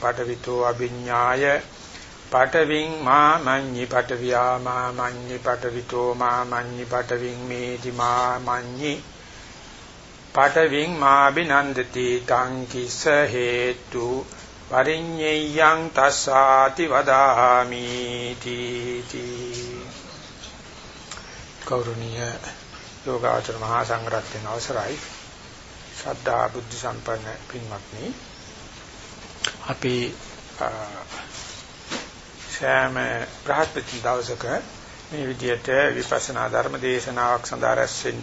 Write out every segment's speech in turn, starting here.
පටවිතෝ අභිඤ්ඤාය. පටවින් මා මඤ්ඤි පටවියා මා මඤ්ඤි පටවිතෝ මා මඤ්ඤි පටවින් මේති මා මඤ්ඤි පටවින් මා බිනන්දති තං කිස හේතු. පරිඤ්ඤයං තස්සාති වදාමි තීති. කෞරණීය යෝගාචර මහා සංඝරත්නයේ අවසරයි. ශ්‍රද්ධා බුද්ධ සම්පන්න පින්වත්නි අපි සෑම බ්‍රහස්පති දවසක මේ විදිහට විපස්සනා ධර්ම දේශනාවක් සඳහා රැස්වෙන්න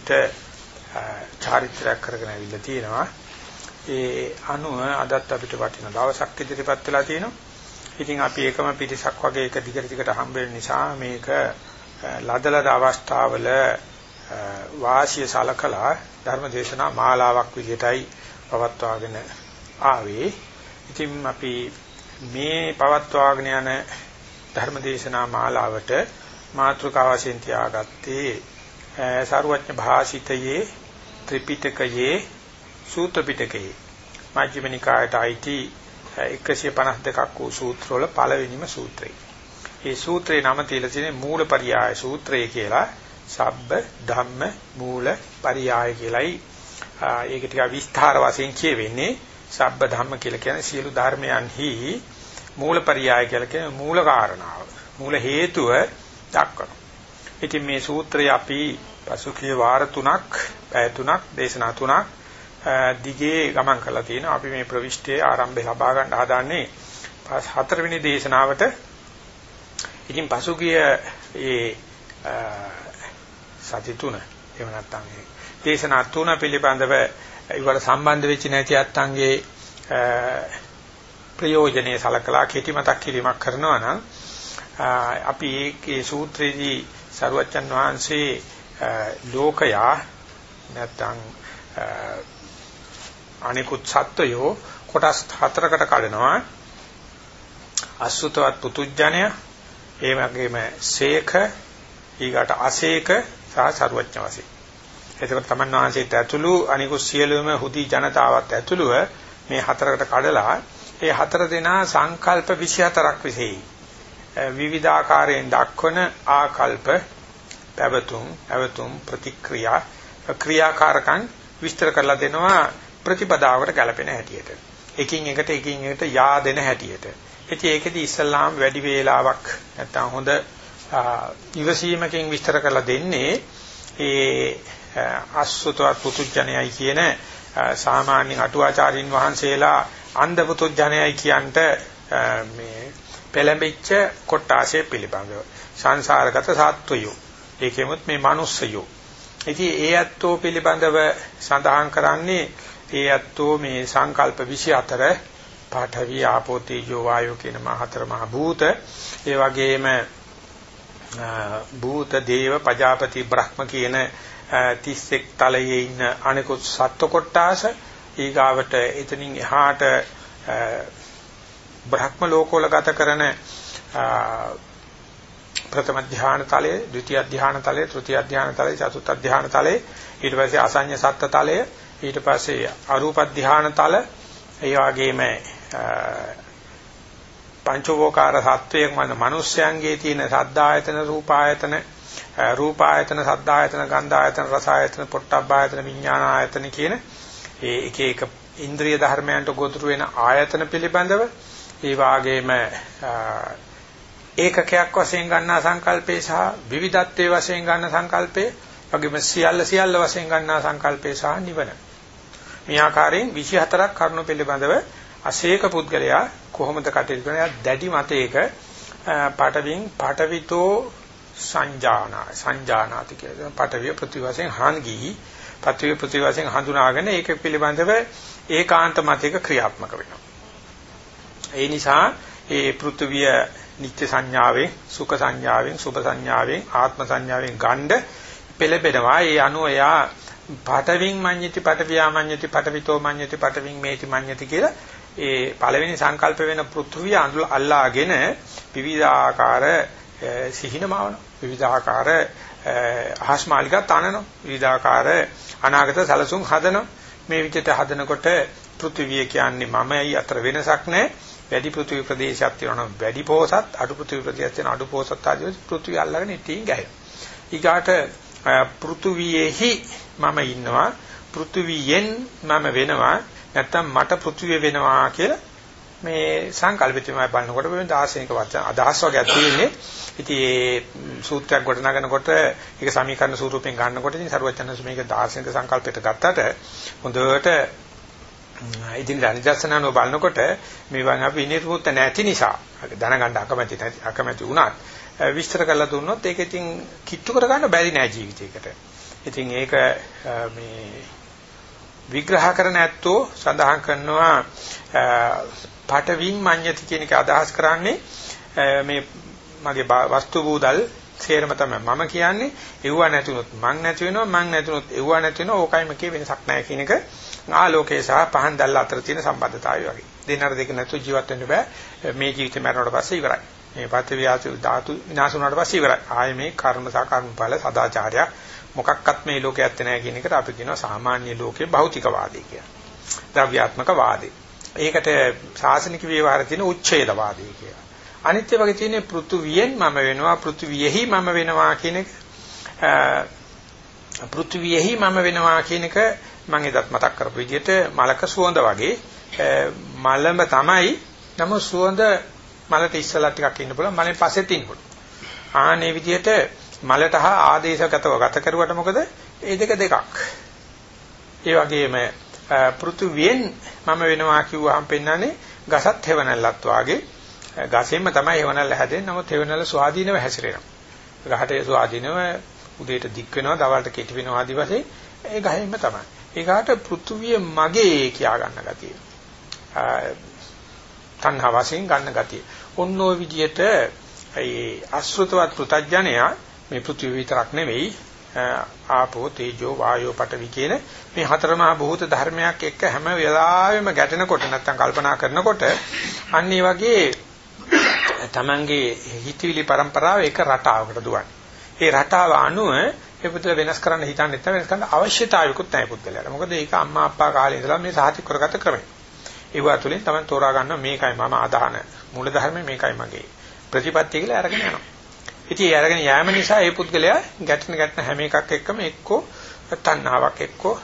චාරිත්‍රාක් කරගෙන අවිල්ල තියෙනවා. ඒ අනුව අදත් අපිට වටින දවසක් ඉදිරිපත් වෙලා තියෙනවා. ඉතින් අපි එකම පිටිසක් වගේ එක දිගට දිගට හම්බ වෙන නිසා මේක ලදලද අවස්ථාවල වාසිය සලකලා ධර්ම දේශනා මාලාවක් විදිහටයි පවත්වාගෙන ආවේ. ඉතින් අපි මේ පවත්වාගෙන යන ධර්ම දේශනා මාලාවට මාතෘකාව වශයෙන් තියාගත්තේ සාරවත්න භාෂිතයේ ත්‍රිපිටකයේ සූත්‍ර පිටකයේ මජ්ක්‍ධිම නිකායට අයිති 152ක් වූ සූත්‍රවල පළවෙනිම සූත්‍රය. මේ සූත්‍රේ නම තියලා තියෙන්නේ මූලපරියාය සූත්‍රය කියලා. සබ්බ ධම්ම මූල පරියාය කියලයි ඒක ටික විස්තර වශයෙන් කියවෙන්නේ. සබ්බ ධම්ම කියලා කියන්නේ සියලු ධර්මයන්හි මූලපරියාය කියලා කියන්නේ මූල කාරණාව. මූල හේතුව දක්වනවා. ඉතින් මේ සූත්‍රය අපි පසුගිය වාර තුනක්, පැය තුනක්, දේශනා තුනක් දිගේ ගමන් කරලා තියෙනවා. අපි මේ ප්‍රවිෂ්ඨයේ ආරම්භය ලබා ගන්න හදාන්නේ හතරවෙනි දේශනාවට. ඉතින් පසුගිය ඒ සති තුන එහෙම නැත්නම් ඒ දේශනා තුන පිළිබඳව ඒවට සම්බන්ධ වෙච්ච නැති අත්ංගේ ප්‍රයෝජනේ සලකලා කෙටි මතක් කිරීමක් කරනවා නම් අපි ඒකේ සූත්‍රයේදී සරුවච්චන් වහන්සේ ලෝකයා නැත්නම් අනිකුත් සත්වයෝ කොටස් හතරකට කඩනවා. අසුතවත් පුතුජණය ඒ වගේම සේක ඊගාට අසේක සහ සරුවච්ච වශයෙන් එතකොට තමන් වහන්සේට ඇතුළු අනිකුත් සියලුම හුදි ජනතාවත් ඇතුළුව මේ හතරකට කඩලා ඒ හතර දෙනා සංකල්ප 24ක් විසෙයි. විවිධාකාරයෙන් දක්වන ආකල්ප පැවතුම්, අවතුම් ප්‍රතික්‍රියා ක්‍රියාකාරකම් විස්තර කරලා දෙනවා ප්‍රතිපදාවට ගැලපෙන හැටියට. එකින් එකට එකින් එකට යා දෙන හැටියට. ඉතින් ඒකෙදි ඉස්ලාම් වැඩි වේලාවක් නැත්තම් හොඳ ඉවසීමකින් විස්තර කරලා දෙන්නේ ඒ අසුතවත් පුතුජණයයි කියන සාමාන්‍ය අටුවාචාරින් වහන්සේලා අන්ධ පුතුජණයයි කියන්ට මේ පෙළඹිච්ච කොටාසේ පිළිබඳව. සංසාරගත සාත්වයෝ. ඒකෙමුත් මේ මිනිස්සයෝ. ඉතින් ඒ ඇත්තෝ පිළිබඳව සඳහන් කරන්නේ ඒ ඇත්තෝ මේ සංකල්ප 24 පාඨවි ආපෝ තේජෝ වායෝ කියන මහ හතර මහ භූත ඒ වගේම භූත දේව පජාපති බ්‍රහ්ම කියන 31 තලයේ ඉන්න අනිකුත් සත්ව කොටාස ඊගාවට එතනින් එහාට බ්‍රහ්ම ලෝකවල ගත කරන ප්‍රථම ධ්‍යාන තලයේ, ဒုတိ ය ධ්‍යාන තලයේ, තෘතිය ධ්‍යාන තලයේ, චතුර්ථ ධ්‍යාන තලයේ, ඊට පස්සේ අසඤ්ඤ සත්ත්‍ය තලය, ඊට පස්සේ අරූප ධ්‍යාන තල, ඒ වගේම පංචවෝකාර සත්වයෙන් වන මිනිස්යන්ගේ තියෙන සද්දායතන, රූපායතන, රූපායතන, සද්දායතන, ගන්ධායතන, රසායතන, පොට්ටබ්බායතන, විඥානායතන කියන ඒ එක එක ඉන්ද්‍රිය ධර්මයන්ට ගොදුරු වෙන ආයතන පිළිබඳව ඒ වාගේම ඒකකයක් වශයෙන් ගන්නා සංකල්පේ සහ විවිධත්වයේ වශයෙන් ගන්න සංකල්පේ වගේම සියල්ල සියල්ල වශයෙන් ගන්නා සංකල්පේ සහ නිවන. මේ ආකාරයෙන් 24ක් කරුණු පිළිබඳව අශේක පුද්ගලයා කොහොමද කටයුතු කරන්නේ? දැඩි මතයක පාඨවින් පාඨවිතෝ සංජානා සංජානාති කියලා පාඨවිය ප්‍රතිවසෙන් හාන්ගී පත්‍ය ප්‍රතිවාසයෙන් හඳුනාගෙන ඒක පිළිබඳව ඒකාන්ත මතයක ක්‍රියාත්මක වෙනවා. ඒ නිසා ඒ පෘථුවිය නිත්‍ය සංඥාවෙන්, සුඛ සංඥාවෙන්, සුභ සංඥාවෙන්, ආත්ම සංඥාවෙන් ගණ්ඩ පෙළපෙනවා. ඒ අනුව එයා පටවින් මඤ්ඤති පටවියා මඤ්ඤති පටවිතෝ මඤ්ඤති පටවින් මේති මඤ්ඤති කියලා ඒ පළවෙනි සංකල්ප වෙන පෘථුවිය අල්ලාගෙන විවිධාකාර සිහිනමවන විවිධාකාර අහස්මාලිකා තනන විවිධාකාර අනාගත සැලසුම් හදන මේ විදිහට හදනකොට පෘථිවිය කියන්නේ මමයි අතර වෙනසක් නැහැ. වැඩි පෘථිවි ප්‍රදේශයක් තියෙනවා නම් වැඩි පොහසත් අඩු පෘථිවි ප්‍රදේශයක් තියෙන අඩු පොහසත් ආදී පෘථිවි අල්ලගෙන ඉතින් ගැහෙනවා. ඊගාට පෘථුවියෙහි මම ඉන්නවා. පෘථුවියෙන් මම වෙනවා. නැත්තම් මට පෘථුවිය වෙනවා කියලා මේ සංකල්පිතමයි බලනකොට මේ දාර්ශනික වචන අදහස් වර්ගයක් තියෙන්නේ. ඉතින් ඒ සූත්‍රයක් ගොඩනගනකොට ඒක සමීකරණ ස්වරූපයෙන් ගන්නකොට ඉතින් සරුවචනස් මේක දාර්ශනික සංකල්පයට ගත්තට හොඳට ඉතින් ධනිදර්ශනano බලනකොට මේ වගේ අපි නිර්වෘත්ත නැති නිසා දැනගන්න අකමැති නැති අකමැති වුණත් විස්තර කරලා දුන්නොත් ඒක ඉතින් කිට්ටු කරගන්න බැරි නෑ ජීවිතයකට. ඉතින් ඒක මේ විග්‍රහ කරන ඇත්තෝ සඳහන් කරනවා පටවින් මඤ්ඤති කියන එක අදහස් කරන්නේ මේ මගේ වස්තු බූදල් සේරම තමයි මම කියන්නේ. එව්ව නැතුනොත් මං නැති වෙනවා මං නැතුනොත් එව්ව නැති වෙනවා. ඕකයිම කිය වෙනසක් නැහැ කියන එක ආලෝකයේ සහ පහන් දැල්ල අතර තියෙන සම්බන්ධතාවය වගේ. දෙන්නර දෙක නැතුව ජීවත් වෙන්න බෑ. මේ ජීවිතේ මරණයට පස්සේ ඉවරයි. මේ පත්‍වියාසු ධාතු විනාශ වුණාට පස්සේ ඉවරයි. ආයේ මේ කර්ම සහ කර්මඵල සදාචාරය මොකක්වත් මේ ලෝකේ ඇත්තේ නැහැ කියන එකට අපි කියනවා සාමාන්‍ය ලෝකේ භෞතිකවාදී කියලා. ද්‍රව්‍යාත්මක වාදී. ඒකට ශාසනික විවහාර තියෙන උච්ඡේදවාදී කියලා. අනිත්‍ය වගේ තියෙන පෘථුවියෙන් මම වෙනවා පෘථුවියෙහි මම වෙනවා කියන එක පෘථුවියෙහි මම වෙනවා කියන එක මම එදත් මතක් කරපු විදිහට මලක සුවඳ වගේ මලම තමයි නමුත් සුවඳ මලට ඉස්සලා ටිකක් ඉන්න පුළුවන් මලෙන් පස්සෙත් ඉන්න පුළුවන්. ආනේ විදිහට මලට හා ආදේශගතව ගත කරුවට මොකද? ඒ දෙක දෙකක්. ඒ වගේම පෘථුවියෙන් මම වෙනවා කිව්වහම පෙන්වන්නේ ගසත් හේවණල්ලත් වාගේ ගසෙන්ම තමයි හේවණල්ල හැදෙන්නේ. නමුත් හේවණල්ල ස්වාධීනව හැසිරෙනවා. ගහට ස්වාධීනව උදේට දික් වෙනවා, දවල්ට කෙටි වෙනවා ආදි වශයෙන් ඒ ගහෙන්ම තමයි. ඒකට පෘථුවිය මගේ කියා ගන්න ගතිය. තණ්හා වශයෙන් ගන්න ගතිය. ඔන්න ඔය විදිහට ඒ අසෘතවත් පෘතජ්ජනයා මේ පෘථිවි විතරක් නෙවෙයි ආපෝ තේජෝ වායෝ පඨවි කියන මේ හතරමහා භූත ධර්මයක් එක්ක හැම වෙලාවෙම ගැටෙනකොට නැත්තම් කල්පනා කරනකොට අන්න ඒ වගේ තමන්ගේ හිතවිලි પરම්පරාව එක රටාවකට දුවන්නේ. ඒ රටාව අනුව ඒ පුතල වෙනස් කරන්න හිතන්නේ නැත්නම් වෙනස් කරන්න අවශ්‍යතාවයකුත් නැහැ පුද්ගලයාට. මොකද ඒක අම්මා අප්පා කාලේ ඉඳලා මේ සාහිත්‍ය කරගත ක්‍රමය. ඒවා තුළින් තමයි තෝරා ගන්න මේකයි මම අදහන මූල ධර්මය මේකයි මගේ ප්‍රතිපත්තිය කියලා අරගෙන යනවා. ඉතින් ඒ අරගෙන යෑම නිසා ඒ පුද්ගලයා ගැටෙන ගැටෙන හැම එකක් එක්කම එක්කෝ තණ්හාවක් එක්කෝ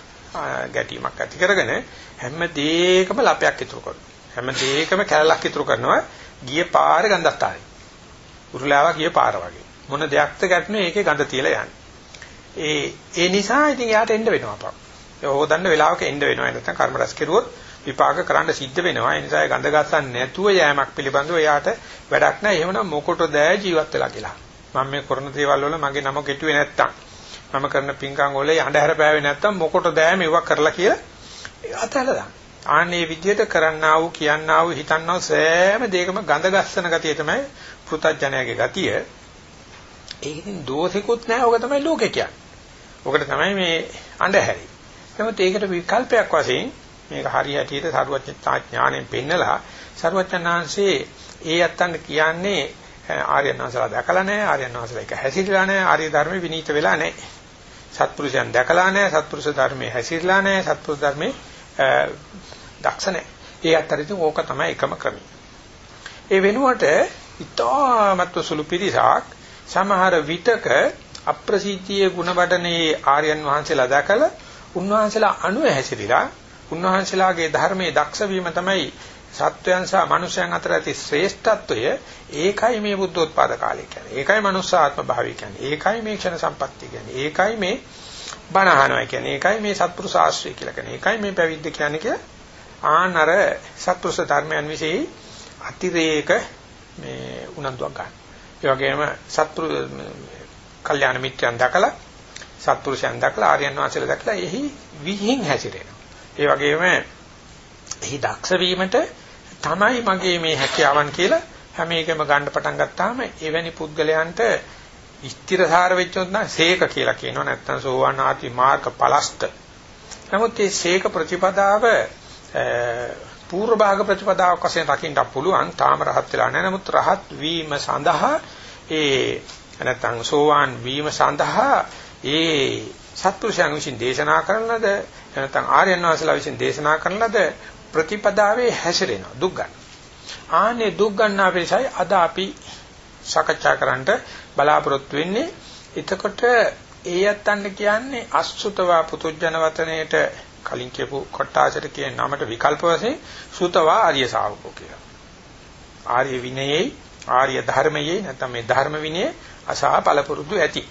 ගැටීමක් ඇති කරගෙන හැම දෙයකම ලපයක් ඉතුරු කරනවා. හැම දෙයකම කැලලක් ඉතුරු කරනවා. ගිය පාරේ ගඳක් ආවේ. උරුලාවා ගිය පාර වගේ. මොන දෙයක්ද ගැටුනේ ඒකේ ගඳ තියලා යන්නේ. ඒ ඒ නිසා ඉතින් යාට එන්න වෙනවා අපා. ඒ හොදන්න වෙලාවක එන්න වෙනවා. නැත්නම් කර්ම රැස් කෙරුවොත් විපාක කරන්න සිද්ධ වෙනවා. ඒ නිසා ගඳ ගස්සන්න නැතුව යෑමක් පිළිබඳව එයාට වැඩක් නැහැ. එහෙමනම් මොකටද ජීවත් වෙලා කියලා. මම මේ කරන දේවල් වල මගේ නම කෙටුවේ නැත්තම් මම කරන පින්කම් වල යඬහැර පෑවේ නැත්තම් මොකටද මේවා කරලා කියලා අතහැරලා දාන්න. ආන්නේ විදිහට කරන්නා වූ කියන්නා වූ හිතන්නා වූ සෑම දෙයකම ගඳ ගස්සන ගතිය තමයි පෘථජ්ජනයාගේ ගතිය. ඒකෙන් දෝෂිකුත් නැහැ. ඔක තමයි ලෝකේ කියන්නේ. ඔකට තමයි මේ අඬහැරි. නමුත් ඒකට විකල්පයක් වශයෙන් මේක හරියටියට සරුවචනා ඥාණයෙන් පෙන්නලා සරුවචනාංශේ ඒ අත්තන්න කියන්නේ ආර්යයන් වහන්සේලා දැකලා නැහැ ආර්යයන් වහන්සේලා එක හැසිරලා නැහැ ආර්ය ධර්මෙ විනීත වෙලා නැහැ. සත්පුරුෂයන් දැකලා නැහැ සත්පුරුෂ ධර්මෙ හැසිරලා නැහැ සත්පුරුෂ ධර්මෙ දක්ෂ නැහැ. ඒ අතරින් ඕක තමයි එකම ක්‍රමය. ඒ වෙනුවට ඊටාමත්ව සුළු පිරිසක් සමහර විතක අප්‍රසීතියේ ಗುಣවඩනේ ආර්යයන් වහන්සේලා දැකලා උන්වහන්සේලා අනුව හැසිරিলা. උන්වහන්සේලාගේ ධර්මයේ දක්ෂ වීම තමයි සත්වයන් සහ මනුෂ්‍යයන් අතර ඇති ශ්‍රේෂ්ඨත්වය ඒකයි මේ බුද්ධෝත්පාද කාලය කියන්නේ. ඒකයි මනුෂ්‍යාත්ම භාවය කියන්නේ. ඒකයි මේ ක්ෂණ සම්පත්තිය කියන්නේ. ඒකයි මේ බණහනවා කියන්නේ. ඒකයි මේ සත්පුරුෂ ආශ්‍රය කියලා කියන්නේ. ඒකයි මේ පැවිද්ද කියන්නේ කියලා ආනර සත්පුරුෂ ධර්මයන් વિશે අතිරේක මේ උනන්දුවක් ගන්න. ඒ වගේම සත්පුරු කල්යාණ මිත්‍යයන් දැකලා සත්පුරුෂයන් දැකලා ආර්යයන් වහන්සේලා දැකලා එහි විහිං හැසිරෙනවා. ඒ වගේම එහි දක්ෂ වීමට තමයි මගේ මේ හැකියාවන් කියලා හැම එකම ගන්න පටන් ගත්තාම එවැනි පුද්ගලයන්ට ස්ථිරසාර වෙච්චොත් නම් සීක කියලා කියනවා නැත්නම් සෝවාන් ආති මාර්ග පලස්ත. නමුත් මේ සීක ප්‍රතිපදාව පූර්ව භාග ප්‍රතිපදාවක් වශයෙන් රකින්න පුළුවන් තාම රහත් වෙලා නැහැ. නමුත් රහත් වීම සඳහා ඒ නැත්නම් සෝවාන් වීම සඳහා ඒ සත්පුරුෂයන් විසින් දේශනා කරන ලද නැත්නම් ආර්යයන් වහන්සේලා විසින් දේශනා කරන ලද ප්‍රතිපදාවේ හැසිරෙනවා දුක් ගන්න. ආනේ දුක් ගන්නා පිරිසයි අද අපි සාකච්ඡා කරන්නට බලාපොරොත්තු වෙන්නේ. එතකොට ඒ යත්තන්න කියන්නේ අසුතවා පුතුජන වතනයේට කලින් කියපු කොටාසට කියන නමට විකල්ප වශයෙන් සුතවා ආර්ය ශාවකෝ කියලා. ආර්ය විනයේ ආර්ය ධර්මයේ නැත්නම් මේ ධර්ම විනයේ අසා පළපුරුදු ඇති.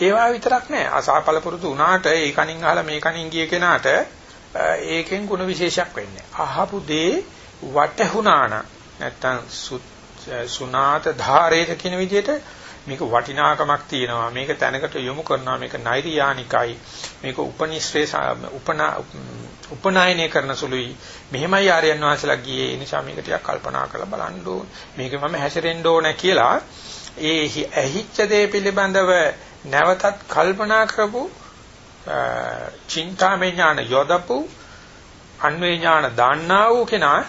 ඒවා විතරක් නෑ. අසා පළපුරුදු වුණාට ඒ කණින් අහලා මේ කණින් ගිය කෙනාට ඒකෙන් ಗುಣ විශේෂයක් වෙන්නේ. අහපු දේ වටහුණාන නැත්නම් සුනාත ධාරේත කියන විදිහට මේක වටිනාකමක් තියෙනවා. මේක තැනකට යොමු කරනවා. මේක නෛර්යානිකයි. මේක උපනිශ්‍රේ උපනා උපනායනය කරන සුළුයි. මෙහෙමයි ආර්යයන් වහන්සේලා ගියේ. ඒ නිසා මේක ටිකක් කල්පනා කරලා බලන්න ඕන. මේක මම හැසිරෙන්න ඕන කියලා ඒ ඇහිච්ච දේ පිළිබඳව නැවතත් කල්පනා කරපු චින්තාමය ඥාන යොදපු අන්වේ ඥාන දාන්නා වූ කෙනා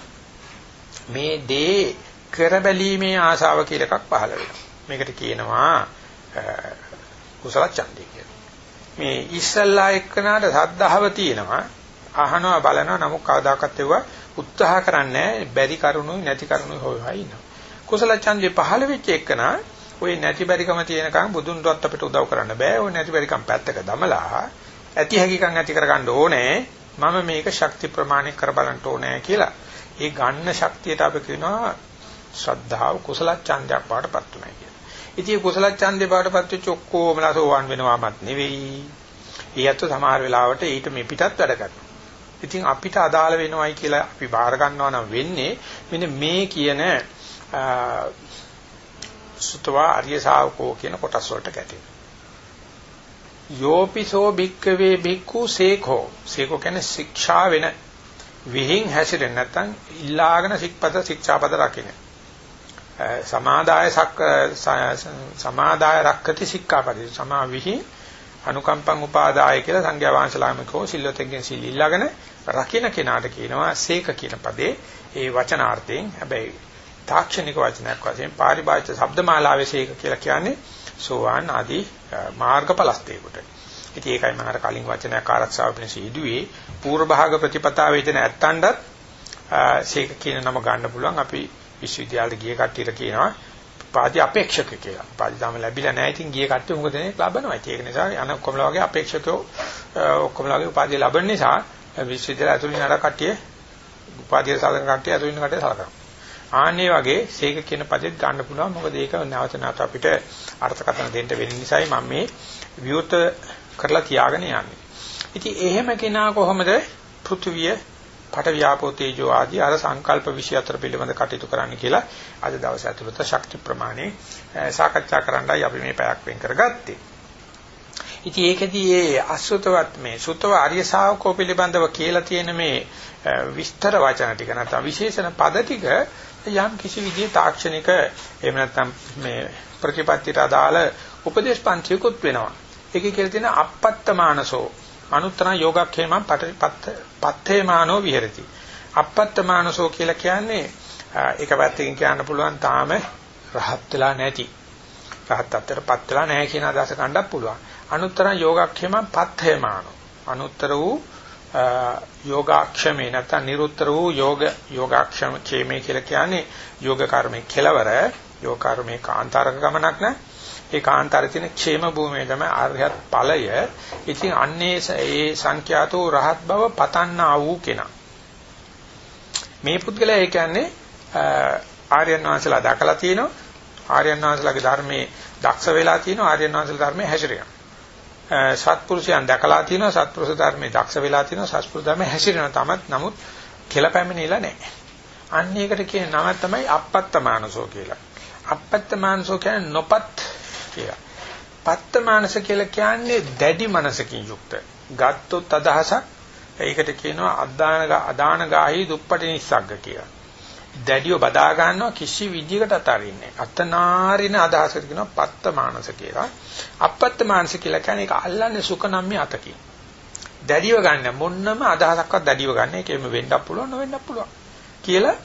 මේ දේ කරබැලීමේ ආශාව කියලා එකක් පහළ වෙනවා මේකට කියනවා කුසල ඡන්දය කියලා. මේ ඉස්සල්ලා එක්කනට සද්ධාව තියෙනවා අහනවා බලනවා නමුත් කවදාකවත් ඒවා උත්සාහ කරන්නේ බැරි කරුණුයි නැති කරුණුයි හොයලා ඉන්නවා. කුසල ඡන්දේ පහළ වෙච්ච එක්කනා ওই නැති බැරිකම තියෙනකන් බුදුන්වත් අපිට උදව් කරන්න බෑ. ওই නැති බැරිකම් පැත්තක දමලා ඇති හැකියකම් ඇති කරගන්න ඕනේ. මම මේක ශක්ති ප්‍රමාණය කර බලන්න ඕනේ කියලා. ඒ ගන්න ශක්තියට අපි කියනවා ශ්‍රද්ධාව කුසල ඡන්දයක් පාටපත් උනායි කියලා. ඉතින් කුසල ඡන්දේ බාටපත් වෙච්ච ඔක්කොමලා සෝවන් වෙනවාමත් නෙවෙයි. ඊයත් සමහර වෙලාවට ඊට මේ පිටත් වැඩ කරනවා. ඉතින් අපිට අදාළ වෙනවයි කියලා අපි බාර ගන්නවා නම් වෙන්නේ මෙන්න මේ කියන සුතවා ආර්ය ශාවකෝ කියන කොටස් වලට ගැටෙනවා. යෝපිසෝ භික්කවේ භික්ඛු සේඛෝ. සේඛෝ කියන්නේ ශික්ෂා වෙන. විහිං හැසිරෙන්නේ නැත්නම් ඉල්ලාගෙන සික්පද ශික්ෂාපද රකින්න. සමාදාය සක් සමාදාය රක්කති සික්ඛාපදේ සමාවිහි අනුකම්පං උපාදාය කියලා සංඝයා වහන්සේලාමකෝ සිල්වතෙන්ගෙන් සිල් ඉල්ලාගෙන රකින්න කෙනාට කියනවා සීක කියන පදේ. ඒ වචනාර්ථයෙන් හැබැයි තාක්ෂණික වචනයක් වශයෙන් පාරිභාෂිත શબ્දමාලාවේ සීක කියලා කියන්නේ සෝවාන් ආදී මාර්ගඵලස්තේකට. ඉතින් ඒකයි මම අර කලින් වචනයක් ආරක්ෂාව වෙනස ඉදුවේ පූර්ව භාග ප්‍රතිපතාවේ දෙන ඇත්තන්ඩත් සීක කියන නම ගන්න පුළුවන් අපි විශ්වවිද්‍යාලයට ගිය කට්ටියට කියනවා පාදි අපේක්ෂක කියලා. පාදි තාම ලැබිලා නැහැ. ඉතින් ගිය කට්ටිය මොකද දෙන්නේ? ලබනවා. ඒක නිසා යන ඔක්කොමලා වගේ අපේක්ෂකයෝ ඔක්කොමලා වගේ උපාධිය ලබන නිසා විශ්වවිද්‍යාල ඇතුළේ නඩ කට්ටිය උපාධිය සලකන කට්ටිය ඇතුළේ ඉන්න කට්ටිය සලකනවා. ආන්නේ වගේ සීක කියන පදෙත් ගන්න පුළුවන්. මොකද ඒක නැවත නැවත අපිට අර්ථකථන දෙන්න වෙන නිසායි මම මේ විවෘත කරලා තියාගෙන යන්නේ. ඉතින් එහෙම කෙනා කොහොමද පෘථුවිය පට ව්‍යාපෝ තේජෝ ආදී අර සංකල්ප 24 පිළිබඳ කටයුතු කරන්න කියලා අද දවසේ ඇතුළත ශක්ති ප්‍රමාණය සාකච්ඡා කරන්නයි අපි මේ පැයක් වෙන් කරගත්තේ. ඉතින් ඒකෙදී මේ අසුතවත් මේ සුතව ආර්ය ශාවකෝ පිළිබඳව කියලා තියෙන මේ විස්තර වචන ටික නැත්නම් විශේෂණ පද ටික යම් කිසි විදිහේ තාක්ෂණික එහෙම නැත්නම් මේ ප්‍රතිපත්තියට අදාළ උපදේශ පන්තියකුත් වෙනවා. ඒකේ කියලා තියෙන අපත්තමානසෝ අනුත්තර යෝගක්ඛේමං පත්තේමානෝ විහෙරති. අපත්තමානසෝ කියලා කියන්නේ ඒක පැත්තකින් කියන්න පුළුවන් තාම රහත් වෙලා නැති. රහත් අතරපත් වෙලා නැහැ කියන අදහස ගන්නත් පුළුවන්. අනුත්තර යෝගක්ඛේමං පත්තේමානෝ. අනුත්තර වූ යෝගාක්ෂමේ නැත්නම් නිරුත්තර වූ යෝග යෝගාක්ෂම ඛේමේ කියලා කියන්නේ යෝග කර්මයේ කෙලවර යෝග කර්මයේ කාන්තාරක ගමනක් නෑ ඒ කාන්තාරේ තියෙන ക്ഷേම භූමිය තමයි ආර්යත් ඵලය. ඉතින් අන්නේ ඒ සංඛ්‍යාතෝ රහත් බව පතන්නා වූ කෙනා. මේ පුද්ගලයා ඒ කියන්නේ ආර්යයන් වහන්සේලා දැකලා තියෙනවා. ආර්යයන් වහන්සේලාගේ ධර්මයේ දක්ෂ වෙලා තියෙනවා. ආර්යයන් වහන්සේලා ධර්මයේ හැසිරෙනවා. සත්පුරුෂයන් දැකලා තියෙනවා. සත්පුරුෂ ධර්මයේ දක්ෂ වෙලා තියෙනවා. සත්පුරුෂ ධර්මයේ හැසිරෙනවා තමත්. නමුත් කියලා පැමිණිලා නැහැ. අන්න ඒකට කියන නම තමයි අපත්තමානසෝ කියලා. අපත්තමානසෝ කියන්නේ නොපත් කියලා. පත්ත මානස කියලා කියන්නේ දැඩි මනසකින් යුක්ත. ගත්තොත් අදහසක් ඒකට කියනවා අදාන අදාන ගාහි දුප්පටි නිස්සග්ග කියලා. දැඩිව බදා ගන්නවා කිසි විදියකට අතාරින්නේ. අතනාරින අදහසකට කියනවා පත්ත මානස කියලා. අපත්ත මානස කියලා කියන්නේ ඒක අල්ලන්නේ සුඛ නම්මේ අතකින්. දැඩිව ගන්න මොන්නම අදහසක්වත් දැඩිව ගන්න ඒකෙම වෙන්නත් පුළුවන් නොවෙන්නත් පුළුවන් කියලා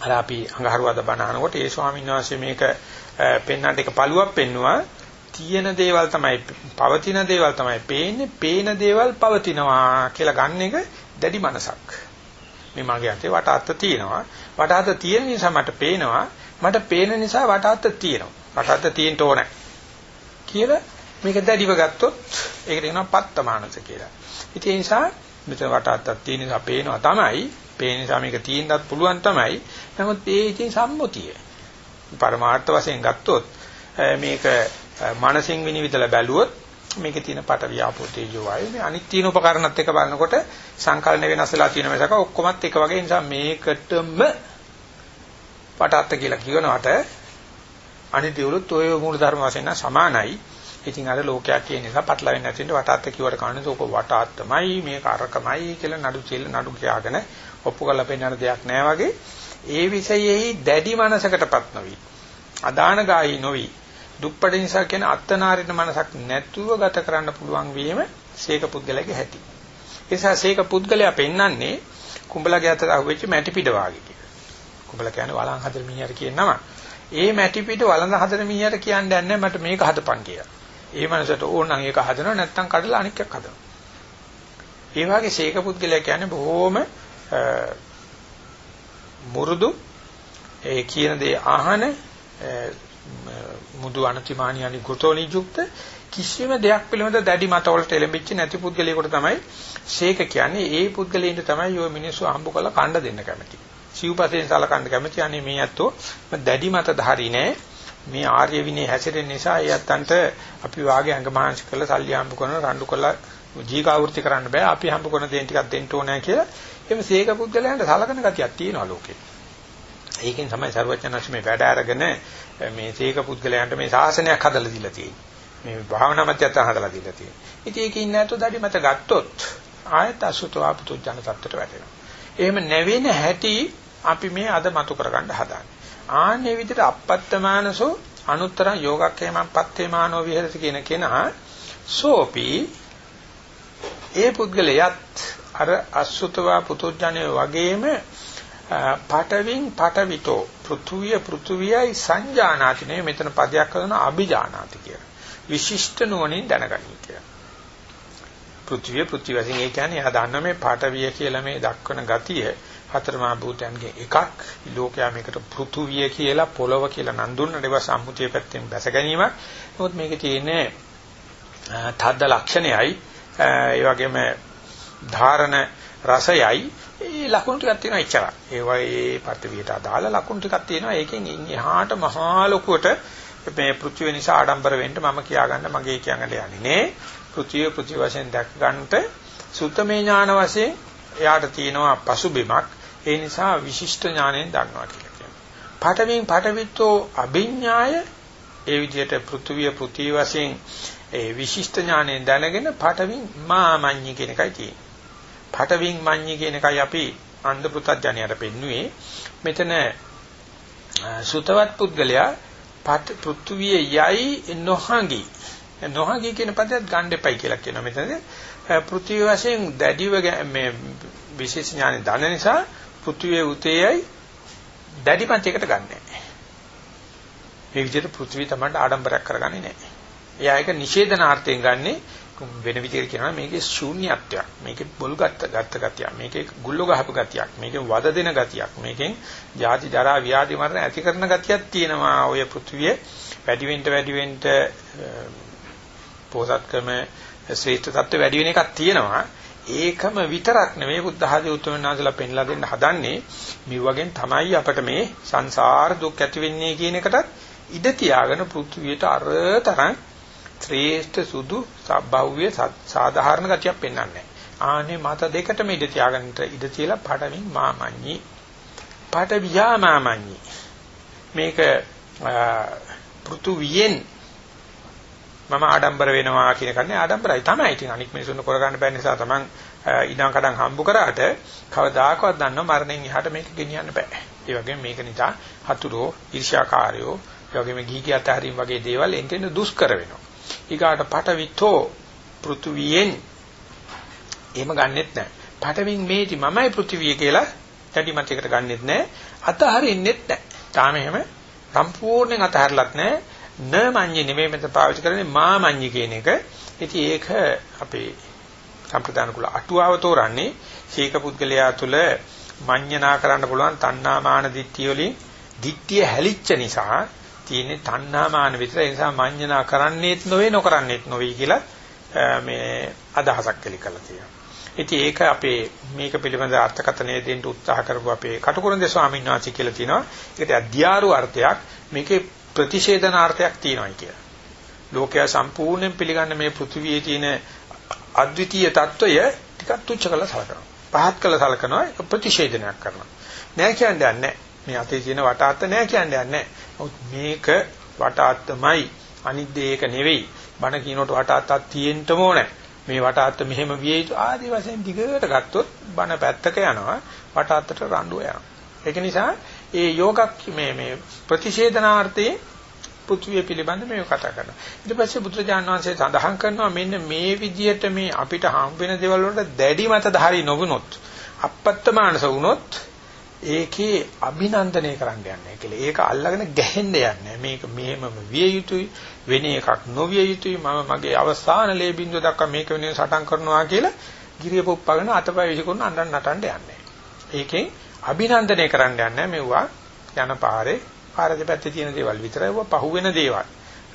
අර අපි අඟහරුවාද බණහනකොට ඒ ස්වාමීන් වහන්සේ මේක පෙන්නට එක පළුවක් පෙන්නවා තියෙන දේවල් තමයි පවතින දේවල් තමයි පේන්නේ පේන දේවල් පවතිනවා කියලා ගන්න එක දැඩි මනසක් මේ මගේ අතේ වටාත්ත තියෙනවා. වටාත්ත තියෙන නිසා මට පේනවා. මට පේන නිසා වටාත්ත තියෙනවා. වටාත්ත තියෙන්න ඕනේ. කියලා මේක දැඩිව ගත්තොත් ඒකට කියනවා පත්තමානස කියලා. ඉතින් ඒ නිසා මෙතන වටාත්තක් තියෙන නිසා පේනවා තමයි. පේන නිසා මේක තියෙන්නත් පුළුවන් තමයි. නමුත් ඒ ඉතින් සම්මුතිය. පරමාර්ථ වශයෙන් ගත්තොත් මේක මනසින් විනිවිදලා බැලුවොත් මේකේ තියෙන පට වියාපෝ තේජෝ වායු. මේ අනිත් තියෙන උපකරණත් එක බලනකොට සංකල්ප වෙනස් වෙලා තියෙන මේසක ඔක්කොමත් එක වගේ නිසා මේකටම පටාත්ත කියලා කියනවට අනිත් දේවලුත් ඔය මූල ධර්ම වශයෙන් සමානයි. ඉතින් අර ලෝකයක් කියන නිසා පටලවෙන්නේ නැති වෙන්න වටාත්ත කිව්වට කන්නේ ඕක වටාත්තමයි මේක අරකමයි කියලා නඩු චෙල්ල නඩු කියාගෙන ඔප්පු කරලා පෙන්නන දෙයක් නෑ වගේ. ඒ විෂයෙහි දැඩි මනසකටපත් නොවි. අදාන ගායි නොවි. දුප්පට නිසා කියන අත්තනාරින මනසක් නැතුව ගත කරන්න පුළුවන් වීම සීක පුද්ගලයාගේ හැටි. ඒ නිසා සීක පුද්ගලයා පෙන්වන්නේ කුඹලගේ අතට අහුවෙච්ච මැටි පිට වාගේ කියලා. කුඹල කියන්නේ වළං හතර මිනිහට කියන නම. ඒ මැටි පිට වළඳ හතර මිනිහට කියන්නේ නැහැ මට මේක හදපන් කියලා. ඒ මනසට ඕන නම් ඒක හදනවා නැත්නම් කඩලා අනික් එකක් හදනවා. ඒ වගේ සීක පුද්ගලයා කියන්නේ බොහොම මුරුදු ඒ කියන දේ අහන මුදු අනතිමානී අනි ගොතෝනි යුක්ත කිසිම දෙයක් පිළිබඳ දැඩි මතවලට එළඹෙච්ච නැති පුද්ගලයෙකුට තමයි ශේක කියන්නේ ඒ පුද්ගලයින්ට තමයි ඔය මිනිස්සු හම්බ කරලා කණ්ඩ දෙන්න කැමති. සිව්පසෙන් සලකන්න කැමති. අනේ මේ ඇත්තෝ දැඩි මත ධාරී නෑ. මේ ආර්ය විනය හැසිරෙන නිසා ඒ ඇත්තන්ට අපි වාගේ අංගමහාංශ කරලා සල්ලි හම්බ කරන රණ්ඩු කරලා ජීකාවෘත්ති කරන්න බෑ. අපි හම්බ කරන දේ ටිකක් දෙන්න ඕනෑ කියලා. එimhe සීක පුද්ගලයන්ට සලකන ගතියක් තියෙනවා ලෝකේ. ඒකෙන් තමයි ਸਰවඥාන්සේ මේ වැඩ අරගෙන මේ සීක පුද්ගලයන්ට මේ ශාසනයක් හදලා දීලා තියෙන්නේ. මේ භාවනා මධ්‍යස්ථාන හදලා දීලා තියෙන්නේ. ඉතින් ඒකේ නැතු දඩි මත ගත්තොත් ආයත අසුතවා පුතු ජන තත්ත්වයට වැටෙනවා. එහෙම නැවෙන හැටි අපි මේ අද මතු කරගන්න හදාන්නේ. ආන්නේ විදිහට අපත්තමානසෝ අනුත්තර යෝගක්ඛේමං පත්තේමානෝ විහෙරති කියන කෙනා සෝපි ඒ පුද්ගලයාත් අර අසුතවා පුතුජණය වගේම පටවින් පටවිතෝ පෘථුවිය පෘථුවියයි සංජානාති නේ මෙතන පදයක් කරන අභිජානාති කියලා. විශිෂ්ට නුවණින් දැනගනි කියලා. පෘථුවිය පෘථුවිය වශයෙන් ඒ කියන්නේ එහා දන්න මේ පටවිය කියලා මේ දක්වන ගතිය හතරමා භූතයන්ගේ එකක් ලෝකයා මේකට පෘථුවිය කියලා පොළව කියලා නම් දුන්නට ඒවා සම්මුතිය පැත්තෙන් බැස ගැනීමක්. නමුත් මේකේ තියෙන්නේ තද්ද ලක්ෂණයයි ඒ වගේම ධාරණ රසයයි ඒ ලකුණු ටිකක් තියෙනවා එච්චරයි. ඒ වගේ පටවියට අදාළ ලකුණු ටිකක් තියෙනවා. ඒකෙන් එහාට මහා ලොකුවට මේ පෘථිවිය නිසා ආඩම්බර වෙන්න මම කියාගන්න මගේ කියන්න යන්නේ නේ. පෘථිවිය පෘථිවි වශයෙන් දැක ගන්නට සුත්තමේ ඥාන වශයෙන් එයාට තියෙනවා පසුබිමක්. ඒ නිසා විශිෂ්ට ඥාණයෙන් දන්නවා කියලා කියනවා. පඨවින් පඨවිත්තෝ අභිඥාය ඒ විදිහට පෘථිවිය පෘථිවි වශයෙන් ඒ විශිෂ්ට ඥාණයෙන් දැනගෙන පඨවින් මාමඤ්ඤි කියන එකයි තියෙන්නේ. පටවින් මඤ්ඤි කියන එකයි අපි අන්ධ පුතඥයට පෙන්නුවේ. මෙතන සුතවත් පුද්ගලයා පෘථුවියේ යයි නොහඟි. නොහඟි කියන පදයට ගන්න එපයි කියලා කියනවා. මෙතන පෘථිවි වශයෙන් දැඩිව මේ විශේෂ ඥානෙ දන්න නිසා පෘථිවියේ උතේයයි දැඩිපන්තියකට ගන්නෑ. මේ විදිහට පෘථිවිය තමයි ආඩම්බරයක් කරගන්නේ නැහැ. එයා ඒක නිෂේධනාර්ථයෙන් ගන්නේ වෙන විදිහට කියනවා මේකේ ශූන්‍යත්වයක් මේකේ බොල් ගත්ත ගත්ත ගතියක් මේකේ ගුල්ල ගහපු ගතියක් මේකේ වද දෙන ගතියක් මේකෙන් ජාති ජරා ව්‍යාධි මරණ ඇති කරන ගතියක් තියෙනවා ඔය පෘථිවිය. වැඩි වෙන්න වැඩි වෙන්න පොසත්කම ශ්‍රේෂ්ඨ තත්ත්ව වැඩි වෙන එකක් තියෙනවා. ඒකම විතරක් නෙමෙයි බුද්ධ ආදී උතුම්නාසලා පෙන්ලා දෙන්න හදන්නේ. මේ වගේ තමයි අපිට මේ සංසාර දුක් ඇති වෙන්නේ කියන එකටත් ඉඩ තියාගෙන පෘථිවියට අරතරන් ශ්‍රේෂ්ඨ සුදු සබ්බව්‍ය සාධාරණ ගතියක් පෙන්වන්නේ. ආනේ මත දෙකටම ඉඳ තියාගන්නට ඉඳ තියලා පඩමින් මාමඤ්ඤි. පඩවියා මාමඤ්ඤි. මේක පෘථුවියෙන් මම ආඩම්බර වෙනවා කියන කන්නේ ආඩම්බරයි තමයි. ඉතින් අනික් මිනිසුන් කරගන්න බැරි නිසා තමන් ඉඩම් කඩම් හම්බ කරාට කවදාකවත් දන්නව මරණයෙන් එහාට මේක ගෙනියන්න බෑ. ඒ වගේම මේක නිසා හතුරෝ, ඊර්ෂ්‍යාකාරයෝ, ඒ වගේම ගීකී අතහරින් වගේ දේවල් එන්ටෙන් දුෂ්කර වෙනවා. ඊගාට පටවිතෝ පෘථුවියෙන් එහෙම ගන්නෙත් නැහැ. පටවින් මේටි මමයි පෘථිවිය කියලා යටි මතයකට ගන්නෙත් නැහැ. අතහරින්නෙත් නැහැ. තාම එහෙම සම්පූර්ණයෙන් අතහැරලත් නැහැ. න මඤ්ඤි නෙමෙයි මෙතන පාවිච්චි කරන්නේ මා මඤ්ඤි කියන එක. ඉතින් ඒක අපේ සම්ප්‍රදාන කුල අටුවාව තෝරන්නේ ශීක පුද්ගලයා තුල මඤ්ඤණා කරන්න පුළුවන් තණ්හා මාන දිට්ඨිය වලින් දිට්ඨිය හැලිච්ච නිසා තියෙන්නේ තණ්හා මාන විතර ඒ නිසා මඤ්ඤණා කරන්නේත් නොවේ නොකරන්නේත් නොවේ කියලා මේ අදහසක් එලි කරලා තියෙනවා. ඉතින් ඒක අපේ මේක පිළිබඳ අර්ථකථනය දෙන්න උත්සාහ කරපු අපේ කටුකුරුන්දේ ස්වාමීන් වහන්සේ කියලා තිනවා. ඒකට අධ්‍යාරු අර්ථයක් මේකේ ප්‍රතිෂේධනාර්ථයක් තියෙනවා කියලා. ලෝකයා සම්පූර්ණයෙන් පිළිගන්න මේ පෘථිවියේ තියෙන අද්විතීය తত্ত্বය ටිකක් තුච්ච කරලා සලකනවා. පහත් කරලා සලකනවා ප්‍රතිෂේධනයක් කරනවා. නෑ කියන්නේ නැහැ. මේ අතේ තියෙන වටාත්ත නෑ කියන්නේ නැහැ. මේක වටාත්තමයි අනිත් ඒක නෙවෙයි. බණ කියනකොට වටාත්තක් තියෙන්නම ඕනේ. මේ වටාත්ත මෙහෙම විය යුතු ආදී වශයෙන් දිගට ගත්තොත් බණ පැත්තක යනවා. වටාත්තට රණ්ඩුව යනවා. ඒක නිසා ඒ යෝගක් මේ මේ ප්‍රතිෂේධනාර්ථයේ පෘථිවිය පිළිබඳ මේව කතා කරනවා. ඊට පස්සේ බුදුරජාන් වහන්සේ සඳහන් කරනවා මෙන්න මේ විදියට මේ අපිට හම් වෙන දේවල් වලට දැඩි මතධාරී නොවුනොත් අපත්තමානස වුනොත් ඒකේ අභිනන්දනය කරන්න යන්නේ කියලා. ඒක අල්ලගෙන ගැහෙන්න යන්නේ. මේක මෙහෙමම විය යුතුයි වෙන එකක් නොවිය යුතුයි මම මගේ අවසාන ලේ බින්දුව දක්වා මේක වෙනුවෙන් සටන් කරනවා කියලා ගිරිය පොප්පගෙන අතපය විසිකරන අඬන් නටන්න යන්නේ. ඒකෙන් අභිනන්දනය කරන්න යන්නේ මෙවුවා යන පාරේ පාර දෙපැත්තේ තියෙන දේවල් විතරයි වුණා පහුවෙන දේවල්.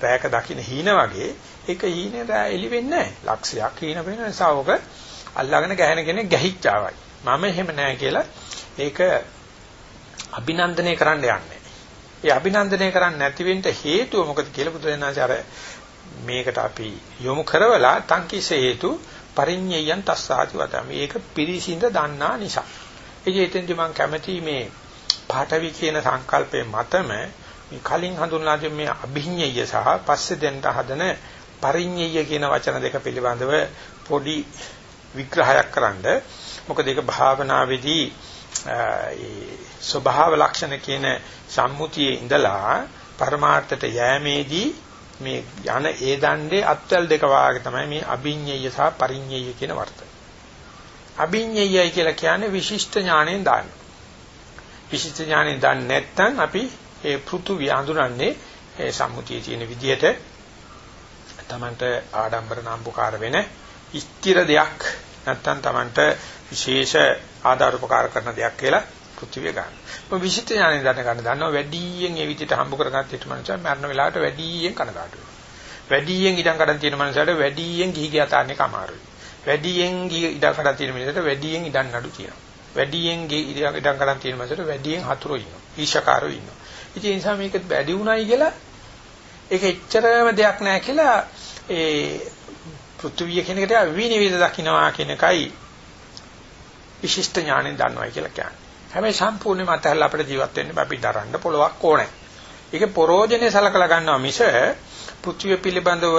රැයක දකින්න හීන වගේ ඒක හීනේ රැය එලි වෙන්නේ නැහැ. ලක්ෂයක් හීන වෙන නිසා ඔක අල්ලාගෙන ගැහෙන කෙනෙක් ගැහිච්චාවයි. මම එහෙම නැහැ කියලා ඒක අභිනන්දනය කරන්න යන්නේ. ඒ අභිනන්දනය කරන්නේ නැති වෙන්න හේතුව මොකද කියලා බුදුරජාණන් අර මේකට අපි යොමු කරවලා තංකිස හේතු පරිඤ්ඤයයන් තස්සාති වත මේක පිරිසිඳ දන්නා නිසා. ඒ හේතෙන්දි මම කැමති මේ පාඨවි කියන සංකල්පයේ මතම මේ කලින් හඳුන්වා දෙන මේ අභිඤ්ඤය සහ පස්සේ දෙන්න හදන පරිඤ්ඤය කියන වචන දෙක පිළිබඳව පොඩි විග්‍රහයක් කරන්න. මොකද ඒක භාවනාවේදී ඒ ස්වභාව ලක්ෂණ කියන සම්මුතියේ ඉඳලා පරමාර්ථයට යෑමේදී මේ යන ඒ දණ්ඩේ අත්වල දෙක වාගේ තමයි මේ අභිඤ්ඤය සහ පරිඤ්ඤය කියන වර්තන. අභිඤ්ඤයයි කියලා කියන්නේ විශිෂ්ට ඥාණයෙන් දාන්න. විශිෂ්ට ඥානෙ දන්නේ නැත්නම් අපි ඒ පෘථුවිය හඳුනන්නේ ඒ සම්මුතියේ තියෙන විදිහට තමන්ට ආඩම්බර නම්බුකාර වෙන ස්ථිර දෙයක් නැත්නම් තමන්ට විශේෂ ආධාර උපකාර කරන දෙයක් කියලා පෘථිවිය ගන්න. මොකද විශිෂ්ට ඥානෙ දන්න ගන්න දන්නවා වැඩියෙන් ඒ විදිහට හම්බ කරගත්ත ඊට මනුස්සයා මරණ වෙලාවට වැඩියෙන් කනගාටු වෙනවා. වැඩියෙන් ඉඩම් කඩන් තියෙන මනුස්සයාට වැඩියෙන් ගිහි ගියා තාන්නේ කමාරුයි. වැඩියෙන් ඉඩම් කඩන් තියෙන මිනිහට වැඩියෙන් ඉඩම් නඩු තියෙනවා. වැඩියෙන් ඉඩම් ගන්න තියෙන මාසෙට වැඩියෙන් හතුරු ඉන්නවා. ඊශකාරෝ ඉන්නවා. ඉතින් ඒ නිසා මේක වැඩි උණයි කියලා ඒක එච්චරම දෙයක් නෑ කියලා ඒ පෘථුවිය කියන එකට විනිවිද දකින්නවා කියන එකයි විශිෂ්ට ඥාණයෙන් දන්නවා කියලා කියන්නේ. හැබැයි සම්පූර්ණයෙන්ම අතහැරලා අපිට ජීවත් වෙන්න අපි දරන්න පොලොවක් ඕනේ. ඒක පරෝජනේ සලකලා ගන්නවා මිස පෘථුවිය පිළිබඳව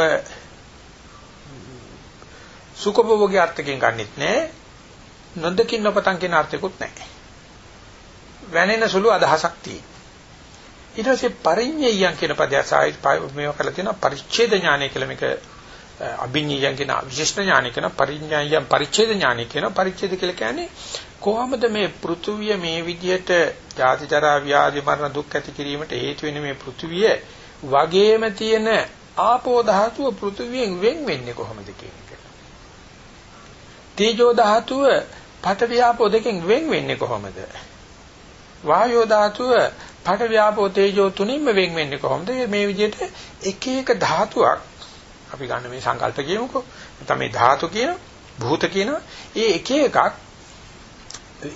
සුඛභෝගී අර්ථකෙන් ගන්නෙත් නෑ නොදකින් නොපතන් කියන අර්ථයක්වත් නැහැ. වැනෙන සුළු අදහසක් තියෙනවා. ඊට පස්සේ පරිඤ්ඤයයන් කියන පදය සාහිත් මේවා කරලා තියෙනවා පරිච්ඡේද ඥානය කියලා මේක අභිඤ්ඤයයන් කියන විශේෂණ ඥානය කියන පරිඤ්ඤයයන් පරිච්ඡේද ඥානය කියන පරිච්ඡේද කියලා කියන්නේ කොහොමද මේ පෘථුවිය මේ විදිහට ජාති ජරා ව්‍යාධි මරණ දුක් ඇති කිරීමට හේතු වෙන මේ පෘථුවිය වගේම තියෙන ආපෝ ධාතුව පෘථුවියෙන් වෙන් වෙන්නේ කොහොමද කියන එක. තේජෝ ධාතුව පඨවි ආපෝ දෙකෙන් වෙන් වෙන්නේ කොහොමද? වායෝ ධාතුව පඨවි ආපෝ තේජෝ තුනින්ම වෙන් වෙන්නේ කොහොමද? මේ විදිහට එක එක ධාතුවක් අපි ගන්න මේ සංකල්ප කියමුකෝ. නැත්නම් මේ ධාතු කියන භූත කියන ඒ එක එකක්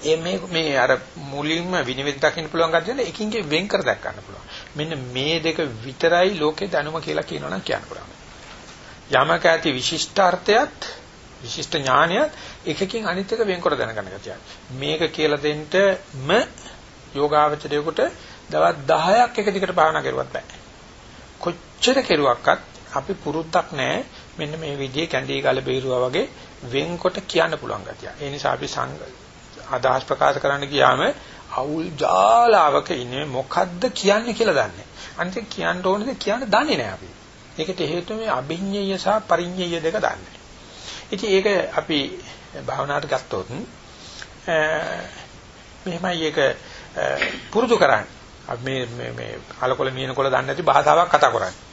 ඒ මේ මේ අර මුලින්ම විනිවිද දකින්න පුළුවන් ගැටෙන එකින්ගේ වෙන් කර දක් ගන්න පුළුවන්. මෙන්න මේ දෙක විතරයි ලෝකේ දැනුම කියලා කියනවනම් කියන්න පුළුවන්. යමක ඇති විශිෂ්ටාර්ථයත් විශිෂ්ට ඥානයත් එකකින් අනිත් එක වෙන්කොට දැනගන්න ගතිය. මේක කියලා දෙන්නම යෝගාවචරයකට දවස් 10ක් එක දිගට භාවනා කරුවත් බෑ. කොච්චර කෙරුවක්වත් අපි පුරුද්දක් නැහැ මෙන්න මේ විදිහේ කැඳී ගල බේරුවා වගේ වෙන්කොට කියන්න පුළුවන් ගතිය. ඒ නිසා අපි සංග අදහස් ප්‍රකාශ කරන්න ගියාම අවුල් ජාලාවක ඉන්නේ මොකද්ද කියන්නේ කියලා දන්නේ. අනිත් කියන්න ඕනද කියන්න දන්නේ නැහැ අපි. ඒකට හේතුව මේ අභිඤ්ඤය සහ පරිඤ්ඤය දෙක දන්නේ. ඉතින් ඒක අපි භාවනාවට ගත්තොත් මෙහෙමයි ඒක පුරුදු කරන්නේ. අපි මේ මේ මේ අලකොල නියනකොල දන්නේ නැති භාෂාවක් කතා කරන්නේ.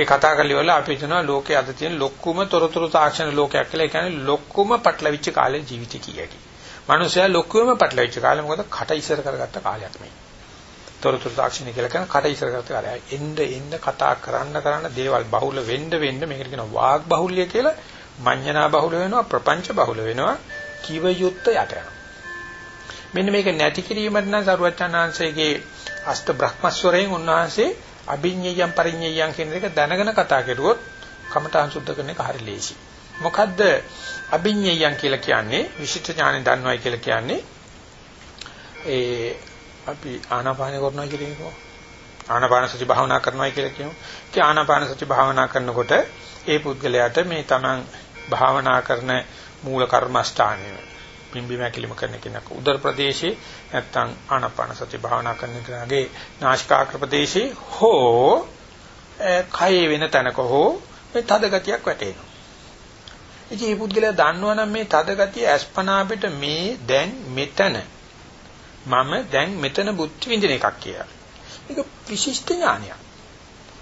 ඒ කතා කරලි වල අපි හිතනවා ලෝකයේ අද තියෙන ලොකුම තොරතුරු තාක්ෂණ ලෝකයක් කියලා. ඒ කියන්නේ ලොකුම පටලවිච්ච කාලේ ජීවිතය කියකි. මනුස්සයා ලොකුවම පැටලෙච්ච කාලේ මොකද කට ඉස්සර කරගත්ත කාලයක් මේ. තොරතුරු තාක්ෂණය කියලා කියන කට ඉස්සර කරගත්ත කාලය. එන්න එන්න කතා කරන්න කරන්න දේවල් බහුල වෙන්න වෙන්න මේකට කියනවා වාග් බහුල්‍ය කියලා. මඤ්ඤණා බහුල වෙනවා ප්‍රපංච බහුල වෙනවා කිව යුත්ත යට යනවා. මෙන්න මේක නැති කිරීමට නම් සරුවචනාංශයේ අෂ්ට බ්‍රහ්මස්වරයෙන් උන්වහන්සේ අභිඤ්ඤයම් පරිඤ්ඤයම් කියන එක දැනගෙන කතා කරුවොත් කමඨාන් සුද්ධ කරන එක හරි ලේසි. මොකද්ද අභිඤ්ඤයම් කියලා කියන්නේ විශිෂ්ට ඥානෙ දන්නවයි කියලා කියන්නේ ඒ අපි ආනාපාන කරනවා කියන එක. ආනාපාන සති භාවනා කරනවා කියලා කියමු. ඒ ආනාපාන සති භාවනා කරනකොට ඒ පුද්ගලයාට මේ Taman භාවනා කරන මූල කර්මස්ථානය පිම්බි මැකිලිම කරන කෙනෙක් උදර ප්‍රදේශේ නැත්තම් ආනාපාන සති භාවනා කරන කෙනාගේ නාසිකාග්‍ර ප්‍රදේශේ හෝ කයේ වෙන තැනක හෝ මේ තද ගතියක් වැටෙනවා. ඉතින් මේ පුද්ගලයා දන්නවනම් මේ තද ගතිය අස්පනා පිට මේ දැන් මෙතන මම දැන් මෙතන බුද්ධ විඳින එකක් කියලා. ඒක විශිෂ්ට ඥානයක්.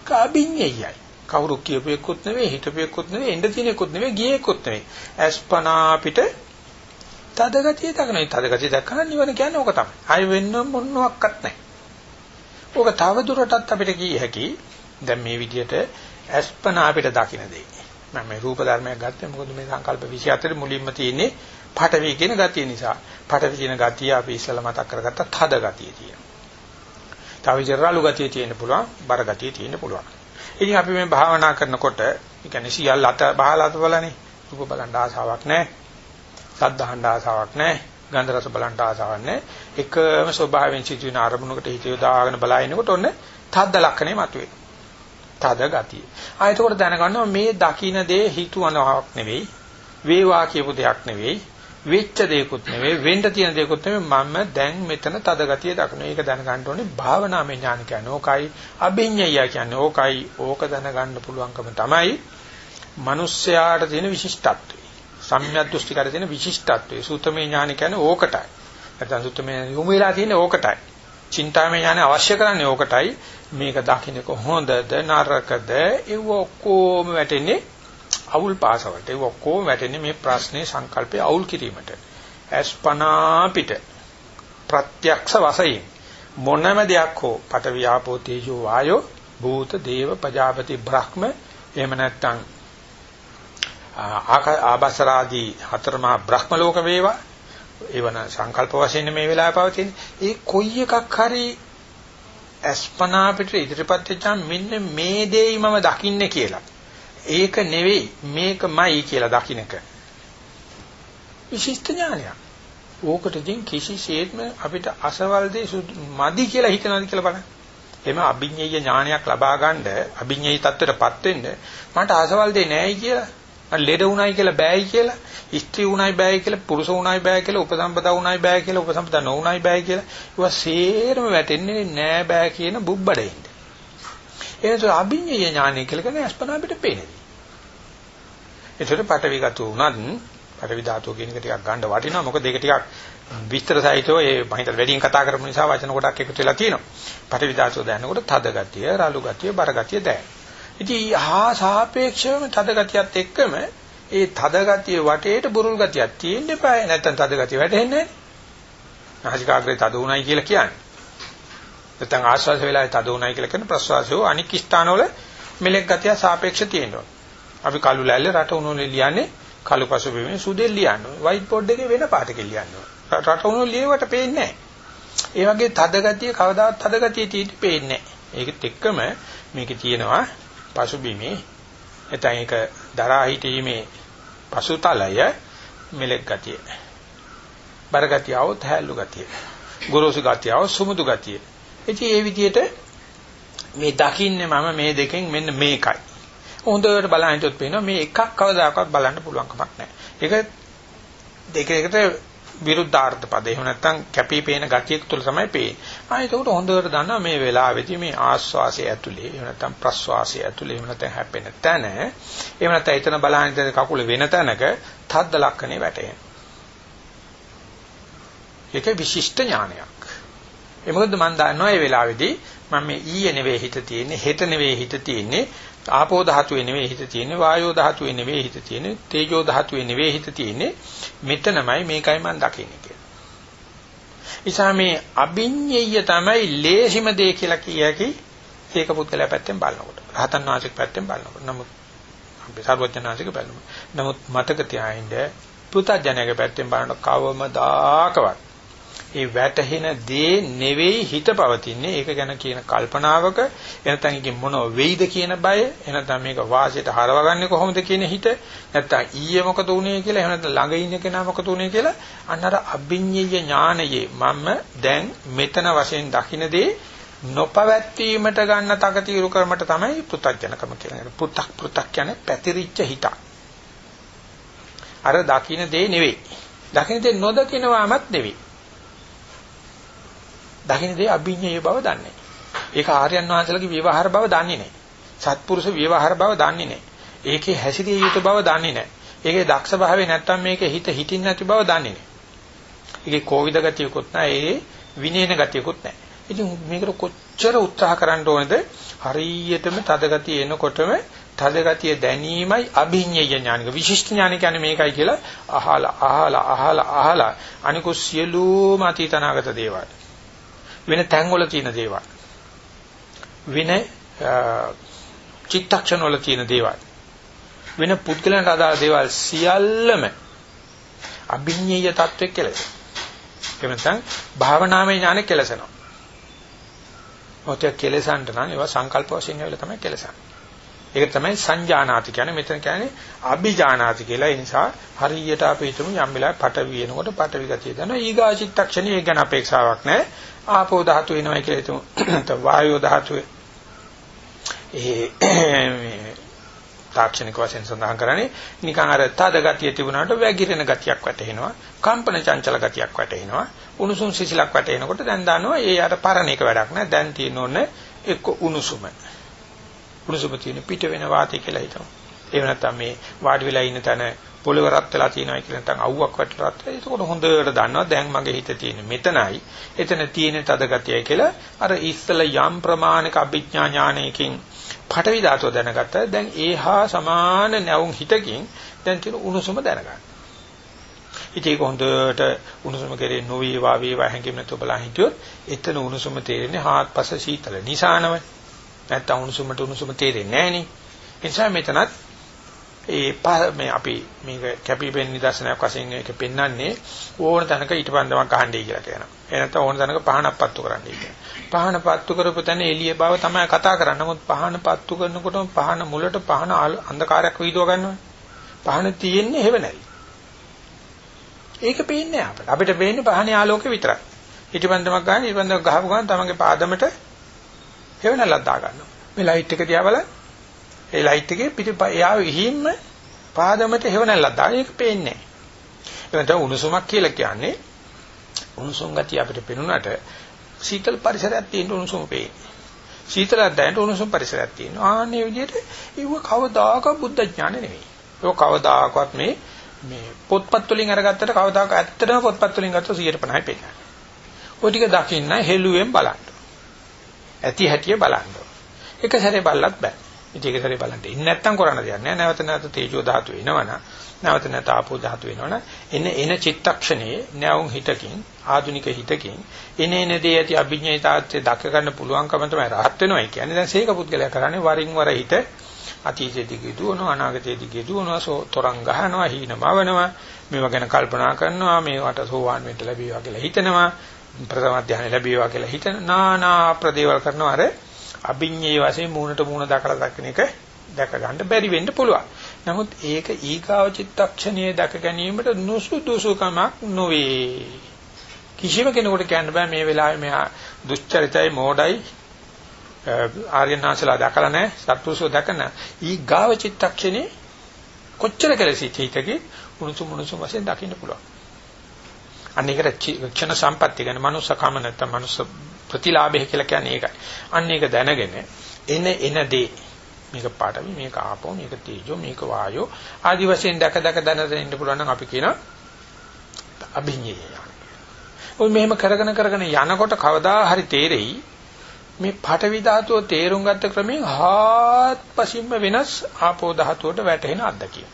කාබිඤ්ඤයයි. කවුරු කියපු එක්කුත් නෙවෙයි හිතපු එක්කුත් නෙවෙයි එන්න තියෙන එක්කුත් නෙවෙයි ගියේ එක්කුත් නෙවෙයි. අස්පනා පිට තද ගතිය දක්නයි. තද ගතිය දක්කන නිවන කියන්නේ ඕක තමයි. ආය වෙන්න මොනවත් නැහැ. ඕක තව දුරටත් අපිට කිය හැකි දැන් මේ විදිහට අස්පනා පිට දකින්න දෙයි. මම මේ රූප ධර්මයක් ගත්තේ මොකද මේ සංකල්ප 24 මුලින්ම තියෙන්නේ පඨවි කියන ගතිය නිසා. පඨවි කියන ගතිය අපි ඉස්සෙල්ලා මතක් කරගත්ත තද ගතිය තියෙනවා. තව ඉතරලු ගතිය තියෙන්න පුළුවන්, බර ගතිය තියෙන්න පුළුවන්. ඉතින් අපි මේ භාවනා කරනකොට, ඒ කියන්නේ සියල්ල අත බහලා අත බලන්නේ. රූප බලන්න ආසාවක් නැහැ. සද්ද අහන්න ආසාවක් නැහැ. ගන්ධ රස බලන්න ආසාවක් නැහැ. එකම ස්වභාවයෙන් සිදුවෙන අරමුණකට හිත යොදාගෙන බලාගෙනකොට ඔන්න තද්ද ලක්ෂණේ මතුවේ. තද ගතිය. ආ එතකොට දැනගන්නවා මේ දකින්න දේ හිතුවනවක් නෙවෙයි. වේවා කියපු දෙයක් නෙවෙයි. වෙච්ච දෙයක්ුත් නෙවෙයි වෙන්න තියෙන දෙයක්ුත් නෙවෙයි මම දැන් මෙතන තද ගතිය දක්න. ඒක දැනගන්න ඕනේ භාවනාමය ඥාන කියන්නේ ඕකයි අභිඤ්ඤය කියන්නේ ඕකයි ඕක දැනගන්න පුළුවන්කම තමයි මිනිස්යාට තියෙන විශිෂ්ටත්වය. සම්‍යක් දෘෂ්ටිකට තියෙන විශිෂ්ටත්වය. සූතමේ ඥාන කියන්නේ ඕකටයි. නැත්නම් සූතමේ යොමු වෙලා තියෙන්නේ ඕකටයි. චින්තාමය ඥාන අවශ්‍ය කරන්නේ ඕකටයි. මේක දකින්න කොහොඳද නරකද ඒව ඔක්කොම වැටෙන්නේ අවුල් පාසවට. ඒ ඔක්කොම වැටෙන්නේ මේ ප්‍රශ්නේ සංකල්පේ අවුල් කිරීමට. අස්පනා පිට ප්‍රත්‍යක්ෂ වශයෙන් මොනම දෙයක් හෝ පට වියාපෝ තේජෝ වායෝ භූත දේව පජාපති බ්‍රහ්ම එහෙම නැත්නම් ආබසරාදී හතරමා බ්‍රහ්ම ලෝක වේවා. ඒවන සංකල්ප වශයෙන් මේ වෙලාවේ පවතින. ඒ කොයි එකක් හරි අස්පනා පිට ඉදිරිපත් වෙච්චාම මෙන්න මේ දෙයි මම දකින්නේ කියලා. ඒක නෙවෙයි මේකමයි කියලා දකින්නක. විශිෂ්ට ඥානයක්. ඕකට ඉතින් කිසිසේත්ම අපිට අසවල් දේ මදි කියලා හිතනවාද කියලා බලන්න. එimhe අභිඥේය ඥානයක් ලබා ගන්න අභිඥේය தත්වෙටපත් වෙන්න මට අසවල් දේ නෑයි කියලා. මට ලෙඩ උණයි කියලා බෑයි කියලා ස්ත්‍රී උණයි බෑයි කියලා පුරුෂ උණයි බෑ කියලා උපසම්පදා උණයි බෑ කියලා උපසම්පදා නොඋණයි බෑ කියලා ඒවා සේරම වැටෙන්නේ නෑ බෑ කියන බුබ්බඩෙින්ද එනසෝ අභිඤ්ඤය ඥානය කියලා කියන්නේ අස්පනා පිට පේන්නේ. ඒතර පටවිගත උනත් පටවි ධාතුව කියන එක ටිකක් ගන්න වටිනවා. මොකද ඒක ටිකක් විස්තර සහිතව ඒ මම හිතලා වැඩියෙන් කතා කරපු නිසා වචන කොටක් එකතු වෙලා තියෙනවා. පටවි ධාතුව දැනනකොට තද ගතිය, රළු ගතිය, බර ගතිය දැන. ඉතින් හා සාපේක්ෂවම තද ගතියත් එක්කම ඒ තද ගතිය වටේට බුරුල් ගතියක් තියෙන්න එපා. නැත්තම් තද ගතිය වැටෙන්නේ නැහැ. නාසිකාග්‍රේ තද උණයි කියලා කියන්නේ. නැත්නම් ආශ්වාස වේලාවේ තද උනායි කියලා කියන ප්‍රශ්වාසය අනික් ස්ථානවල මෙලෙක් ගතිය සාපේක්ෂ තියෙනවා. අපි කළු ලැල්ල රට උණුනේ ලියන්නේ කළු පසුබිමේ සුදෙල් ලියන්නේ. වයිට් බෝඩ් එකේ වෙන පාටකින් ලියන්නේ. රට උණු ලියවට පේන්නේ ඒ වගේ තද ගතිය කවදාවත් තද ගතිය තියෙද්දි පේන්නේ නැහැ. ඒකත් එක්කම මේකේ තියෙනවා පසුබිමේ නැත්නම් ඒක දරා හිටීමේ පසුතලය මෙලෙක් ගතිය. බර ගතිය આવොත් හැල්ලු ගතිය. ගොරෝසු ගතිය આવොත් සුමුදු ගතිය. ඉතින් මේ විදිහට මේ දකින්නේ මම මේ දෙකෙන් මෙන්න මේකයි. හොඳට බලන හිටියොත් පේනවා මේ එකක් කවදාකවත් බලන්න පුළුවන් කමක් නැහැ. ඒක දෙක එකට විරුද්ධාර්ථ පද. එහෙම නැත්නම් කැපී පේන ගතියක් තුල තමයි පේන්නේ. ආ ඒකට හොඳට දන්නවා මේ වෙලාවේදී මේ ආස්වාසය ඇතුලේ එහෙම නැත්නම් ප්‍රස්වාසය ඇතුලේ එහෙම නැත්නම් හැපෙන තැන එහෙම නැත්නම් එතන බලන ඉඳන් කකුල වෙන තැනක තද්ද ලක්ෂණේ වැටෙනවා. ඒක විශිෂ්ට ඥානයක්. ඒ මොකද මම දන්නවා මේ වෙලාවේදී මම මේ ඊයේ නෙවෙයි හිත තියෙන්නේ හෙට නෙවෙයි හිත තියෙන්නේ ආපෝ ධාතුවේ නෙවෙයි හිත තියෙන්නේ වායෝ ධාතුවේ නෙවෙයි හිත තියෙන්නේ තේජෝ ධාතුවේ නෙවෙයි හිත තියෙන්නේ මෙතනමයි මේකයි මම දකින්නේ කියලා. නිසා මේ අභිඤ්ඤය තමයි ලේසිම දේ කියලා කියකි ඒක පුද්ගලයා පැත්තෙන් බලනකොට. රහතන් වහන්සේ පැත්තෙන් බලනකොට. නමුත් අපි සර්වඥාන්සේක බලනකොට. නමුත් මතක තියාගන්න පුතඥයාගේ පැත්තෙන් බලනකොට කවමදාකවත් ඒ වැටහෙන දේ නෙවෙයි හිත පවතින්නේ ඒක ගැන කියන කල්පනාවක එනතන් එකකින් මොනව වෙයිද කියන බය එනතන් මේක වාසියට හරවගන්නේ කොහොමද කියන හිත නැත්තම් ඊයේ මොකද වුනේ කියලා එහෙම නැත්නම් ළඟ ඉන්න කෙනා මොකද වුනේ කියලා අන්නර අභිඤ්ඤය ඥානයේ මම දැන් මෙතන වශයෙන් දකින්නේ නොපවැත්වීමට ගන්න තකතිරු කර්මට තමයි පෘථග්ජනකම කියන්නේ. පෘථක් පෘථක් කියන්නේ පැතිරිච්ච හිතක්. අර දකින්න දේ නෙවෙයි. දකින්න දේ නොදකින්නවාමත් නෙවෙයි. දකින්න දේ අභිඤ්ඤය බව දන්නේ. ඒක ආර්යයන් වහන්සේලාගේ විවහාර බව දන්නේ නැහැ. සත්පුරුෂ විවහාර බව දන්නේ නැහැ. ඒකේ හැසිරිය යුතු බව දන්නේ නැහැ. ඒකේ දක්ෂ භාවය නැත්තම් මේකේ හිත හිතින් නැති බව දන්නේ නැහැ. ඒකේ කෝවිද ගතියකුත් නැහැ. ඒ විනේන ගතියකුත් නැහැ. ඉතින් මේකට කොච්චර උත්සාහ කරන්න ඕනද? හරියටම තද ගතිය එනකොටම තද ගතිය දැනීමයි අභිඤ්ඤය ඥානික විශිෂ්ට ඥාන කියන්නේ මේකයි කියලා අහලා අහලා අහලා අහලා අනිකු සියලුම අතීතනාගත දේවල් වෙන තැන්වල තියෙන දේවල් වෙන චිත්තක්ෂණ වල තියෙන දේවල් වෙන පුද්ගලයන්ට අදාළ දේවල් සියල්ලම අභිඤ්ඤය තත්වෙක් කියලා. ඒ නැත්නම් භාවනාමය ඥානෙ කෙලසනවා. ඔතේ කෙලසන්ට නම් ඒවා සංකල්ප වශයෙන් ඇවිල්ලා තමයි කෙලසන්නේ. ඒක තමයි සංජානාති කියන්නේ මෙතන කියන්නේ අභිජානාති කියලා. ඒ නිසා හරියට අපි හිතමු යම් වෙලාවක පටවි වෙනකොට පටවි ගතිය දනවා. ඊගා චිත්තක්ෂණිය ඒක ගැන අපේක්ෂාවක් නැහැ. ආපෝ ධාතු වෙනවා කියලා හිතමු. නැත්නම් වායෝ ධාතුවේ ඒ තාක්ෂණික වශයෙන් සඳහන් කරන්නේ නිකන් අර තද ගතිය තිබුණාට වැగిරෙන ගතියක් වැටෙනවා කම්පන චංචල ගතියක් වැටෙනවා උණුසුම් සිසිලක් වැටෙනකොට දැන් දන්නවා ඒ අර පරණ එක වැඩක් නෑ දැන් තියෙන ඕනේ එක්ක උණුසුම උණුසුම තියෙන පිට වෙන වාතය කියලා හිතමු එහෙම නැත්නම් මේ වාඩි වෙලා ඉන්න තැන පොළව රත් වෙලා තියෙනවා කියලා නැත්නම් අවුවක් වැටලා රත් වෙලා ඒකකොට හොඳට දන්නවා දැන් මගේ හිතේ තියෙන මෙතනයි එතන තියෙන තද ගතියයි කියලා අර ඉස්සල යම් ප්‍රමාණික අභිඥා ඥානයකින් පඨවි ධාතුව දැනගත්තා දැන් ඒහා සමාන නැවුම් හිතකින් දැන් තියෙන උණුසුම දැනගන්න. ඉතින් ඒක හොඳට උණුසුම කෙරේ නොවේවා වේවා හැංගීම නැතුව බලන් හිටියොත් එතන උණුසුම තේරෙන්නේ හාත්පස සීතල නිසානම. නැත්තම් උණුසුමට උණුසුම තේරෙන්නේ නැහැ නේ. ඒ නිසා මෙතනත් ඒ මේ අපි මේක කැපිපෙන නිදර්ශනයක් වශයෙන් මේක පෙන්වන්නේ ඕන තැනක ඊටපන්දමක් අහන්නයි කියලා කියනවා. ඒ නැත්නම් ඕන තැනක පහනක් පත්තු කරන්නයි කියනවා. පහන පත්තු කරපු තැන එළිය බව තමයි කතා කරන්නේ. නමුත් පහන පත්තු කරනකොටම පහන මුලට පහන අන්ධකාරයක් වීදුව ගන්නවා. පහන තියෙන්නේ හේව නැති. ඒක පේන්නේ අපිට. අපිට පේන්නේ පහනේ ආලෝකය විතරයි. ඊටපන්දමක් ගන්න ඊටපන්දමක් ගහපු ගමන් තමන්ගේ පාදමට හේව නැලක් දා ගන්නවා. මේ ලයිට් එක දිහා බලන්න ඒ ලයිට් එකේ පිට එයා විහිම්ම පාදමට හේවණල්ලක් දාන එක පේන්නේ නැහැ. එතන උණුසුමක් කියලා කියන්නේ උණුසුම් ගතිය අපිට පෙනුනට සීතල පරිසරයක් තියෙන උණුසුම පේන්නේ. සීතලක් දැනෙන උණුසුම් පරිසරයක් තියෙනවා. ආන්නේ විදිහට ඒව කවදාකවත් බුද්ධ ඥාන නෙවෙයි. ඒක කවදාකවත් මේ මේ පොත්පත් වලින් අරගත්තට කවදාක ඇත්තටම පොත්පත් වලින් ගත්තොත් 150යි පෙන්නන්නේ. ඔය ටික දකින්න හෙළුවෙන් බලන්න. ඇති හැටිය බලන්න. එක සැරේ බලලත් බෑ. ඉතින් ඒක සැරේ බලන්න. ඉන්නේ නැත්තම් කරන්න දෙයක් නෑ. නැවත නැවත තේජෝ ධාතු වෙනවනම් නැවත නැවත ආපෝ ධාතු වෙනවනම් එන එන චිත්තක්ෂණයේ නැවුම් හිතකින් ආධුනික හිතකින් එන එන දේ ඇති අභිඥාතාවත්වයේ දක ගන්න පුළුවන්කම තමයි rahat වෙනවා කියන්නේ. දැන් සීක පුද්ගලයා කරන්නේ වරින් වර හිත අතීතයේ දිගේ දුවනවා අනාගතයේ දිගේ දුවනවා තොරන් ගහනවා හීනමවනවා මේවා ගැන කල්පනා කරනවා මේවට සෝවාන් වෙන්න ලැබීවා කියලා හිතනවා ප්‍රථම ධ්‍යාන ලැබීවා කියලා හිතන නානා ප්‍රදේවල් කරනවා අර අභිඤ්ඤේ වශයෙන් මූණට මූණ දකලා දක්න එක දැක ගන්න බැරි වෙන්න පුළුවන්. නමුත් ඒක ඊගාව චිත්තක්ෂණයේ දැක ගැනීමට නුසුදුසුකමක් නොවේ. කිසිම කෙනෙකුට කියන්න බෑ මේ වෙලාවේ මෙහා දුස්චරිතයි මෝඩයි ආර්යනාශලා දැකලා නැහැ සත්පුරුෂෝ දැක නැහැ. ඊගාව චිත්තක්ෂණේ කොච්චර කෙලෙසිච්ච හිතකේ උණුසුම් උණුසුම් වශයෙන් දකින්න පුළුවන්. අන්න ඒකට ක්ෂණ සම්පත්තිය ගැන මනුස්සකම නැත්නම් මනුස්ස ප්‍රතිලාභය කියලා කියන්නේ ඒකයි. අන්න ඒක දැනගෙන එන එන දේ මේක පාඨවි මේක ආපෝ මේක තේජෝ මේක වායෝ ආදි වශයෙන් දැක දැක දැන දැන ඉන්න පුළුවන් නම් අපි කියන අභිඤ්ඤය. ඔය මෙහෙම කරගෙන කරගෙන යනකොට කවදා හරි තේරෙයි මේ පාඨවි ධාතුව තේරුම් ගත්ත ක්‍රමයෙන් හාත්පසින්ම වෙනස් ආපෝ ධාතුවට වැටෙන අත්දැකීම.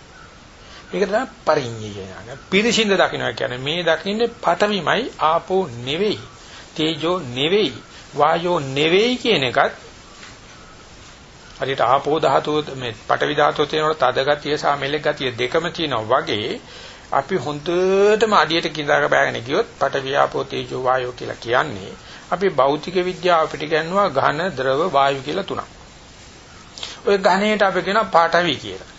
මේක තමයි පරිඤ්ඤය ඥාන. පිරිසිඳ දකින්න කියන්නේ මේ දකින්නේ පඨවිමයි ආපෝ නෙවෙයි. තේජෝ නෙවෙයි. වායෝ නෙවෙයි කියන එකත් හරියට ආපෝ ධාතුව මේ පඨවි ධාතුව තියෙනකොට තද ගතිය සහ මෙලෙක් ගතිය දෙකම තියෙනවා වගේ අපි හොඳටම අඩියට කිඳාක බෑගෙන ගියොත් පඨවි ආපෝ තේජෝ වායෝ කියලා කියන්නේ අපි භෞතික විද්‍යාව අපිට කියනවා ඝන ද්‍රව වායු කියලා තුනක්. ඔය ඝනයට අපි කියනවා පාඨවි කියලා.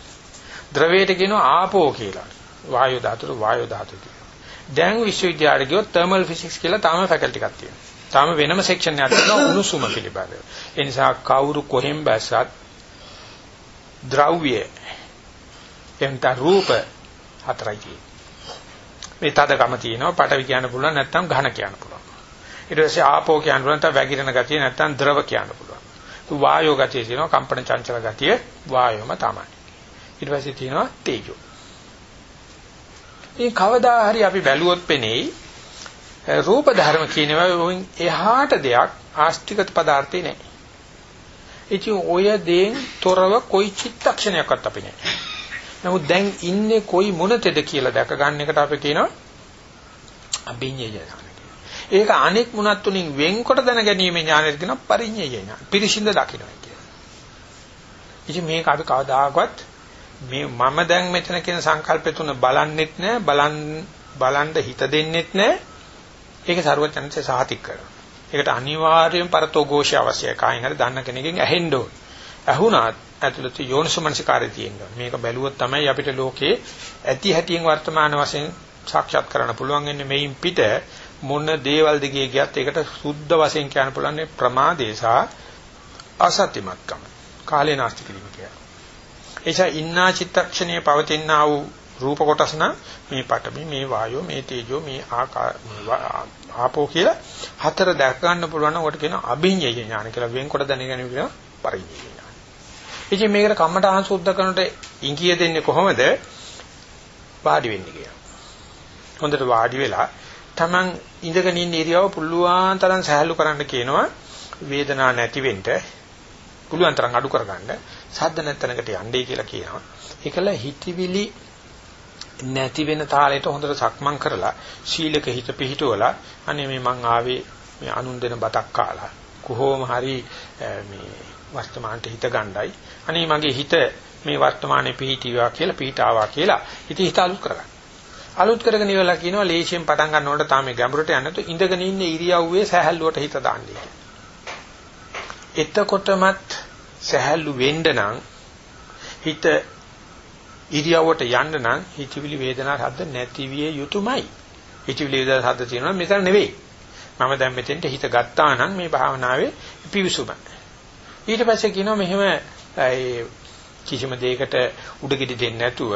ද්‍රවයට කියනවා ආපෝ කියලා. වායු ධාතුට වායු ධාතුව කියලා. දැන් විශ්වවිද්‍යාලයට ගියොත් තර්මල් ෆිසික්ස් කියලා තාම ෆැකල්ටි එකක් තියෙනවා. තාම වෙනම සෙක්ෂන් එකක් තියෙනවා උණුසුම පිළිබඳව. ඒ නිසා කවුරු කොහෙන් බැස්සත් ද්‍රව්‍ය එන්ට රූප හතරයි තියෙන්නේ. මේ තදකම තියෙනවා පටවි කියන්න පුළුවන් නැත්නම් ඝන කියන්න පුළුවන්. ඊට පස්සේ ආපෝ කියන්න පුළුවන් නැත්නම් වැగిරෙන ගතිය නැත්නම් ද්‍රව කියන්න පුළුවන්. වායෝ ගතිය තියෙනවා කම්පන චංචල ගතිය වායෝම තමයි. ඊට පස්සේ තියෙනවා තේජෝ. මේ කවදා හරි අපි බැලුවොත් පෙනෙයි රූප ධර්ම කියනවා එහාට දෙයක් ආස්තික පදාර්ථේ නැහැ. ඉතින් ඔය දේන් තොරව કોઈ චිත්තක්ෂණයක්වත් අපි නැහැ. නමුත් දැන් ඉන්නේ કોઈ මොනතෙද කියලා දැක ගන්න එකට අපි කියනවා අභිඤ්ඤය ඥාන කියලා. ඒක අනෙක් මුණත් තුලින් වෙන්කොට දැන ගැනීම ඥානෙට කියනවා පරිඤ්ඤය ඥාන. පිරිසිඳ දකින්නයි කියන්නේ. ඉතින් මේක අපි කවදාකවත් මේ මම දැන් මෙතන කියන සංකල්පය තුන බලන්නෙත් නෑ බලන් බලන්න හිත දෙන්නෙත් නෑ. ඒක ਸਰවඥන්සේ සාතික් කරනවා. ඒකට අනිවාර්යයෙන් පරතෝഘോഷය අවශ්‍යයි. කායින් හරි දන්න කෙනකින් ඇහෙන්න ඕන. ඇහුණාත් ඇතුළත යෝනිසමනසිකාරය තියෙනවා මේක බැලුවොත් තමයි අපිට ලෝකේ ඇති හැටියෙන් වර්තමාන වශයෙන් සාක්ෂාත් කරන්න පුළුවන් වෙන්නේ. මේයින් පිට මොන දේවල් දිගේ ගියත් ඒකට සුද්ධ වශයෙන් කියන්න පුළුවන් ප්‍රමාදේසා අසත්‍යමත්කම කාලේ නාස්ති කිරීම. කියලා. එيشා ඉන්නා චිත්තක්ෂණයේ පවතිනා වූ රූප කොටස් නම් මේ පඨමි මේ වායෝ මේ තේජෝ මේ ආපෝ කියලා හතර දැක ගන්න පුළුවන් නම් උකට කියන අභිඤ්ඤය ඥාන කියලා වෙන්කොට දැනගෙන කියන පරිඤ්ඤය ඥාන. ඉතින් මේකට කම්මඨාන් සුද්ධ කරනට ඉංගිය දෙන්නේ කොහොමද? වාඩි වෙන්නේ කියලා. හොඳට වාඩි වෙලා Taman ඉඳගෙන ඉන්න ඉරියව පුළුවන් තරම් සහැල්ලු කරන්න කියනවා වේදනාවක් නැති වෙන්න පුළුවන් තරම් අඩු කරගන්න සද්ද නැතනකට යන්නයි කියලා කියනවා. ඒකල හිතවිලි නැති වෙන තාලෙට හොඳට සක්මන් කරලා සීලක හිත පිහිටුවලා අනේ මේ මං ආවේ මේ අනුන් දෙන බතක් කාලා කොහොම හරි මේ වර්තමානට හිත ගණ්ඩායි අනේ මගේ හිත මේ වර්තමානයේ පිහිටියා කියලා පිහිටාවා කියලා ඉතින් හිත අලුත් කරගන්න. අලුත් කරගෙන ඉවරලා කියනවා ලේසියෙන් පටන් ගන්නකොට තාම ගැඹුරට යන්නේ නැතු ඉඳගෙන ඉන්න ඉරියව්වේ සහැල්ලුවට හිත දාන්නේ. එතකොටමත් සහැල්ලු වෙන්න නම් හිත ඉරියව්වට යන්න නම් හිතවිලි වේදනා හද්ද නැතිවිය යුතුයමයි. හිතවිලි වේදනා හද්ද තියෙනවා මෙතන නෙවෙයි. මම දැන් මෙතෙන්ට හිත ගත්තා නම් මේ භාවනාවේ පිවිසුම. ඊට පස්සේ කියනවා මෙහෙම කිසිම දෙයකට උඩගෙඩි දෙන්නේ නැතුව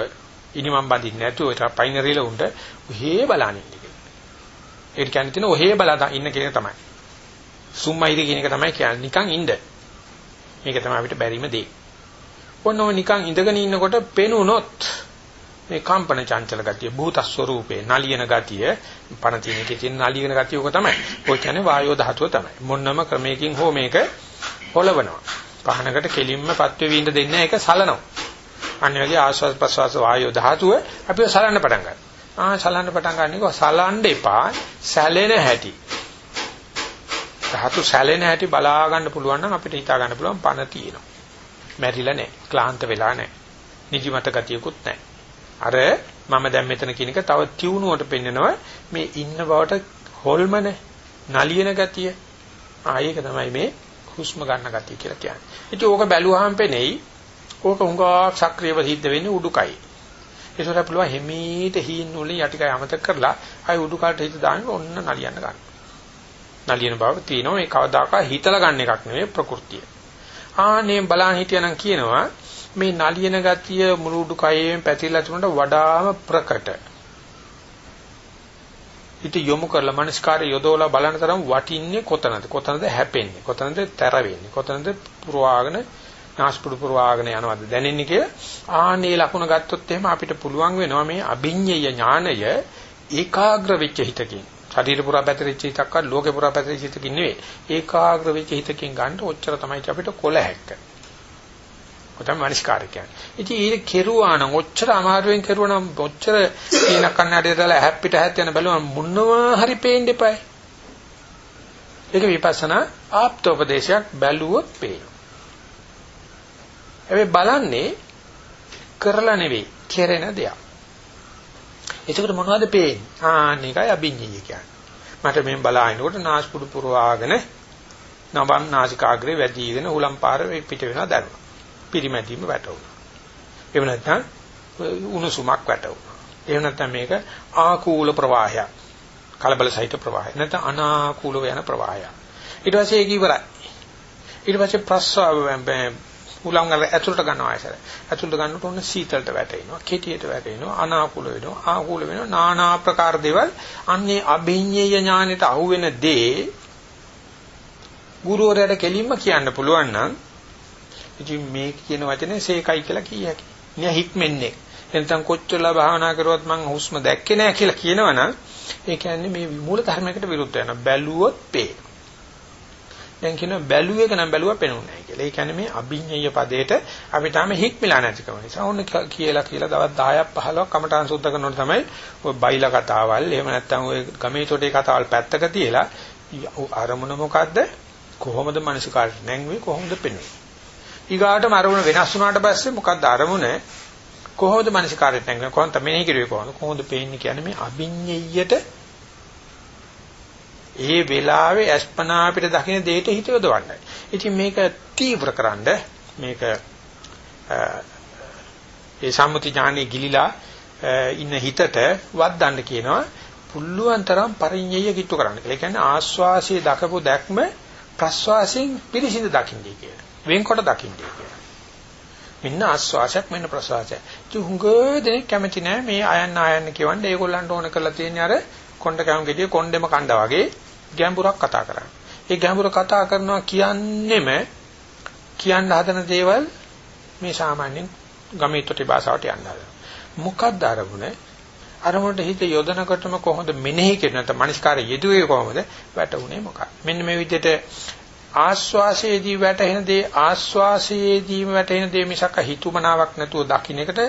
ඉනිමම් බඳින්න නැතුව ඒක පයින්රිල උන්ට ඔහේ බලන්නේ කියලා. ඒක කියන්නේ තියෙන ඔහේ බලා ඉන්න කෙනෙක් තමයි. සුම්මයිද කියන එක තමයි කියන්නේ නිකන් ඉන්න. මේක තමයි අපිට බැරිම දේ. ඔන්නෝ නිකන් ඉඳගෙන ඉන්නකොට පෙනුනොත් මේ කම්පන චංචල ගතිය භූත ස්වરૂපේ නලියන ගතිය පණ තියෙන එකේ තියෙන නලියන ගතිය ඔක තමයි. ඔය කියන්නේ වායෝ ධාතුව තමයි. මොන්නම ක්‍රමයකින් හෝ මේක පොළවනවා. පහනකට කෙලින්ම පත්වෙ විඳ දෙන්නේ ඒක සලනවා. අනිත් වගේ ආශ්වාස ප්‍රශ්වාස වායෝ ධාතුව අපිව සලන්න පටන් ගන්නවා. ආ සලන්න පටන් ගන්නකො සලන්න එපා සැලෙන හැටි. ධාතු සැලෙන හැටි බලා ගන්න පුළුවන් නම් අපිට හිතා ගන්න පුළුවන් පණ තියෙනවා. මැරිලා නැහැ. ක්ලාන්ත වෙලා නැහැ. නිදිමත ගතියකුත් නැහැ. අර මම දැන් මෙතන කියන එක තව තියුණුවට පෙන්නනවා මේ ඉන්න බවට හොල්මන නලියන ගතිය. ආ ඒක තමයි මේ හුස්ම ගන්න ගතිය කියලා කියන්නේ. ඉතින් ඕක බැලුවාම පෙනෙයි ඕක උංගා සක්‍රියව සිද්ධ වෙන්නේ උඩුකයි. ඒසොර පුළුවන් හිමීට හීන් වලින් යටිකය අමතක කරලා ආයි උඩුකයට හිත දාන්න ඔන්න නලියන්න ගන්න. නලියන බව තියෙනවා මේ කවදාකවත් හිතලා ගන්න එකක් නෙවෙයි ප්‍රകൃතිය. ආනේ බලන් හිටියනම් කියනවා මේ නලියන ගතිය මුළු උඩුකයෙන් පැතිරලා තිබුණට වඩාම ප්‍රකට. හිත යොමු කරලා මනස්කාරය යොදවලා බලන තරම් වටින්නේ කොතනද? කොතනද හැපෙන්නේ? කොතනද තැර වෙන්නේ? කොතනද පුරවාගෙන නාස්පුඩු පුරවාගෙන යනවද දැනෙන්නේ කියලා ආනේ ලකුණ ගත්තොත් එහෙම අපිට පුළුවන් වෙනවා මේ අභිඤ්ඤය ඥානය ඒකාග්‍ර වෙච්ච හිතකින් ශරීර පුරා පැතිරිච්ච හිතක්වත් ලෝකේ පුරා පැතිරිච්ච හිතකින් නෙවෙයි ඒකාග්‍ර වෙච්ච හිතකින් ගන්න ඔච්චර තමයි අපිට කොල හැක්ක ඔය තමයි මනස්කාරය කියන්නේ. ඉතින් ඒක කෙරුවා නම් ඔච්චර අමාරුවෙන් කෙරුවා නම් ඔච්චර කියන කන්නඩිය දාලා හැප්පිට හැත් යන බැලුවා මොනවා හරි පේන්න එපායි. ඒක විපස්සනා ආප්තෝපදේශයක් බැලුවොත් පේනවා. හැබැයි බලන්නේ කරලා නෙවෙයි, කෙරෙන දෙයක්. එතකොට මොනවද පේන්නේ? ආන්න එකයි අභිඤ්ඤය කියන්නේ. මට මෙහෙම බලාගෙනකොට නාස්පුඩු පුරවාගෙන නවම් නාසිකාග්‍රේ වැදීගෙන උලම් පාර පිට වෙනවා දැනුණා. පිරිමැදීම වැටුණා. එහෙම නැත්නම් උණුසුමක් වැටුණා. එහෙම නැත්නම් මේක ආකූල ප්‍රවාහයක්. කලබල සහිත ප්‍රවාහය. නැත්නම් අනාකූලව යන ප්‍රවාහයක්. ඊට පස්සේ ඒක ඉවරයි. ඊට පස්සේ ප්‍රස්වාව උලංග ඇතුළට ගන්නවා ඇසර. ඇතුළට ගන්නකොට ඔන්න සීතලට වැටෙනවා, කෙටියට වැටෙනවා, අනාකූල වෙනවා, ආකූල වෙනවා, নানা ආකාර දේවල් අන්නේ අභිඤ්ඤය ඥානෙට අහුවෙන දේ ගුරුවරයාට කෙලින්ම කියන්න පුළුවන් නම් ඉතින් මේ කියන වචනේ සේකයි කියලා කිය හැකි. නිය හික්මෙන්නේ. එතන කොච්චරලා භාවනා කරුවත් මං හුස්ම දැක්කේ නැහැ කියලා කියනවනම් ඒ කියන්නේ මේ මූල ධර්මයකට විරුද්ධ වෙනවා. බැලුවොත් පේනවා. දැන් කියන බැලුවේ එක නම් බැලුවා පේනුනේ නැහැ කියලා. ඒ කියන්නේ මේ අභිඤ්ඤය පදේට අපි තාම හික්මිලා නැතිකම නිසා. ඕන කියලා කියලා දවස් 10ක් 15ක් කමටහන් සුද්ධ කරනකොට තමයි ඔය බයිලා කතාවල් එහෙම නැත්නම් ඔය ගමේ තොටේ කතාවල් පැත්තක තියලා අරමුණ මොකද්ද? කොහොමද මානසිකාරට නැංගුවේ? කොහොමද පෙන්වන්නේ ඊගාටම අරමුණ වෙනස් වුණාට පස්සේ මොකද්ද අරමුණ? කොහොමද මානසිකාරට නැංගුවේ? කොහොමද මෙනෙහි කරුවේ කොහොමද? කොහොමද පේන්නේ? කියන්නේ මේ අභිඤ්ඤයයට ඒ වෙලාවේ අස්පනා අපිට දකින්න දෙයට හිත යොදවන්නයි. ඉතින් මේක තීව්‍රකරනද මේක ඒ සම්මුති ඥානෙ ගිලිලා ඉන්න හිතට වද්දන්න කියනවා පුල්ලුවන් තරම් පරිඤ්ඤය කිට්ටු කරන්න කියලා. ඒ කියන්නේ ආස්වාසිය දකපු දැක්ම ප්‍රස්වාසයෙන් පිරිසිඳ දකින්නේ කියලා. වෙන්කොට දකින්නේ කියලා. මෙන්න ආස්වාසයක් මෙන්න ප්‍රස්වාසයක්. තුංග දෙනෙක් කැමති නැහැ මේ අයන්න අයන්න කියවන්නේ ඒගොල්ලන්ට ඕන කරලා තියෙන්නේ අර කොණ්ඩ කැවුම් ගෙඩිය කොණ්ඩෙම කණ්ඩා වගේ ගැඹුරක් කතා කරන්නේ. ඒ ගැඹුර කතා කරනවා කියන්නෙම කියන්න හදන දේවල් මේ සාමාන්‍යයෙන් ගමේ තොටි භාෂාවට යන්න හදනවා. මොකක්ද අරමුණ? අරමුණට හිත යොදනකොටම කොහොමද මෙනෙහි කරන නැත්නම් මනස්කාරය යෙදුවේ කොහොමද? වැටුනේ මොකක්ද? මෙන්න මේ විදිහට ආස්වාසයේදී වැටෙන දේ ආස්වාසයේදීම වැටෙන දේ මිසක හිතුමනාවක් නැතුව දකින්න එකට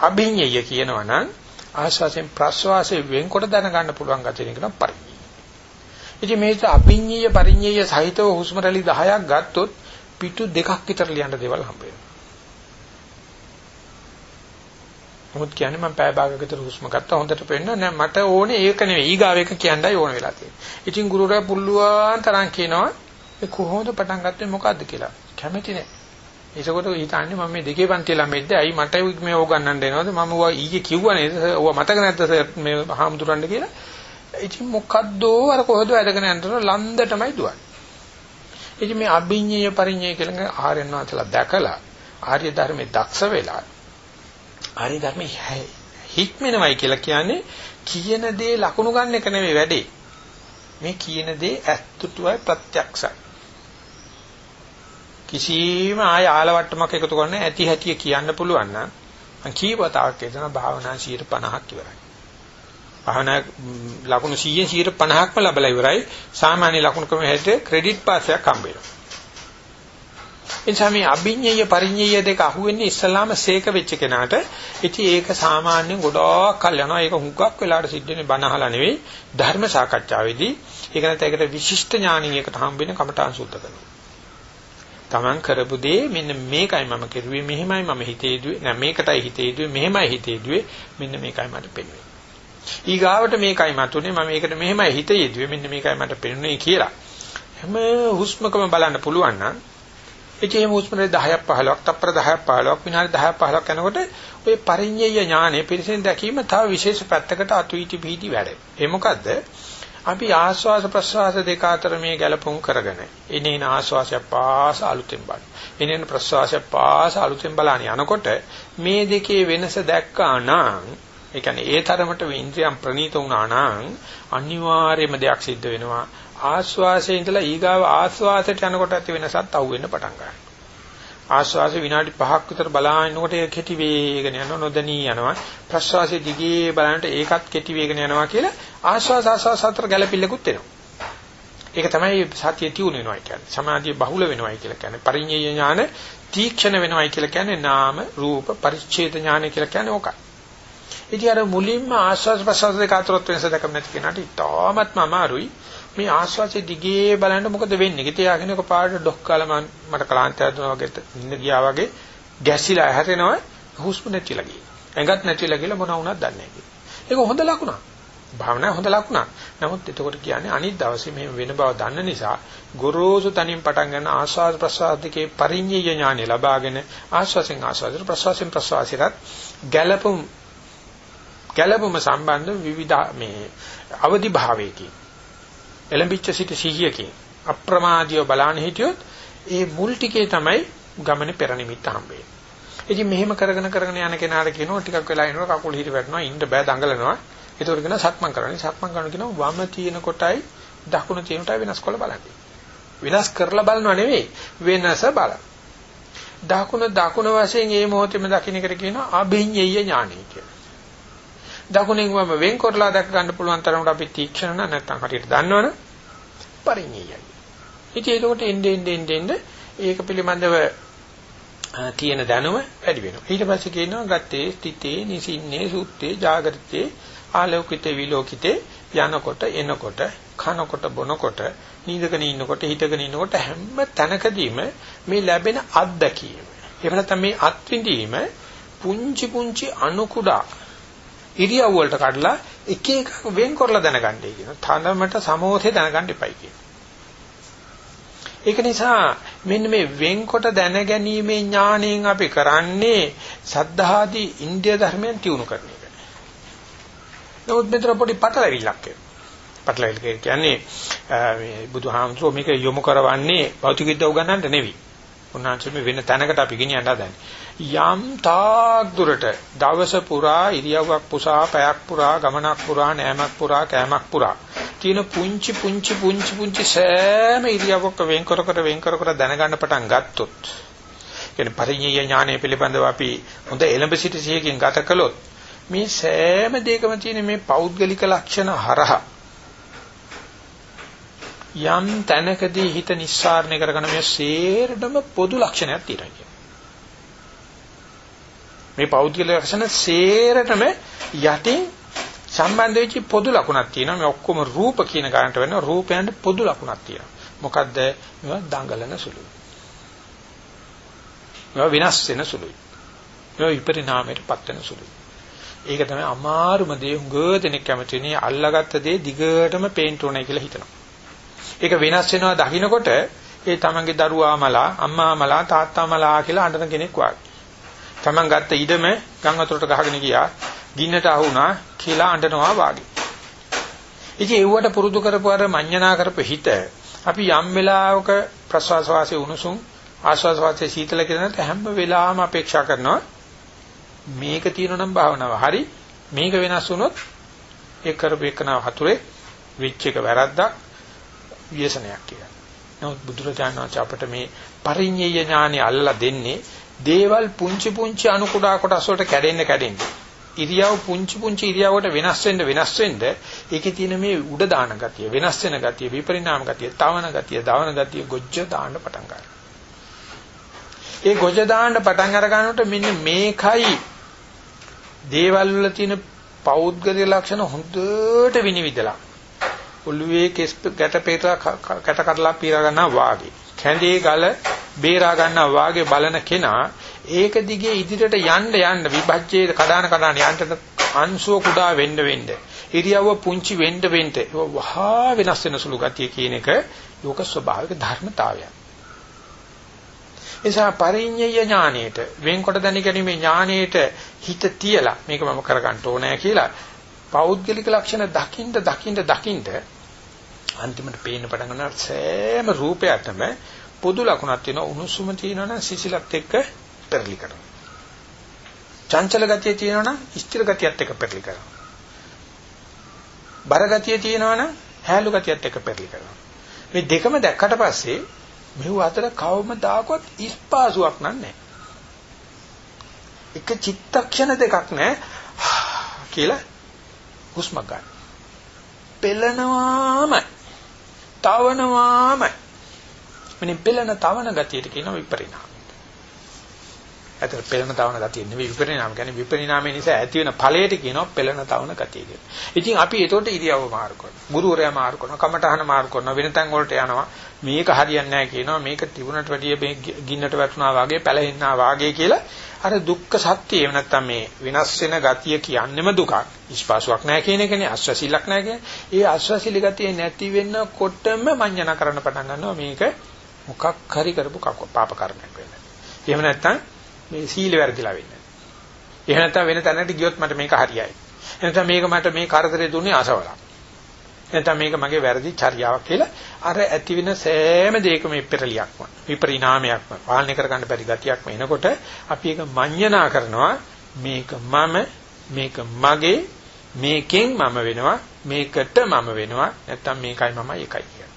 අභිඤ්ඤය කියනවා නම් ආස්වාසයෙන් ප්‍රස්වාසයෙන් වෙන්කොට දැනගන්න පුළුවන් ගැටෙන එක නම් පරිඤ්ඤය. ඉතින් මේක අභිඤ්ඤය පරිඤ්ඤය සහිතව හුස්ම රැලි 10ක් ගත්තොත් පිටු දෙකක් විතර ලියන්න දේවල් හම්බ වෙනවා. මොකද කියන්නේ මම පැය භාගයක විතර හුස්ම ගත්තා හොඳට පෙන්න නෑ මට ඕනේ ඒක නෙවෙයි ඊගාව එක කියන්නයි ඕන වෙලා තියෙන්නේ. ඉතින් ගුරුවරයා පුල්ලුවන් තරම් කියනවා මේ කොහොමද පටන් ගත්තේ මොකද්ද කියලා. කැමති නෑ. ඒසකොට හිතන්නේ මම මේ දෙකේ පන්ති ළමෙක්ද ඇයි මට මේ ඕක ගන්නන්න එනවද මම ඌ ඊයේ කිව්වනේ ඌ මතක නැද්ද මේ හාමුදුරන්ට කියලා ඉතින් මොකද්දෝ අර කොහොද වැඩගෙන යනතර ලන්දටමයි දුවන්නේ. ඉතින් මේ අභිඤ්ඤය පරිඤ්ඤය කියලා ආර්යයන් වහන්සේලා දැකලා ආර්ය ධර්මයේ දක්ෂ වෙලා ආර්ය ධර්මයේ හික්මනවයි කියලා කියන්නේ කියන දේ ලකුණු ගන්න එක නෙවෙයි වැඩේ. මේ කියන දේ ඇත්තුටුවයි ප්‍රත්‍යක්ෂයි. කිසිම ආය ආලවට්ටමක් එකතු කරන්න ඇති හැටිය කියන්න පුළුවන් නම් මං කීවතාවක් එතන භාවනා 50ක් ඉවරයි. භාවනා ලකුණු 100 150ක්ම ලැබලා ඉවරයි. සාමාන්‍ය ලකුණු ක්‍රම හැටියට ක්‍රෙඩිට් පාස් එකක් හම්බ වෙනවා. එනිසා මේ අභිඤ්ඤය පරිඤ්ඤය දෙක අහුවෙන්නේ ඉස්සලාම සේක වෙච්ච කෙනාට. ඉතින් ඒක සාමාන්‍යයෙන් ගොඩාක් කල් යනවා. ඒක හුඟක් වෙලාට සිද්ධ වෙන්නේ බණ අහලා නෙවෙයි ධර්ම සාකච්ඡාවේදී. ඒක නැත්නම් ඒකට විශිෂ්ට ඥානින් එකට හම්බ වෙන කමඨාන් සුද්ධ කරනවා. Taman කරපු දේ මෙන්න මේකයි මම කරුවේ මෙහෙමයි මම හිතේ දුවේ නෑ මේකටයි හිතේ දුවේ මෙහෙමයි හිතේ දුවේ මෙන්න මේකයි මට පෙන්වෙන්නේ ඊගාවට මේකයි මතුනේ මම මේකට මෙහෙමයි හිත යෙදුවේ මෙන්න මේකයි මට පෙනුනේ කියලා. හැම හුස්මකම බලන්න පුළුවන් නම් එචේ හුස්මේ 10ක් 15ක් තප්පර 10ක් 15ක් විනාඩි 10ක් 15ක් යනකොට ඔය පරිඤ්ඤය ඥානෙ පිරිසෙන් දැකීම තව විශේෂ පැත්තකට අතුයිටි පිහිටි වැඩ. ඒ මොකද්ද? අපි ආස්වාස ප්‍රස්වාස දෙක අතර මේ ගැලපුම් කරගෙන එනේන ආස්වාසය පාස අලුතෙන් බලන. එනේන ප්‍රස්වාසය පාස අලුතෙන් බලන යනකොට මේ දෙකේ වෙනස දැක්කා නම් ඒ කියන්නේ ඒ තරමට ඉන්ද්‍රියම් ප්‍රනීත වුණා නම් අනිවාර්යයෙන්ම දෙයක් සිද්ධ වෙනවා. ආස්වාසයේ ඉඳලා ඊගාව ආස්වාසයට යනකොට ඇති වෙනසත් අහු වෙන්න පටන් ගන්නවා. ආස්වාසය විනාඩි 5ක් විතර බලාගෙනකොට ඒක කෙටි වේගන යනවා නොදැනී යනවා. ප්‍රස්වාසයේ දිගේ බලනකොට ඒකත් කෙටි වේගන යනවා කියලා ආස්වාස ආස්වාස අතර ගැළපිල්ලකුත් එනවා. ඒක තමයි සතිය තියුණු වෙනවා කියන්නේ. සමාධිය බහුල වෙනවායි කියලා කියන්නේ. පරිඤ්ඤය ඥාන තීක්ෂණ වෙනවායි කියලා කියන්නේ නාම රූප පරිච්ඡේද ඥාන කියලා කියන්නේ ඕකයි. ඉතින් අර මුලින්ම ආස්වාද ප්‍රසවාස දෙක අතරත් වෙනස දැකම නැති කෙනාට ඉතාමත්ම අමාරුයි. මේ ආස්වාසේ දිගේ බලන්න මොකද වෙන්නේ? කිත යාගෙන එක පාට ඩොක් කාලා මට කලාන්තය දුනා වගේ ඉන්න ගියා වගේ ගැසිලා හැරෙනවා හුස්ම නැතිලා ගියේ. ඇඟත් නැතිලා ගිහලා මොන වුණත් දන්නේ නැහැ. ඒක හොඳ ලකුණක්. භාවනාවේ හොඳ ලකුණක්. නමුත් එතකොට කියන්නේ අනිත් දවසේ මේ වෙන බව දන්න නිසා ගොරෝසු තනින් පටන් ගන්න ආස්වාද ප්‍රසවාස දෙකේ පරිඤ්ඤය ඥානය ලබාගෙන ආස්වාසෙන් ආස්වාදයට ප්‍රසවාසෙන් ප්‍රසවාසයට ගැළපුම් ගැළපුම සම්බන්ධ විවිධ මේ අවදි භාවයකින් එලඹිච්ච සිට සිහියකින් අප්‍රමාදීව බලන්න හිටියොත් ඒ මුල් ටිකේ තමයි ගමනේ පෙර නිමිත්ත හම්බෙන්නේ. ඉතින් මෙහෙම කරගෙන කරගෙන යන කෙනාට කියනවා ටිකක් වෙලා ඉනකොට කකුල හිර වැටෙනවා ඉන්න බෑ දඟලනවා. ඒතකොට කියනවා සක්මන් කරන්නේ. සක්මන් කරන කියනවා වම තියෙන කොටයි දකුණ තියෙන කොටයි වෙනස් කරලා බලන්න. වෙනස් කරලා බලනව නෙවෙයි වෙනස බලන්න. දකුණ දකුණ වශයෙන් මේ මොහොතේම දකින්න එකට කියනවා අභිඤ්ඤය ඥානය කියලා. දකුණෙන් වම වෙන් කරලා දැක ගන්න පුළුවන් තරමට අපි තීක්ෂණ නැත්නම් හරියට දන්නවනේ පරිඤ්ඤයයි. ඉතින් ඒකට එන්නේ එන්නේ එන්නේ ඒක පිළිබඳව තියෙන දැනුම වැඩි වෙනවා. ඊට පස්සේ කියනවා ගත්තේ ස්ථිතේ නිසින්නේ සුත්තේ జాగරිතේ ආලෝකිතේ විලෝකිතේ යනකොට එනකොට කනකොට බොනකොට නිදගෙන ඉන්නකොට හිටගෙන ඉන්නකොට හැම තැනකදීම මේ ලැබෙන අත්දැකීම. එහෙම නැත්නම් මේ අත්විඳීම පුංචි පුංචි අණු කුඩා ඉරියව් වලට කඩලා එක එක වෙන් කරලා දැනගන්නයි කියන. තරමට සමෝධේ දැනගන්න එපයි කියන. ඒක නිසා මෙන්න මේ වෙන්කොට දැනගැනීමේ ඥාණයෙන් අපි කරන්නේ සද්ධාදී ඉන්දිය ධර්මයන් තියුණු කරන එක. නමුත් මෙතන පොඩි පටලැවිල්ලක් පටලැවිල්ල කියන්නේ මේ බුදුහාමුදුරුවෝ මේක යොමු කරවන්නේ භෞතික විද්‍යාව උගන්නන්න නෙවෙයි. උන්වහන්සේ මේ වෙන තැනකට අපි ගෙනියන්න හදන්නේ. යම් තාක් දුරට දවස පුරා ඉරියව්වක් පුසා පැයක් පුරා ගමනක් පුරා නෑමක් පුරා කෑමක් පුරා තියෙන පුංචි පුංචි පුංචි පුංචි සෑම ඉරියව්වක වෙන් කර කර වෙන් කර කර දැනගන්න පටන් ගත්තොත් කියන්නේ පරිඤ්ඤය ඥානය පිළිබඳව අපි හොඳ එළඹ සිට සියකින් ගත කළොත් මේ සෑම දෙයකම තියෙන මේ පෞද්ගලික ලක්ෂණ හරහා යම් තැනකදී හිත නිස්සාරණය කරගෙන මේ සේරටම පොදු ලක්ෂණයක් තියෙනවා මේ පෞද්ගලික ලක්ෂණ සේරටම යටින් සම්බන්ධ වෙච්ච පොදු ලකුණක් තියෙනවා. මේ ඔක්කොම රූප කියන කාරණට වෙන රූපයන්ට පොදු ලකුණක් තියෙනවා. මොකද්ද? මේවා දඟලන සුළුයි. මේවා විනාශ වෙන සුළුයි. මේවා විපරිණාමයටපත් වෙන සුළුයි. ඒක තමයි අමාරුම දේ හුඟ දෙනෙක් කැමතිනේ අල්ලාගත්ත දේ දිගටම පේන්ට් උනේ කියලා හිතනවා. ඒක වෙනස් වෙනවා දකින්නකොට ඒ තමන්ගේ දරුවා මලා අම්මා මලා තාත්තා මලා කියලා අඬන කෙනෙක් වාගේ. Taman ගත්ත ඉඩම ගම් වතුරට ගහගෙන ගියා. ගින්නට අහුණා කියලා අඬනවා වාගේ. ඉතින් ඒවට පුරුදු කරපු අර මඤ්ඤණා කරපු හිත අපි යම් වෙලාවක ප්‍රසවාස වාසයේ උණුසුම් ආශ්වාස වාසයේ සීතල කියන හැම වෙලාවම අපේක්ෂා කරනවා මේක තියෙනනම් භාවනාව හරි මේක වෙනස් වුණොත් ඒ කරපු එකන හතුරේ වෙච්ච එක වැරද්දක් ව්‍යසනයක් කියලා. නමුත් බුදුරජාණන් වහන්සේ අපට මේ පරිඤ්ඤය ඥානෙ අල්ලලා දෙන්නේ දේවල් පුංචි පුංචි අණු කුඩා කොටස් වලට කැඩෙන්න කැඩෙන්න. ඉරියව් පුංචි පුංචි ඉරියව්වට වෙනස් වෙන්න වෙනස් වෙන්න ඒකේ තියෙන මේ උඩ දාන ගතිය, වෙනස් වෙන ගතිය, විපරිණාම ගතිය, තවන ගතිය, දවන ගතිය ගොජ්ජ දාන්න පටන් ගන්නවා. ඒ ගොජ දාන්න පටන් අර ගන්නකොට මෙන්න මේකයි දේවල් වල තියෙන පෞද්ගලික ලක්ෂණ හොඳට විනිවිදලා ඔළුවේ කෙස් ගැට පෙරලා කැට කඩලා පීරා ගන්නවා වාගේ. කැඳේ ගල බේරා ගන්නවා වාගේ බලන කෙනා ඒක දිගේ ඉදිරියට යන්න යන්න විභජ්‍යයේ කඩාන කඩාන යන්න අංශුව කුඩා වෙන්න වෙන්න ඉරියව්ව පුංචි වෙන්න වෙන්න වහා වෙනස් වෙන සුළු ගතිය කියන එක ලෝක ස්වභාවික ධර්මතාවයක්. එසා පරිඤ්ඤය ඥානයේට වෙන්කොට දැන ගැනීමේ ඥානයේට හිත තියලා මේක මම කරගන්න ඕනෑ කියලා පෞද්ගලික ලක්ෂණ දකින්න දකින්න දකින්න අන්තිමට පේන්න පටන් ගන්නවා සෑම රූපයකටම පොදු ලක්ෂණක් තියෙනවා උණුසුම තියෙනවනම් සිසිලත් එක්ක පෙරලි කරනවා. චංචල ගතිය තියෙනවනම් ස්ථිර ගතියත් එක්ක පෙරලි කරනවා. බර ගතිය තියෙනවනම් හැලු ගතියත් එක්ක පෙරලි කරනවා. මේ දෙකම දැක්කට පස්සේ මෙව අතර කවමදාකවත් ඉස්පාසුවක් නැහැ. එක චිත්තක්ෂණ දෙකක් නැහැ කියලා හුස්ම ගන්න. පෙළනවාමයි තවනවාමයි. මෙන්න පෙළන තවන ගතියට කියන විපරිණාම. ඇතර පෙළන තවන ගතිය නෙවෙයි විපරිණාම කියන්නේ විපරිණාමය නිසා ඇති වෙන ඵලයට කියනවා පෙළන තවන ගතිය කියලා. ඉතින් අපි ඒතකොට ඉරියව්ව මාරු කරනවා. ගුරුවරයා මාරු කරනවා. කමටහන මාරු කරනවා. වෙන තැන් වලට යනවා. මේක හරියන්නේ නැහැ කියනවා. මේක තිබුණට වැඩිය ගින්නට වැටුණා වාගේ පැලෙන්නා වාගේ කියලා අර දුක්ඛ සත්‍ය එහෙම නැත්නම් මේ විනාශ වෙන ගතිය කියන්නෙම දුකක්. ඉස්පාසුවක් නැහැ කියන එකනේ අස්වැසිල්ලක් නැහැ කියන්නේ. ඒ අස්වැසිලි ගතිය නැති වෙනකොටම මඤ්ඤණ කරන්න පටන් ගන්නවා මේක මොකක් හරි කරපු පාප කර්මයක් වෙන්නේ. එහෙම නැත්නම් මේ සීල වැරදිලා වෙන්නේ. එහෙම නැත්නම් වෙන තැනකට ගියොත් මට මේක හරියයි. එහෙනම් මේක මට මේ කරදරේ දුන්නේ අසවලක්. නැත්නම් මේක මගේ වැරදි චර්යාවක් කියලා අර ඇති වෙන සෑම දෙයකම පෙරලියක්ම විපරිණාමයක්ම පාලනය කරගන්න බැරි ගතියක්ම එනකොට අපි ඒක මඤ්ඤණා කරනවා. මේක මම මේක මගේ මේකෙන් මම වෙනවා මේකට මම වෙනවා. නැත්නම් මේකයි මම එකයි කියන.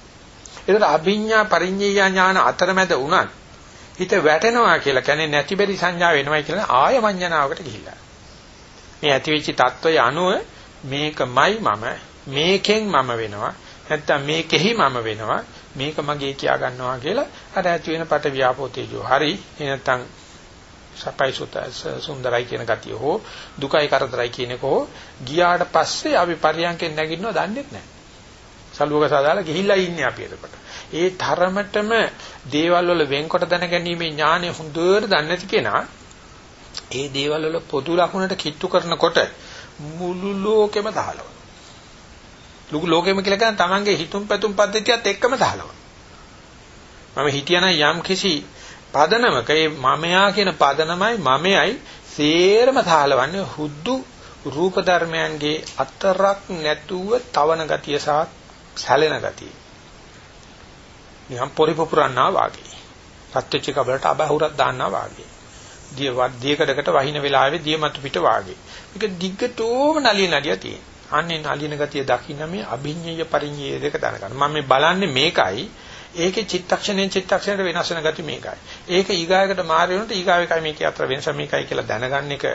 ඒතර අභිඥා පරිඤ්ඤා ඥාන අතරමැද වුණත් හිත වැටෙනවා කියලා කියන්නේ නැති බැරි සංඥා වෙනවයි කියලා ආය වඤ්ඤණාවකට ගිහිල්ලා. මේ ඇතිවෙච්ච తত্ত্বය අනුව මේකමයි මම මේකෙන් මම වෙනවා නැත්තම් මේකෙහි මම වෙනවා මේක මගේ කියා ගන්නවා කියලා අර ඇති වෙන පට ව්‍යාපෝ තේජෝ හරි නැත්තම් සපයි සුත සුන්දරයි කියන ගතිය හෝ දුකයි කරදරයි කියන එක හෝ ගියාට පස්සේ අපි පරියන්කෙන් නැගිටිනව දන්නේ නැහැ. සලුවක සාදාලා ගිහිල්ලා ඉන්නේ අපි එතකොට. ඒ තරමටම දේවල් වල වෙන්කොට දැනගැනීමේ ඥානය හොඳට දන්නේ නැති කෙනා ඒ දේවල් වල පොදු ලකුණට කිට්ටු කරනකොට මුළු ලෝකෙම දහලනවා. ලුකු ලෝකෙම කියලා කියන තමන්ගේ හිතුම් පැතුම් පද්ධතියත් එක්කම දහලනවා. මම හිතියනම් යම් කිසි පදනමක ඒ මමයා කියන පදනමයි මමයි සේරම සාහලවන්නේ හුදු රූප ධර්මයන්ගේ අතරක් නැතුව තවන ගතිය සහ සැලෙන ගතිය. නිකම් පොරිපුරන්නා වාගේ. සත්‍යච්ච කබලට අබහුරක් දාන්නා වාගේ. දිය වද්දියකඩකට වහින වෙලාවේ දිය මතු පිට වාගේ. මේක දිග්ගටෝම නලිය නලිය තියෙන. අන්නේ නලින ගතිය දකින්න මේ අභිඤ්ඤය පරිඤ්ඤය දෙක දැනගන්න. මම මේ බලන්නේ මේකයි. ඒකේ චිත්තක්ෂණයෙන් චිත්තක්ෂණයට වෙනස් වෙන ගතිය මේකයි. ඒක ඊගායකට මාරි වෙනකොට ඊගාව එකයි මේකේ අතර වෙනස මේකයි කියලා දැනගන්න එක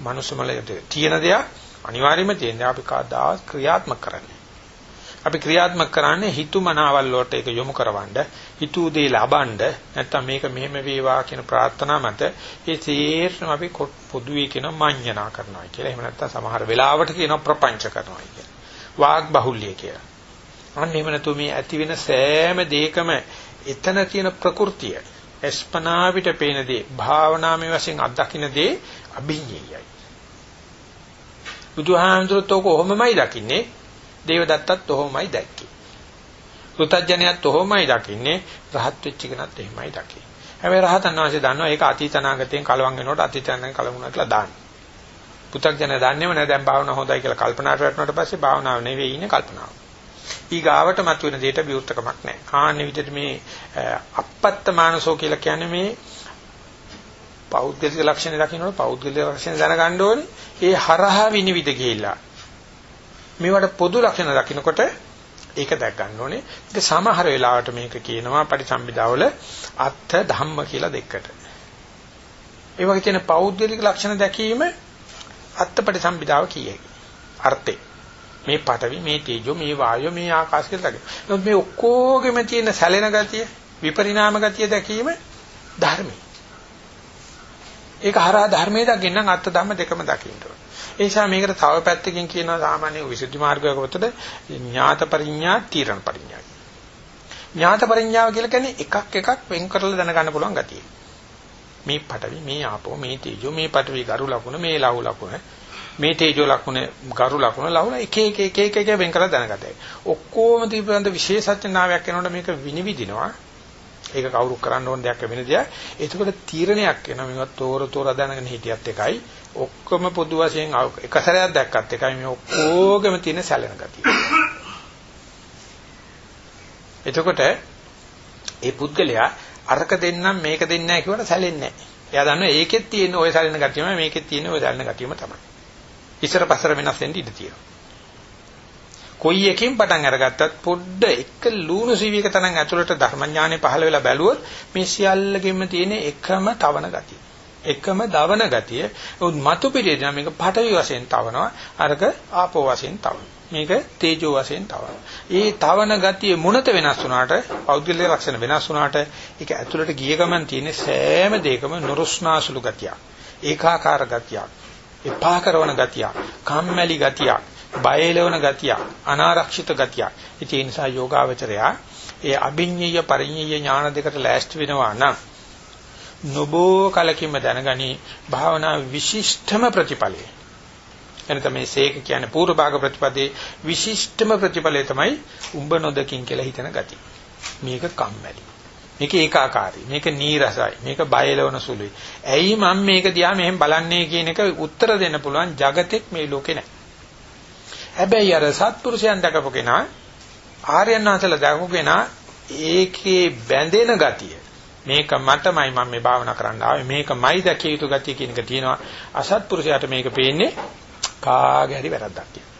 මනුස්සමලයට තියෙන දෙයක්. අනිවාර්යයෙන්ම තියෙනවා. අපි කවදාවත් ක්‍රියාත්මක කරන්නේ. අපි ක්‍රියාත්මක කරන්නේ හිතුමනාවල් වලට ඒක යොමු කරවන්න හිතූ දේ ලබන්න නැත්තම් මේක මෙහෙම වේවා කියන ප්‍රාර්ථනා මත ඒ තීර්ණ අපි පොදුවේ කියන මඤ්ඤණා කරනවා කියලා. එහෙම නැත්තම් සමහර වෙලාවට කියනවා ප්‍රපංච කරනවා කියලා. වාග් බහුල්‍ය කියලා. අන්න එහෙම නැතු මේ ඇති වෙන සෑම දෙයකම එතන තියෙන ප්‍රകൃතිය එස්පනා පිට පේන දේ භාවනාමය වශයෙන් අත්දකින්න දේ අභිඤ්ඤයයි. බුදුහාමුදුරුවෝ කොහොමමයි දකින්නේ දේවදත්තත් ඔහොමයි දැක්කේ. පෘථජ්ජනයත් ඔහොමයි දකින්නේ රහත් වෙච්ච කෙනත් එහෙමයි දකින්නේ. හැබැයි රහතන් වහන්සේ දන්නවා ඒක අතීත අනාගතයෙන් කලවම් වෙනකොට අතීත අනාගතයෙන් කලමුණා කියලා දාන්න. පෘථග්ජන දන්නේම නැහැ දැන් භාවනාව හොඳයි කියලා කල්පනාට වැටුණාට පස්සේ භාවනාව නෙවෙයි ඉන්නේ කල්පනාව. ඊගාවට මතුවෙන දෙයට විවෘතකමක් නැහැ. කාන්නේ විදිහට මේ අපත්ත මානසෝ කියලා කියන්නේ මේ පෞද්ගලික ලක්ෂණ දකින්නකොට පෞද්ගලික ලක්ෂණ දැනගන්න ඕනේ. ඒ හරහා විනිවිද ගිහිල්ලා මේවට පොදු ලක්ෂණ දකින්නකොට ඒක දැක් ගන්න ඕනේ. ඒක සමහර වෙලාවට මේක කියනවා පරිසම්බිදාවල අත්ථ ධම්ම කියලා දෙකට. ඒ වගේ තියෙන පෞද්ගලික ලක්ෂණ දැකීම අත්ථ පරිසම්බිදාව කියයි. අර්ථේ. මේ පඨවි මේ තේජෝ මේ වායෝ මේ ආකාශ කියලා දකින්න. නමුත් මේ ඔක්කොගෙම තියෙන සැලෙන ගතිය විපරිණාම ගතිය දැකීම ධර්මයි. ඒක හරහා ධර්මයේ දකින්න අත්ථ ධම්ම දෙකම දකින්න ඕනේ. ඒ නිසා මේකට තව පැත්තකින් කියනවා සාමාන්‍ය විසුද්ධි මාර්ගයක පොතට ඥාත පරිඥා තීරණ පරිඥා. ඥාත පරිඥාව කියලා කියන්නේ එකක් එකක් වෙන් කරලා දැනගන්න පුළුවන් ගතිය. මේ පටවි මේ ආපෝ මේ තේජෝ මේ පටවි ගරු ලකුණ මේ ලහු ලකුණ මේ තේජෝ ලකුණ ගරු ලකුණ ලහු එක එක එක එක එක වෙන් කරලා දැනගතයි. ඔක්කොම තිබුණාද විශේෂඥාවයක් වෙනකොට මේක විනිවිදිනවා. ඒක කවුරු කරන්න ඕන දෙයක් වෙන දෙයක්. ඒකවල තීරණයක් වෙනවා. මේවත් තෝර තෝර දැනගෙන හිටියත් එකයි. ඔක්කොම පොදු වශයෙන් එක සැරයක් දැක්කත් එකයි මේ ඔක්කොගෙම තියෙන සැලෙන ගතිය. එතකොට ඒ පුද්ගලයා අරක දෙන්නම් මේක දෙන්නේ නැහැ කියවට සැලෙන්නේ නැහැ. එයා දන්නවා ඒකෙත් තියෙන ওই සැලෙන ගතියම මේකෙත් තියෙන ওই සැලෙන ගතියම තමයි. ඉස්සර පස්සර වෙනස් වෙන්න ඉඩ තියෙනවා. කොයි එකකින් පටන් අරගත්තත් පොඩ්ඩ එක ලුණු සීවියක තරම් ඇතුළට ධර්මඥානෙ පහළ වෙලා බැලුවොත් මේ සියල්ලගෙම තියෙන එකම තවන ගතිය. එකම දවන ගතිය. උත් මතු පිළිදෙන මේක පටවි වශයෙන් තවනවා. අරක ආපෝ වශයෙන් තවනවා. මේක තේජෝ වශයෙන් තවන. ඒ තවන ගතිය මුණත වෙනස් වුණාට පෞද්ගලික ලක්ෂණ වෙනස් වුණාට ඒක ඇතුළට ගිය ගමන් තියෙන සෑම දෙයකම නුරුස්නාසුළු ගතියක්. ඒකාකාර ගතියක්. එපා කරන ගතියක්. කම්මැලි ගතියක්. බයලවන ගතියක්. අනාරක්ෂිත ගතියක්. ඒ නිසා යෝගාවචරයා ඒ අභිඤ්ඤය පරිඤ්ඤය ඥාන දෙකට ලෑස්ති වෙනවා නම් නොබෝ කලකින්ම දැනගනි භාවනා විශිෂ්ටම ප්‍රතිඵලය එනතම මේ සේක කියන්නේ පූර්ව භාග ප්‍රතිපදේ විශිෂ්ටම ප්‍රතිඵලය තමයි උඹ නොදකින් කියලා හිතන ගතිය. මේක කම්මැලි. මේක ඒකාකාරයි. මේක නීරසයි. මේක බයලවන සුළුයි. ඇයි මම මේක දිහා මෙහෙම බලන්නේ කියන එක උත්තර දෙන්න පුළුවන් జగතෙක් මේ ලෝකේ නැහැ. හැබැයි අර සත්පුරුෂයන් දකපු කෙනා ආර්යයන් වහන්සේලා දකපු කෙනා ඒකේ බැඳෙන ගතිය මේක මටමයි මම මේ භාවනා කරන්න ආවේ මේකමයි දැකිය යුතු ගතිය කියන එක තියෙනවා අසත්පුරුෂයාට මේක පේන්නේ කාගේ හරි වැරද්දක් කියලා.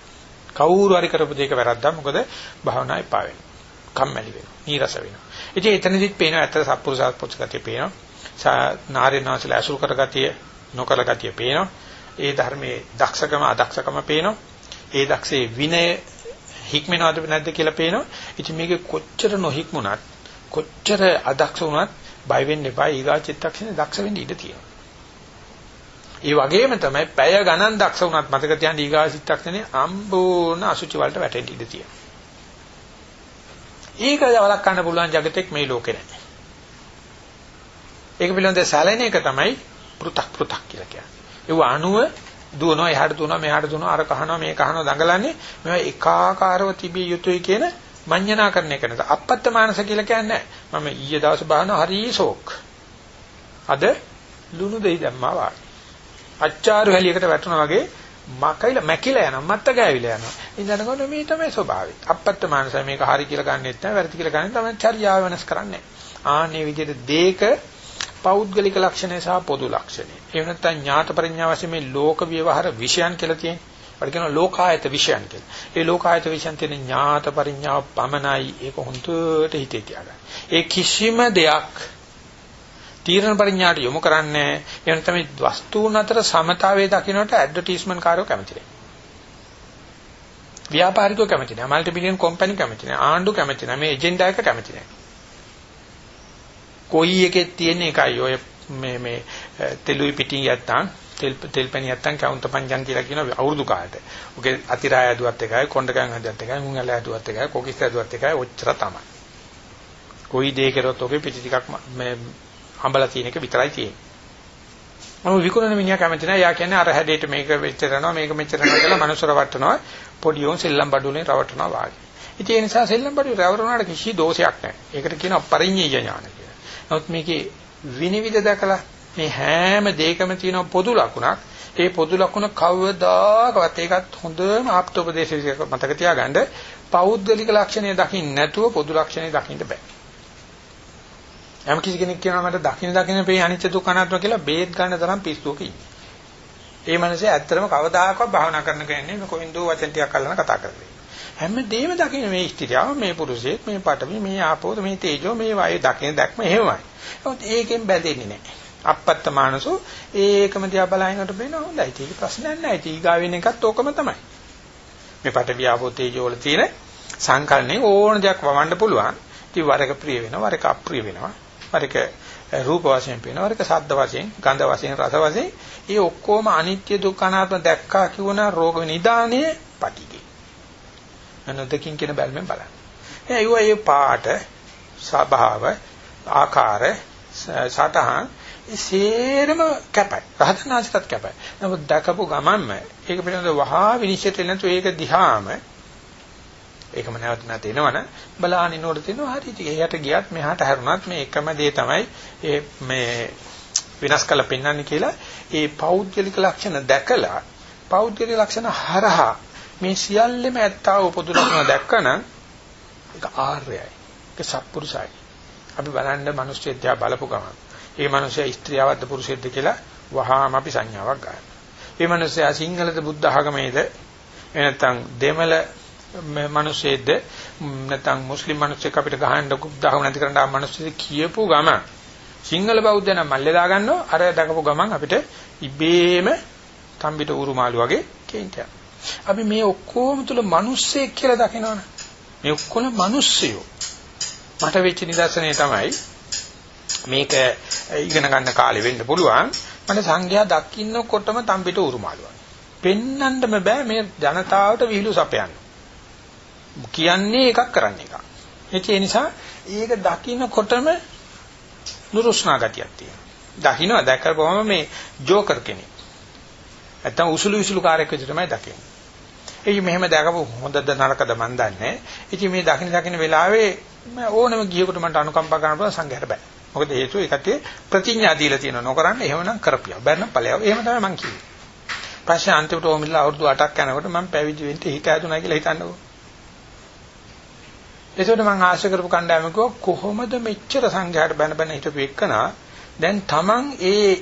කවුරු හරි කරපු දෙයක වැරද්දක් මොකද භාවනා එපා වෙනවා. කම්මැලි වෙනවා. නීරස වෙනවා. ඉතින් එතනදිත් පේනවා ඇත්ත සත්පුරුෂාත් පුස්තකයේ පේනවා. නාරීනාසල අසුරු කරගතිය නොකල ගතිය පේනවා. ඒ ධර්මයේ දක්ෂකම අදක්ෂකම පේනවා. ඒ දක්ෂේ විනය හික්මනවද නැද්ද කියලා පේනවා. ඉතින් මේකේ කොච්චර නොහික්මුණත් කොච්චර අදක්ෂ වුණත් බය වෙන්න එපා ඊගා චිත්තක්ෂණේ දක්ෂ වෙන්න ඉඩ තියෙනවා. ඒ වගේම තමයි පැය ගණන් දක්ෂ වුණත් මතක තියාගන්න ඊගා චිත්තක්ෂණේ අම්බෝන අසුචි වලට වැටෙන්න ඉඩ තියෙනවා. ඒක වලක් කරන්න පුළුවන් జగතෙක් මේ ලෝකේ නැහැ. ඒක පිළිබඳ සැලෙන එක තමයි පෘ탁 පෘ탁 කියලා කියන්නේ. ඒව අණුව දුවනවා එහාට දුවනවා මෙහාට දුවනවා අර කහනවා මේ කහනවා දඟලන්නේ මේවා එකාකාරව තිබිය යුතුයි කියන මඤ්ඤණා කරන එක. නේද අපත්ත මානස කියලා කියන්නේ මම ඊයේ දවසේ බාන හරි ෂෝක්. අද ලුණු දෙයි දැම්මා වාගේ. අච්චාරු හැලියකට වැටුණා වගේ මකයිල මැකිලා යනවා මත්ත ගෑවිලා යනවා. ඉඳනකොට මේ තමයි ස්වභාවය. අපත්ත මානසය මේක හරි කියලා ගන්නෙත් නැහැ වැරදි කියලා ගන්නෙත් තමයි චර්යාව වෙනස් කරන්නේ. ආන්නේ විදිහට දෙක පෞද්ගලික ලක්ෂණය සහ පොදු ලක්ෂණය. එහෙම නැත්නම් ඥාත පරිඥා වශයෙන් මේ ලෝක ව්‍යවහාර විෂයන් කියලා තියෙන්නේ. ඒකට කියනවා ලෝකායත විෂයන් කියලා. ඒ ලෝකායත විෂයන් තියෙන ඥාත පරිඥාව පමණයි ඒක හොඳට හිතේ තියාගන්න. ඒ කිසිම දෙයක් තීරණ පරිඥාට යොමු කරන්නේ එහෙම තමයි වස්තුන් අතර සමතාවයේ දකින්නට ඇඩ්වර්ටයිස්මන්ට් කාර්යෝ කැමති නැහැ. ව්‍යාපාරිකෝ කැමති නැහැ. මල්ටි බිලියන් කම්පැනි කැමති නැහැ. ආණ්ඩු කැමති නැහැ. මේ එජෙන්ඩා එක කැමති නැහැ. කොයි එකෙත් තියෙන එකයි ඔය මේ මේ තෙලුයි පිටින් යත්තන් තෙල් තෙල් පැණි නැත්තම් කවුන්ටර් පංජන් කියලා කියන අවුරුදු කාලට. ඔකේ අතිරාය ඇදුවත් එකයි, කොණ්ඩකම් ඇදුවත් එකයි, මුං ඇල ඇදුවත් එකයි, කොකිස් ඇදුවත් එකයි ඔච්චර තමයි. කොයි දෙයක් කරොත් ඔකේ පිටි ටිකක් මේ හම්බලා තියෙන එක විතරයි තියෙන්නේ. මම විකුණන මිනිහා කැමති නැහැ. යා කියන්නේ අර හැඩේට මේක මෙච්චර යනවා, මේක මෙච්චර යනවා කියලා මනුස්සර වටනවා. පොඩි උන් සෙල්ලම් බඩුලෙන් රවටනවා වාගේ. ඉතින් ඒ නිසා සෙල්ලම් බඩුවේ රවටනවාට කිසි දෝෂයක් නැහැ. ඒකට කියනවා පරිඤ්ඤය ඥාන කියලා. නමුත් මේකේ විනිවිද දැකලා මේ හැම දෙයකම තියෙන පොදු ලකුණක්. ඒ පොදු ලකුණ කවදාකවත් ඒකත් හොඳම ආප්තෝපදේශයක මතක තියාගන්න පෞද්ගලික ලක්ෂණය දකින්න නැතුව පොදු ලක්ෂණය දකින්න බෑ. යම් කිසි කෙනෙක් කියනවා මට දකින්න දකින්න පේ අනිත්‍ය දුක්ඛ අනාත්ම කියලා බේත් ගන්න තරම් පිස්සුවක ඉන්නේ. ඒ මනසේ ඇත්තටම කවදාකවත් භාවනා කරන්න කියන්නේ මේ කොයින්දෝ වචන ටිකක් අල්ලන කතා කරන්නේ. හැමදේම දකින්න මේ ස්ත්‍රියව මේ පුරුෂයෙක් මේ පටවි මේ ආපෝද මේ තේජෝ මේ වායු දකින්න දැක්ම එහෙමයි. නමුත් ඒකෙන් බැඳෙන්නේ නැහැ. අපත්ත මානසෝ ඒකම දිහා බලහිනකොට බේනවා හොඳයි. ඒක ප්‍රශ්නයක් නැහැ. ඊගාවෙන එකත් ඕකම තමයි. මේ පට වියාපෝ තේජෝ වල තියෙන සංකල්පනේ ඕන දෙයක් වවන්න පුළුවන්. ඉතින් වරක ප්‍රිය වෙනවා, වරක අප්‍රිය වෙනවා. වරක රූප වශයෙන් පේනවා, වරක ශබ්ද වශයෙන්, ගන්ධ වශයෙන්, රස වශයෙන්. මේ ඔක්කොම අනිත්‍ය දුක්ඛ අනාත්ම දැක්කා කියවන රෝග නිදානේ පටිගේ. අනොදකින් කියන බැල්මෙන් බලන්න. ඒ අයුව ඒ පාට, ස්වභාව, ආකාර, සටහන් සේරම කැපයි. රහතනාසිකත් කැපයි. නමුත් දැකපු ගමන්ම ඒක පිළිබඳව වහා විනිශ්චය දෙන්න නැතු ඒක දිහාම ඒකම නැවත නැත එනවනේ බලාගෙන ඉන්නකොට තියෙනවා හරි ඉතින් එහාට ගියත් මෙහාට හැරුණත් මේ එකම දේ තමයි ඒ මේ විනාශ කළ පෙන්වන්නේ කියලා ඒ පෞද්ගලික ලක්ෂණ දැකලා පෞද්ගලික ලක්ෂණ හරහා මේ සියල්ලම ඇත්තා වූ පොදු ලක්ෂණ දැක්කනම් ඒක ආර්යයි ඒක සත්පුරුසයි අපි බලන්න මිනිස්සු එක්ක බලපු ගමන් ඒ මනුස්සයා ස්ත්‍රියවද්ද පුරුෂයෙක්ද කියලා වහාම අපි සංඥාවක් ගන්නවා. ඒ මනුස්සයා සිංහලද බුද්ධ ආගමේද එනතන් දෙමළ මිනිස්සෙක්ද නැත්නම් මුස්ලිම් මිනිස්සෙක් අපිට ගහන්න බුද්ධ ආගම නැති කරන්න ආ මිනිස්සෙක් කියපු ගම සිංහල බෞද්ධ නම් මල්ලේ දාගන්නවා අර දකපු ගමන් අපිට ඉබේම තම්බිට උරුමාළු වගේ කේන්තියක්. අපි මේ ඔක්කොම තුල මිනිස්සෙක් කියලා දකිනවනේ. මේ ඔක්කොම මිනිස්සයෝ. මට වෙච්ච නිදර්ශනය තමයි මේක ඉගෙන ගන්න කාලේ වෙන්න පුළුවන්. මට සංඝයා දකින්නකොටම තම්බිට උරුමාලුවා. පෙන්නන්නම බෑ මේ ජනතාවට විහිළු සපයන්න. කියන්නේ එකක් කරන්න එකක්. ඒ නිසා ඒක දකින්නකොටම නුරුස්නා ගතියක් තියෙනවා. දකින්න දැක්කපුවම මේ ජෝකර් කෙනෙක්. නැත්තම් උසුළු විසුළු කාර්යයක් විදිහට තමයි දකින්නේ. ඒ මෙහෙම දැකපු හොඳද නරකද මන් දන්නේ. ඉතින් මේ දකින්න දකින්න වෙලාවේ ඕනම ගියෙකුට මට අනුකම්පා කරන්න පුළුවන් සංඝයාට බෑ. මොකද හේතුව ඒකත් ප්‍රතිඥා දීලා තියෙනවා නොකරන්න එහෙමනම් කරපියා. බැරනම් ඵලයක්. එහෙම තමයි මං කිව්වේ. පස්සේ අන්තිමට ඕමිලා අවුරුදු 8ක් යනකොට මම පැවිදි වෙන්න හිත ඇතුණා කියලා හිතන්නකෝ. එතකොට මං ආශා කරපු කණ්ඩායම කොහොමද මෙච්චර සංඝයාට බැන බැන හිටපු එකනා දැන් Taman ඒ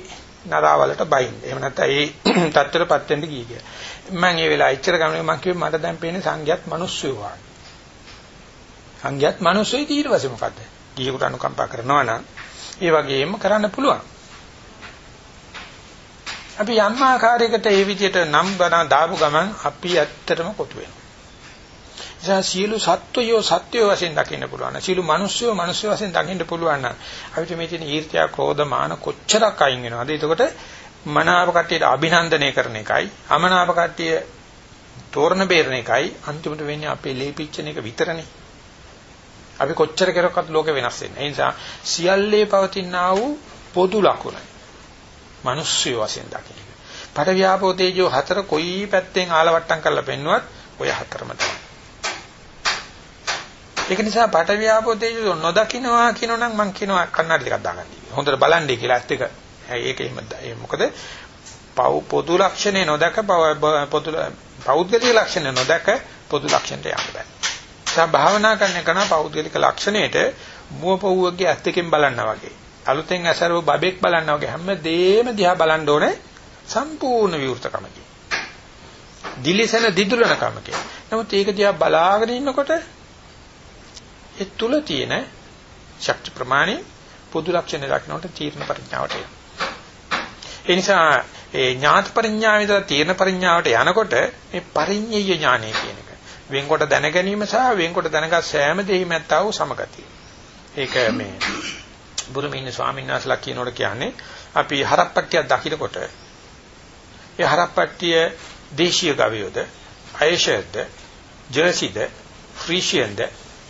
නරාවලට බයින්. එහෙම නැත්නම් ඒ තත්ත්වයටපත් වෙන්න ගියේ කියලා. මම ඒ වෙලාව ඉච්චර ගමනේ මම කිව්වේ මට දැන් පේන්නේ සංඝයාත් මිනිස්සු වගේ. සංඝයාත් මිනිස්සුයි ඊට පස්සේ මොකද්ද? ගියෙකුට අනුකම්පා කරනවා නම් ඒ වගේම කරන්න පුළුවන්. අපි යම් ආකාරයකට ඒ විදිහට නම් බණ දාපු ගමන් අපි ඇත්තටම කොටු වෙනවා. එසා සියලු සත්වයෝ සත්වයෝ වශයෙන් දකින්න පුළුවන්. සියලු මිනිස්සුયો මිනිස්සු වශයෙන් දකින්න පුළුවන් නම් අපිට මේ තියෙන ඊර්ත්‍යා ක්‍රෝධ මාන කොච්චරක් අයින් වෙනවද? එතකොට මනාප කට්ටියට අභිනන්දනය කරන එකයි අමනාප කට්ටිය තෝරන බේරන එකයි අන්තිමට වෙන්නේ අපේ ලේපිච්චන එක විතරනේ. අපි කොච්චර කරොක්වත් ලෝකෙ වෙනස් වෙන්නේ. ඒ නිසා සියල්ලේ පවතිනා වූ පොදු ලක්ෂණ. මිනිස්සු වශයෙන් දකින්න. පට ව්‍යාපෝ තේජෝ හතර කොයි පැත්තෙන් ආලවට්ටම් කරලා පෙන්නුවත් ඔය හතරම තමයි. ඒක නිසා පට ව්‍යාපෝ තේජෝ නොදකින්නවා කියනොනම් මම කියනවා කන්නඩි ටිකක් දාගන්න. හොඳට බලන්නේ කියලා ඇත්ත එක. ඒක එහෙම මොකද පව් පොදු ලක්ෂණේ නොදක පොදු පෞද්ගලික ලක්ෂණ නොදක පොදු ලක්ෂණයට යන්න බෑ. තා භාවනා කරන කෙනා පෞද්ගලික ලක්ෂණයට මුවපොව්වගේ ඇස් දෙකෙන් බලනවා වගේ. අලුතෙන් ඇසරව බබෙක් බලනවා වගේ හැම දෙෙම දිහා බලන්න ඕනේ සම්පූර්ණ විවෘතකමකින්. දිලිසෙන දිදුලන කමකින්. නමුත් ඒක දිහා බලාගෙන ඉන්නකොට ඒ තුල තියෙන ශක්ති ප්‍රමාණය පොදු ලක්ෂණ දක්නකොට තීර්ණ පරිඥාවට එනවා. ඒ නිසා ඒ ඥාත පරිඥාවේද තීර්ණ පරිඥාවට යනකොට මේ පරිඤ්ඤය ඥානය කියන එක වෙන්කොට දැන ගැනීම සහ වෙන්කොට දැනගත් සෑම දෙයක්ම ඇත්තා වූ සමගතිය. ඒක මේ බුරුමින්න ස්වාමීන් වහන්සේලා කියනකොට කියන්නේ අපි හරප්පට්ටියක් දකින්නකොට ඒ හරප්පට්ටිය දේශීය ගවයෝද අයෂයද ජර්සිද ෆ්‍රීෂියන්ද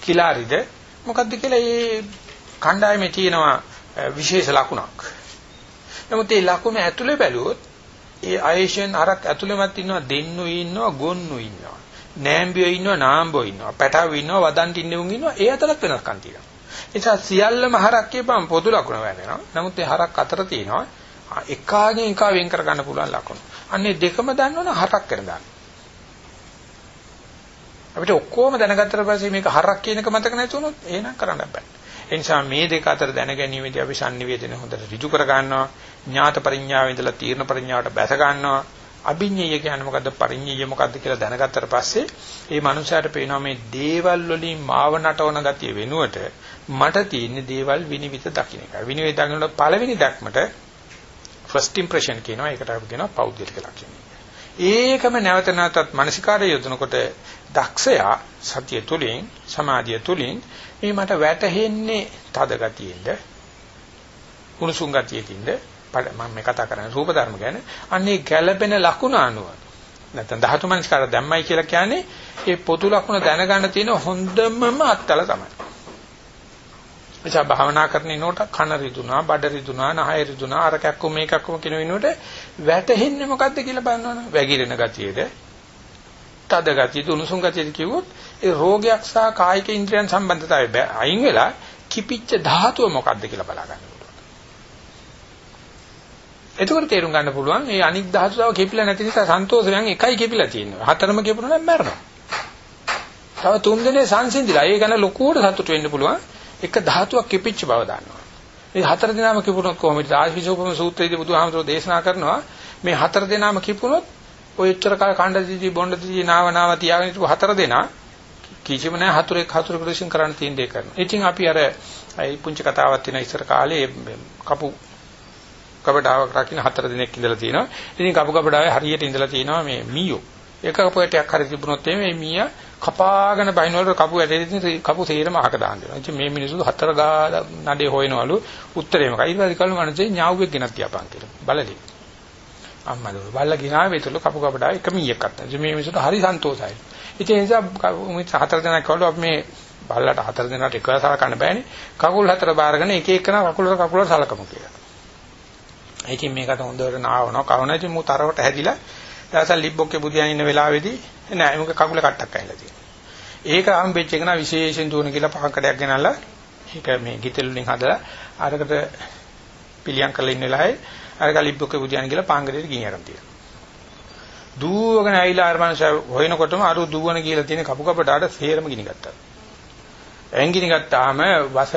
කිලාරිද මොකද්ද කියලා මේ කණ්ඩායමේ තියෙනවා විශේෂ ලකුණක්. නමුත් මේ ලකුණ ඇතුලේ බැලුවොත් ඒ අයෂයන් අරක් ඇතුලෙමත් ඉන්නවා දෙන්නු ඉන්නවා ගොන්නු ඉන්නවා. නෑම්බියෝ ඉන්නවා නාම්බෝ ඉන්නවා පැටව ඉන්නවා වදන්ට ඉන්නවුන් ඉන්නවා ඒ අතරත් වෙනස්කම් තියෙනවා. ඒ නිසා සියල්ලම හරක් කියපම් පොදු ලකුණ වෙනවා. නමුත් ඒ හරක් අතර තියෙනවා එකාගෙන් එක වෙන් කර ගන්න පුළුවන් ලකුණු. අන්නේ දෙකම දන්නවනම් හරක් කරන ගන්න. අපිට ඔක්කොම දැනගත්තට පස්සේ මේක හරක් කියන එක මතක නැති වුණොත් එහෙනම් කරන්න බෑ. ඒ නිසා මේ දෙක අතර දැනගැනීමේදී අපි sannivedana හොඳට ඍජු කර ගන්නවා. ඥාත පරිඥාවේ ඉඳලා තීර්ණ පරිඥාවට බැස ගන්නවා. අභිඤ්ඤය කියන්නේ මොකද්ද පරිඤ්ඤය මොකද්ද කියලා දැනගත්තට පස්සේ මේ මනුස්සයාට පේනවා මේ දේවල් වලින් මාව නටවන ගතිය වෙනුවට මට තියෙන දේවල් විනිවිද දකින්න එකයි. විනිවිද දකින්නට පළවෙනි දැක්මට first impression කියනවා. ඒකට අපි කියනවා පෞද්ගලික ලක්ෂණය. ඒකම නැවත නැවතත් මානසිකාරය යොදනකොට දක්ෂයා සතිය තුලින් සමාධිය තුලින් මේ මට වැටහෙන්නේ තද ගතියෙන්ද කුණුසුම් ගතියකින්ද මම මේ කතා කරන්නේ රූප ධර්ම ගැන. අන්නේ ගැළපෙන ලකුණ අනුව නැත්නම් ධාතු මනස්කාර දැම්මයි කියලා කියන්නේ ඒ පොදු ලකුණ දැනගන්න තියෙන හොඳමම අත්තල තමයි. එචා භාවනා කරන නෝට කන රිදුනා, බඩ රිදුනා, නහය රිදුනා, අර කැක්කු මේකක්කම කියන වෙනුවට වැටෙන්නේ මොකද්ද කියලා බලනවනේ. වැగిරෙන ගතියේද, තද ගතියද, උණුසුම් ගතියද කිව්වොත් ඒ රෝගයක් සහ කායික ඉන්ද්‍රියන් සම්බන්ධතාවය අයින් වෙලා කිපිච්ච ධාතුව මොකද්ද කියලා බලා ගන්න. එතකොට තේරුම් ගන්න පුළුවන් මේ අනික් ධාතු තව කිපිලා නැති නිසා සන්තෝෂයෙන් එකයි කිපිලා තියෙනවා. හතරම කිපුණා නම් මැරෙනවා. තව තුන් දෙනේ සංසිඳිලා. ඒ ගැන ලොකුවට සතුට වෙන්න පුළුවන්. එක ධාතුවක් කිපිච්ච බව දන්නවා. මේ හතර දෙනාම කිපුණොත් කොහොමද? ආශිෂෝපම සූත්‍රයේදී බුදුහාමතුරු දේශනා කරනවා මේ හතර දෙනාම කිපුණොත් ඔය එච්චර කාල කණ්ඩදීදී බොණ්ඩදීදී නාව නාව තියාගෙන හිටපු හතර දෙනා කිසිම නැහැ හතුරෙක් හතුරෙකුට විශ්ින් කරන්න තියෙන දේ කරනවා. ඉතින් අපි අර ඒ පුංචි කතාවක් තියෙන ඉස්සර කාලේ කපු කබඩාවක් රකින්න හතර දිනක් ඉඳලා තියෙනවා. ඉතින් කපු කබඩාවේ හරියට ඉඳලා තියෙනවා මේ මීයෝ. එක කපුවටයක් හරි තිබුණොත් මේ මීයා කපාගෙන බයිනවල කපු ඇටෙදි කපු තේරම අහක දාන්න දෙනවා. ඉතින් මේ මිනිස්සු හතර ගා නඩේ හොයනවලු උත්තරේ මොකයි? ඊට පස්සේ කල්ම මනසේ ඥාව්වෙක් ගෙනත් තියාපන් කියලා. බලලි. අම්මලෝ බල්ලා ගිනාවෙතලු කපු කපඩා එක මීයක් අත්තා. ඉතින් මේ මිනිස්සුන්ට හරි සන්තෝෂයි. ඉතින් ඒ නිසා මේ හතර දෙනා කවලු අපි මේ බල්ලට හතර දෙනාට එකවර සලකන්න බෑනේ. කකුල් හතර බාරගෙන එක එකනා කකුල් වල කකුල් වල සලකමු කියලා. ඉතින් මේකට හොඳට නාවනවා. කවුන ඉතින් මු තරවට හැදිලා දවසල් ලිබ්බොක්කේ බුදියන් ඉන්න වෙලාවේදී නෑ මොකද කකුල කට්ටක් ඇහිලා තියෙනවා. ඒක හම්බෙච්ච එක නා විශේෂයෙන් දුවන කියලා පහකඩයක් ගෙනල්ලා ඒක මේ ගිතෙල් වලින් හදලා අරකට පිළියම් කරලා ඉන්න වෙලාවේ අර ලිබ්බොක්කේ බුදියන් කියලා පාංගරේට ගිනි අරන් තියෙනවා. දුවගෙන ඇවිල්ලා අර මනුස්සයා හොයනකොටම අර දුවන කියලා තියෙන කපු කපටාට සේරම ගිනි ගත්තා. ඇන් ගිනි ගත්තාම වස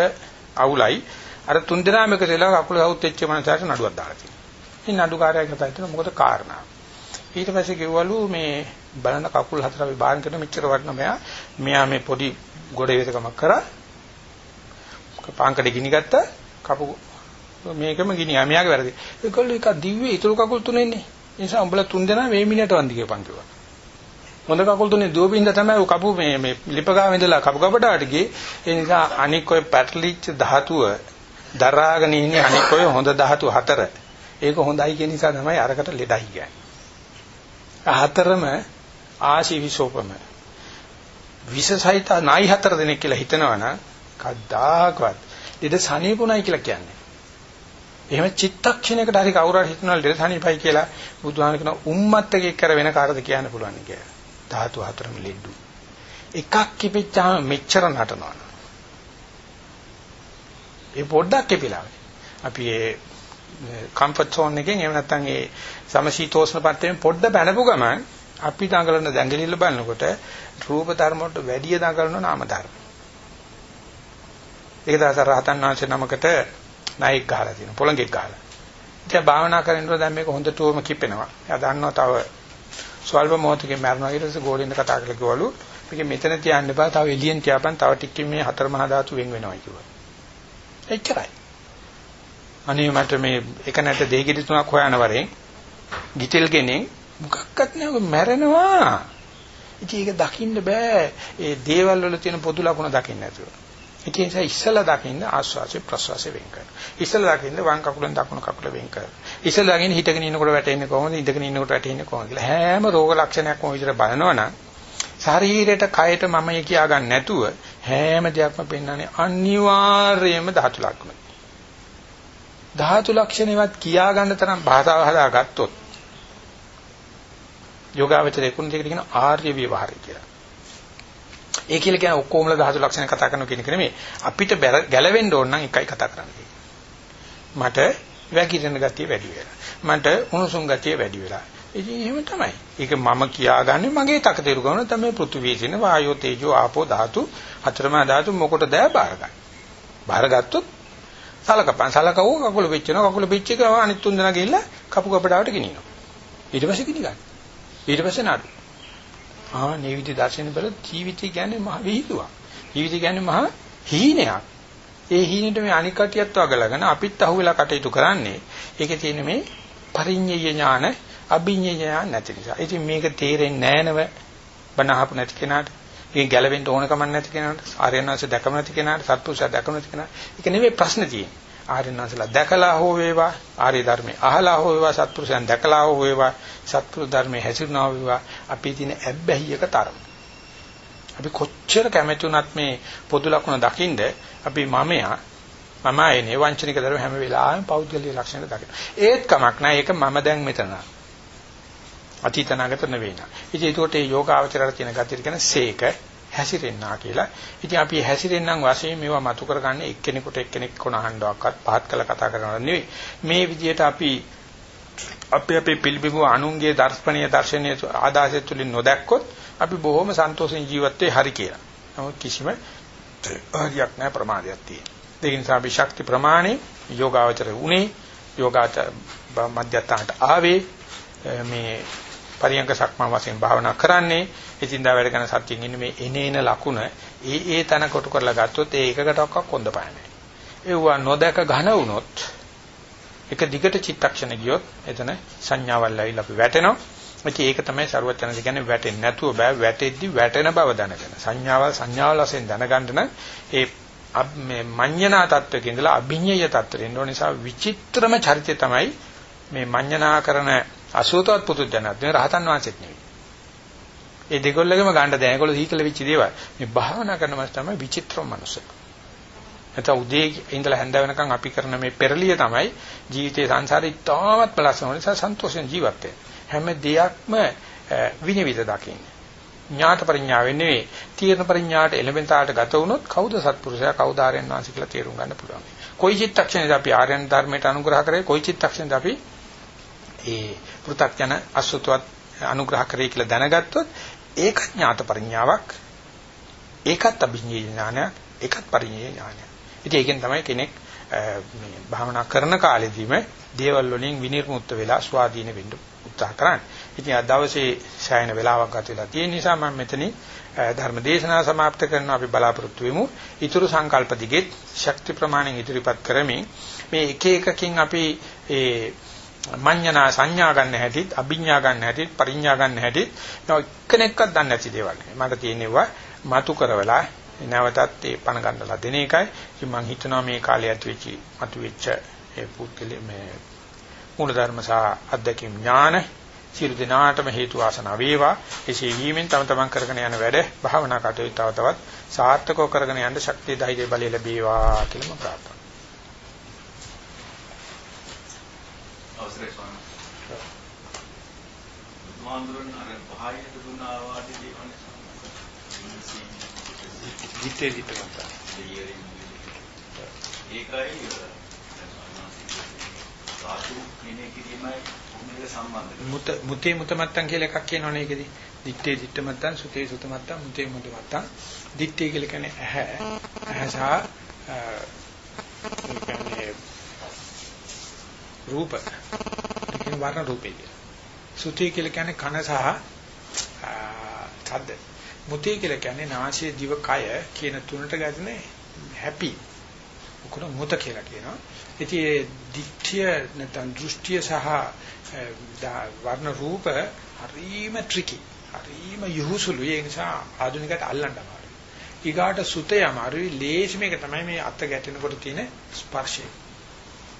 අවුලයි අර තුන් දෙනාම එකතු වෙලා කකුල සවුත් වෙච්ච මනුස්සයාට නඩුවක් දාලා තියෙනවා. ඉතින් නඩුකාරයා කතා කරනවා මොකද කාරණා. ඊට පස්සේ කිව්වලු මේ බලන කකුල් හතර අපි බාහිර කරන මෙච්චර වටන මෙයා මෙයා මේ පොඩි ගොඩ වේදකමක් කරා පාංකඩේ ගිනි ගත්තා කපු මේකම ගිනියා මෙයාගේ වැරදි. ඒකල්ලු එක දිව්වේ ඊතුරු කකුල් තුනේනේ. ඒ නිසා උඹලා තුන් දෙනා මේ මිනිහට වන්දි කියපන් කිව්වා. හොඳ කකුල් තුනේ දුවපින්ද තමයි කපු මේ මේ ලිපගාව ඉඳලා කපු කපඩාට ගියේ. ඒ නිසා අනික් ඔය පැටලිච්ච ධාතුව දරාගෙන ඉන්නේ අනික් ඔය හොඳ ධාතු හතර. ඒක හොඳයි කියන නිසා තමයි අරකට ලෙඩයි කියන්නේ. හතරම ආශිවිසෝපම විශේෂයිත නායි හතර දෙනෙක් කියලා හිතනවනම් කද්දාකවත් ඊට සනීපුණයි කියලා කියන්නේ. එහෙම චිත්තක්ෂණයකට හරි කවුරු හරි හිතනවා ඊට සනීපයි කියලා බුදුහාම කියන උම්මත්තකෙක් කර වෙන කාටද කියන්න පුළුවන් කියලා. ධාතු හතරම ලෙඩු. එකක් කිපිච්චාම මෙච්චර නටනවා. ඒ පොඩ්ඩක් කිපිලා. අපි ඒ කම්ෆර්ට් සෝන් එකෙන් එහෙම නැත්නම් ඒ සමශීතෝෂ්ණ පත්‍රයෙන් පොඩ්ඩ බැනපු ගමන් අපි දඟලන දැඟලිල්ල බලනකොට රූප ධර්ම වලට වැඩිය දඟලන නාම ධර්ම. ඒක තමයි රහතන් වහන්සේ නමකට ණයෙක් ගහලා තියෙනවා පොළඟෙක් ගහලා. ඉතින් භාවනා කරනකොට දැන් මේක හොඳටම කිපෙනවා. එයා දන්නවා තව ස්වල්ප මොහොතකින් මරනවා ඊට පස්සේ ගෝලින්ද කතා කරලා කිව්වලු මේක මෙතන තියන්න එපා තව එළියෙන් තියාපන් තව ටිකකින් මේ හතර මහා ධාතු වෙන් වෙනවා කිව්වා. එච්චරයි. අනේ මට මේ එක නැට දෙහිගිරි තුනක් හොයන වරෙන් ගිතෙල් කෙනෙක් මොකක්වත් නෑ මැරෙනවා. ඉතින් ඒක දකින්න බෑ. ඒ දේවල් වල තියෙන පොදු ලක්ෂණ දකින්න නැතුව. ඒ නිසා ඉස්සලා දකින්න ආස්වාසේ ප්‍රසවාසේ වෙන් කරනවා. ඉස්සලා දකින්න වම් කකුලෙන් දකුණු කකුල වෙන් කරනවා. ඉස්සලා දකින්න හිටගෙන ඉන්නකොට වැටෙන්නේ කොහොමද ඉඳගෙන ඉන්නකොට වැටෙන්නේ කොහොමද කියලා හැම රෝග ලක්ෂණයක්ම ඔය විදිහට බලනවනම් ශරීරයට කයට මමයි කියා ගන්න නැතුව හැම දෙයක්ම පෙන්වන්නේ අනිවාර්යයෙන්ම ධාතු ලක්ෂණ. ධාතු ලක්ෂණේවත් කියා ගන්න තරම් භාෂාව හදාගත්තොත් යෝගාවචරයේ කුණ දෙකට කියන ආර්ය විවහාරය කියලා. ඒ කියලා කියන ඔක්කොමල ධාතු ලක්ෂණ කතා කරන කෙනෙක් නෙමෙයි. අපිට ගැලවෙන්න ඕන නම් එකයි කතා කරන්නේ. මට වැగిරෙන ගතිය වැඩි වෙලා. මට උණුසුම් ගතිය වැඩි වෙලා. ඉතින් එහෙම තමයි. ඒක මම කියාගන්නේ මගේ තකතිරු ගමන තමයි පෘථුවියේ තියෙන වායෝ තේජෝ ආපෝ ධාතු හතරම ධාතු මොකටද බාරගන්නේ. බාරගත්තොත් සලකපන් සලකවෝ කකුල පිච්චෙනවා කකුල පිච්ච එක අනිත් තුන් දෙනා ගිහිල්ලා කපු කපඩාවට ගෙනියනවා. ඊට පස්සේ ගිනි ගන්න. ඊට පස්සේ නඩු. ආ නිවිති දර්ශන බල ජීවිතය කියන්නේ මහ විහිදුවක්. ජීවිතය කියන්නේ මහ හීනයක්. ඒ හීනෙට මේ අනික් කටියත් වගලගෙන අපිත් අහුවෙලා කටයුතු කරන්නේ. ඒකේ තියෙන මේ පරිඤ්ඤය ඥාන, අභිඤ්ඤය ඥාන නැති නිසා. ඉතින් මේක තේරෙන්නේ නැනව බණ අහපු නැති කෙනාට. මේ ගැලවෙන්න ඕන කමක් නැති කෙනාට, ආර්යනාංශ දැකම නැති කෙනාට, සත්පුරුෂයා දැකම නැති කෙනාට. ඒක නෙමෙයි ප්‍රශ්න තියෙන්නේ. ආර්යනාංශලා දැකලා හෝ වේවා, ආර්ය ධර්මේ අහලා හෝ වේවා, සත්පුරුෂයන් දැකලා හෝ වේවා, සත්පුරුෂ ධර්මයේ හැසිරෙනවා වේවා, අපි තියෙන ඇබ්බැහියක තරම. අපි කොච්චර කැමති වුණත් මේ පොදු ලක්ෂණ දකින්ද අපි මමයා මම ආයනේ වංචනික ධර්ම හැම වෙලාවෙම පෞද්ගලික ලක්ෂණ දකිනවා. ඒත් කමක් නැහැ. ඒක මම දැන් මෙතන. අතීතනාගත නෙවෙයි නා. ඉතින් ඒකට මේ යෝගාවචරයට තියෙන ගතිය කියන සේක හැසිරෙන්නා කියලා. ඉතින් අපි හැසිරෙන්නම් වශයෙන් මේවා මතු කරගන්නේ එක්කෙනෙකුට එක්කෙනෙක් කොනහඬක්වත් පහත් කළ කතා කරනවා නෙවෙයි. මේ විදිහට අපි අපි අපේ පිළිබිඹු අනුන්ගේ දර්ශනීය දර්ශනීය ආදාසය තුලින් නොදැක්කොත් අපි බොහොම සන්තෝෂෙන් ජීවත් වෙයි හරි කියලා. නමුත් කිසිම හරියක් නැහැ ප්‍රමාදයක් තියෙන. ඒ නිසා අපි ශක්ති ප්‍රමාණය යෝගාවචර උනේ යෝගාචර මධ්‍යස්ථානට ආවේ මේ පරියංග සක්මන් වශයෙන් භාවනා කරන්නේ ඉතින්දා වැඩ කරන සත්‍යයෙන් ඉන්නේ මේ එනේන ලකුණ ඒ ඒ තන කොට කරලා ගත්තොත් ඒ එකකටවත් කොන්ද පාන්නේ. ඒවා නොදක ඝන වුණොත් එක දිගට චිත්තක්ෂණ ගියොත් එතන සංඥාවල් ඇවිල්ලා අපි වැටෙනවා. ඒක තමයි ਸਰවඥාන්සේ කියන්නේ වැටෙන්නේ නැතුව බෑ වැටෙද්දි වැටෙන බව දැනගෙන සංඥාවල් සංඥාවල් වශයෙන් දැනගන්න නම් ඒ මේ මඤ්ඤණා තත්වයක ඉඳලා අභිඤ්ඤය තත්වයට එන්න ඕන නිසා විචිත්‍රම චරිතය තමයි මේ මඤ්ඤණා කරන අසුතවත් පුදුජනත් මේ රහතන් වහන්සේත් නෙවෙයි. ඒ දෙකොල්ලගෙම ගන්න දැන ඒගොල්ලෝ සීකල වෙච්ච දේවල්. මේ භාවනා කරන මාස් තමයි විචිත්‍රම මනුස්සය. නැත්නම් උදේ ඉඳලා හැන්ද වෙනකන් අපි කරන මේ පෙරලිය තමයි ජීවිතේ සංසාරේ ඉතාමත් බලසන නිසා සන්තෝෂෙන් ජීවත් වෙන්න. හැම දෙයක්ම විනිවිද දකින්න. ඥාත පරිඥාවෙන් නෙවෙයි තීර්ණ පරිඥාට එළඹෙන තාලට ගත වුණොත් කවුද සත්පුරුෂයා කවුද ආර්යයන් වහන්සේ කියලා තේරුම් ගන්න පුළුවන්. කොයි චිත්තක්ෂණයද අපි ආර්යයන් ධර්මයට අනුග්‍රහ කරේ කොයි චිත්තක්ෂණයද අපි ඒ පෘථග්ජන අසුතවත් අනුග්‍රහ කරේ කියලා දැනගත්තොත් ඒක ඥාත පරිඥාවක් ඒකත් අභිඥා ඥානයක් ඒකත් පරිඥා ඥානයක්. ඉතින් ඒකෙන් තමයි කෙනෙක් මේ භාවනා කරන කාලෙදීම දේවල් වලින් විනිර්මුක්ත වෙලා ස්වාධීන වෙන්න උත්සාහ කරන්නේ. ඉතින් අද දවසේ සෑහෙන වෙලාවක් ගත වෙලා තියෙන නිසා මම මෙතනින් ධර්ම දේශනාව સમાપ્ત කරනවා අපි බලාපොරොත්තු වෙමු. ඊතුරු සංකල්ප දිගෙත් ශක්ති ප්‍රමාණෙන් ඉදිරිපත් කරමින් මේ එක එකකින් අපි ඒ මඤ්ඤණා සංඥා ගන්න හැටිත් අභිඥා ගන්න හැටිත් පරිඥා ගන්න හැටිත් එක්කෙනෙක්වත් දන්නේ නැති දේවල් නෙවෙයි. මට තියෙනවා මතු කරවලා නැවතත් ඒ පණ ගන්නලා දෙන එකයි. ඉතින් මම හිතනවා මේ කාලේ ඇති වෙච්ච මතු වෙච්ච ඒ පුද්ගල මේ මූලධර්ම සහ අධ්‍යක්ෂ ඥාන සියලු දෙනාටම හේතු වාසනා වේවා. එසේ වීමෙන් තම තමන් කරගෙන යන වැඩ භාවනා කටයුතු තව තවත් සාර්ථකව කරගෙන යන්න ශක්තිය ධෛර්ය බලය ලැබේවා කියලා මම ප්‍රාර්ථනා අවසරයි ස්වාමී. මාන්දුරන් අර පහයට දුන්න ආවාදයේ අනිසංස. දිත්තේ දිත්තමත. ඒකයි සාතු මෙනෙහි කිරීමයි මොකද සම්බන්ධ මුත මුතේ මුතමත්තන් කියලා එකක් කියනවනේ ඒකෙදි දිත්තේ දිත්තමත්තන් සුතේ සුතමත්තන් මුතේ මුතමත්තන් දිත්තේ කියලා කියන්නේ ඇහැ ඇහැ සහ රූප කියන වර්ණ රූපේ සුතේ කියලා කියන්නේ කන සහ ශබ්ද මුතේ කියලා කියන්නේ නාසය දිව කය කියන තුනට ගැටෙන හැපි උකුණ මුත කියලා කියනවා ඉතින් ඒ දික්ඨිය නැත්නම් දෘෂ්ටිය සහ වර්ණ රූප හරිම ට්‍රිකි. හරිම යහුසුළු. ඒ නිසා ආධුනිකයට අල්ලන්න අමාරුයි. ඊගාට සුතේ අමාරුයි. ලේසි මේක තමයි මේ අත ගැටෙනකොට තියෙන ස්පර්ශය.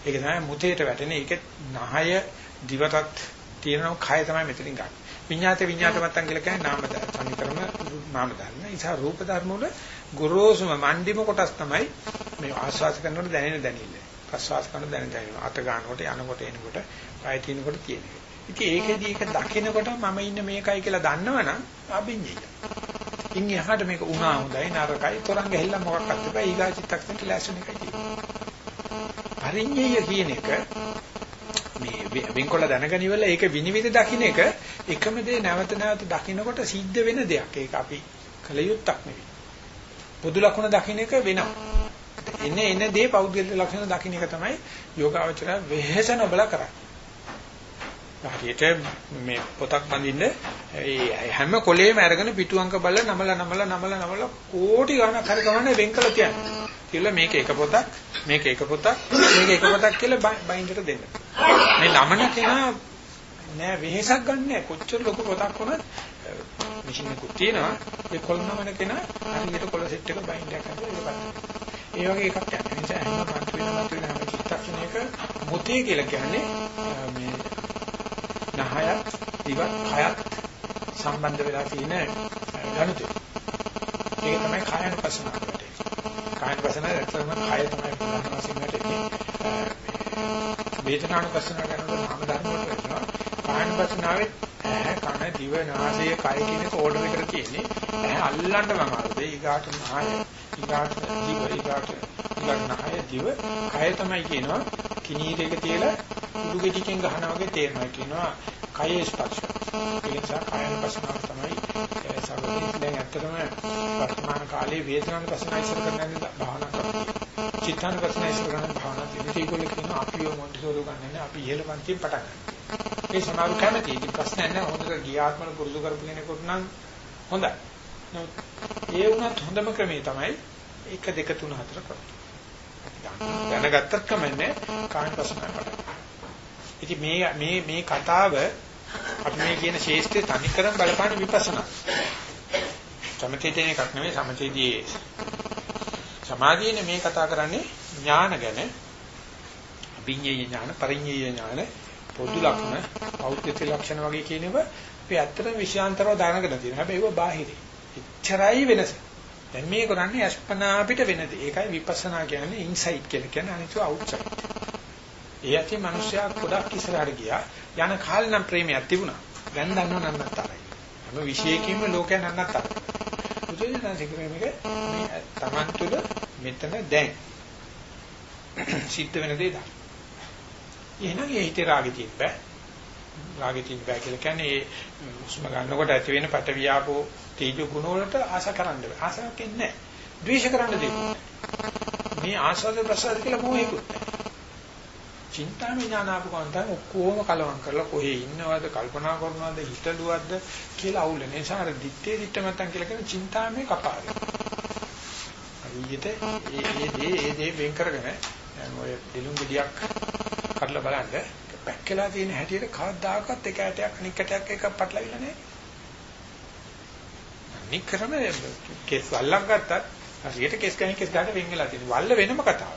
ඒක තමයි මුතේට වැටෙන. ඒක නහය දිවටත් තියෙන කය තමයි මෙතනින් ගන්න. විඤ්ඤාත විඤ්ඤාත මත්තන් කියලා කියන්නේ නාම ධර්ම. සමීකරම නාම ධර්ම. ඒ නිසා රූප ධර්ම වල ගොරෝසුම මණ්ඩිම කොටස් තමයි මේ ආස්වාද කරනකොට දැනෙන දැනෙන්නේ. ප්‍රසවාස කරන දැන දැනෙනවා. අත ගන්නකොට යනකොට එනකොට පය තිනකොට තියෙනවා. ඉතින් ඒකෙදි ඒක දකිනකොට මම ඉන්නේ මේකයි කියලා දන්නවනම් අභිඤ්ඤය. ඉන් එහාට මේක උනා හොඳයි නරකයි තරංග ගහලා මොකක්වත් එපා ඊගා චිත්තක්ෂණ ලෑස්ති එකයි තියෙන්නේ. පරිඤ්ඤය කියන එක මේ වෙන්කොල්ල දැනගෙන ඉවරලා ඒක විනිවිද දකින්න එක එකම දේ නැවත නැවත දකින්නකොට සිද්ධ වෙන දෙයක්. ඒක අපි කල යුත්තක් නෙවෙයි. පොදු ලක්ෂණ දකින්න එක වෙනවා. එන්නේ එන දේ පෞද්ගලික ලක්ෂණ දකින්න එක තමයි යෝගාවචරය වෙහෙස නොබල කරන්නේ. හරියට මේ පොතක් බඳින්න ඒ හැම කොලේම අරගෙන පිටුවංක බල නමල නමල නමල නමල කෝටි ගණක් හරි ගමන්නේ වෙන් කළ තියන්නේ. කියලා මේක එක පොතක් මේක එක පොතක් මේක එක පොතක් කියලා බයින්ඩට දෙන්න. මේ ළමන කෙනා නෑ වෙහෙසක් ගන්නෑ කොච්චර ලොකු පොතක් වුණත් මැෂින් එකක් තියෙනවා ඒ කොල්නමන කෙනා හරියට කොළ සෙට් එක බයින්ඩ් එකක් හදලා ඒක ඒ වගේ එකක් යන නිසා හැම මත වෙන මත වෙන හැම චිත්තක්ෂණයක මුතේ කියලා කියන්නේ මේ නහයත් දිවත් කයත් සම්බන්ධ වෙලා තියෙන ගණිතය. ඒක තමයි කායන පසනාව කියන්නේ. කායන පසනාව ඇත්තටම කාය තමයි ප්‍රධාන වශයෙන් වැටෙන්නේ. වේදනාන පසනාව කරනකොට නාම ධර්ම වලට වෙනවා. කායන පසනාවේ ඇහැ කන දිව නාසය කය කියන කෝඩ් එකට තියෙන්නේ. ඇහැ අල්ලන්නම අමාරුයි. ඊගාට නාය ඊගාට දිව ඊගාට ඊගාට නහය දිව කය තමයි කියනවා. කිනීරයක තියලා උඩු ගෙඩියකින් ගහනවා වගේ තේරෙනවා. කියනවා කයේ ස්පර්ශ. ඒ නිසා කායන පසනාව තමයි සාමාන්‍යයෙන් දැන් ඇත්තටම වර්තමාන කාලේ වේදනාන පසනාව ඉස්සර කරන්නේ භාවනා කරනවා. චිත්තාන පසනාව ඉස්සර කරන භාවනා තියෙනවා ඒගොල්ලෝ කියනවා අපි මොන්ටිසෝරි ගන්නනේ අපි ඉහළ පන්තියෙන් පටන් ගන්නවා ඒ සමහර කැමති ඉතින් ප්‍රශ්නයක් නැහැ හොඳට ගියාත්මල පුරුදු කරපු කෙනෙකුට නම් හොඳයි ඒ වුණත් හොඳම ක්‍රමේ තමයි 1 2 3 4 කරනවා. දැනගත්තත් කමන්නේ කායන පසනාව පටන්. ඉතින් මේ මේ මේ කතාව අපි මේ කියන ශේෂ්ත්‍රය තනිකරම බලපාන විපස්සනා. සමතේ තියෙන එකක් නෙවෙයි සමතේදී සමාධියනේ මේ කතා කරන්නේ ඥාන ගැන. අභිඤ්ඤය ඥාන, පරිඤ්ඤය ඥාන, පොදු ලක්ෂණ, ඖද්දත්‍ය ලක්ෂණ වගේ කියනවා අපි ඇත්තටම විශාන්තරව දැනගෙන තියෙනවා. හැබැයි ඒව බාහිරයි. එච්චරයි වෙනස. දැන් මේ කරන්නේ අස්පනා අපිට වෙන දේ. ඒකයි විපස්සනා කියන්නේ ඉන්සයිට් කියලා කියන්නේ අනිත් අවුට්සයිඩ්. ඒ ඇති මිනිස්සයා ගොඩක් ඉස්සරහට ගියා. යන කාලේ නම් ප්‍රේමයක් තිබුණා. දැන් දන්නව නම් නැත්තරයි. හැම විශේෂයෙන්ම ලෝකයන් නැත්තරයි. බුදුදහම සිකරමක මේ Taman තුල මෙතන දැන් සිද්ධ වෙන දේ දා. එහෙනම් ඒ හිතේ රාගෙ තිබ්බ. රාගෙ තිබ්බ කියලා කියන්නේ ඒ උස්ම ගන්නකොට ඇති වෙන පට වියාපෝ තේජෝ ගුණ වලට ආශ කරන්න බෑ. ආශාවක් ඉන්නේ නැහැ. ද්වේෂ කරන්න දෙයක් මේ ආශාද ප්‍රසාද කියලා මොහේකුත් නැහැ. චින්තාමය ඥාන ආපු කන්තන් ඔක්කොම කලවම් කරලා කොහේ ඉන්නවද කල්පනා කරනවද හිතලුවද කියලා අවුල් වෙන නිසා අර දිත්තේ දිත්ත මතන් කියලා කියන චින්තාමය කපාරේ. හරියට ඒ ඒ දේ ඒ දේ වෙන් කරගෙන දැන් ඔය දිලුම් ගෙඩියක් කරලා බලන්න පැක්කලා තියෙන හැටියට කවදාකවත් එක ඇටයක් අනික් ඇටයක් එක පටලවිලා නැහැ. අනික් කරම කෙස් වල්ලක් ගත්තත් හරියට කෙස් ගහන කෙස් ගන්න වෙන් වෙලා තියෙනවා. වල්ල වෙනම කතාවක්.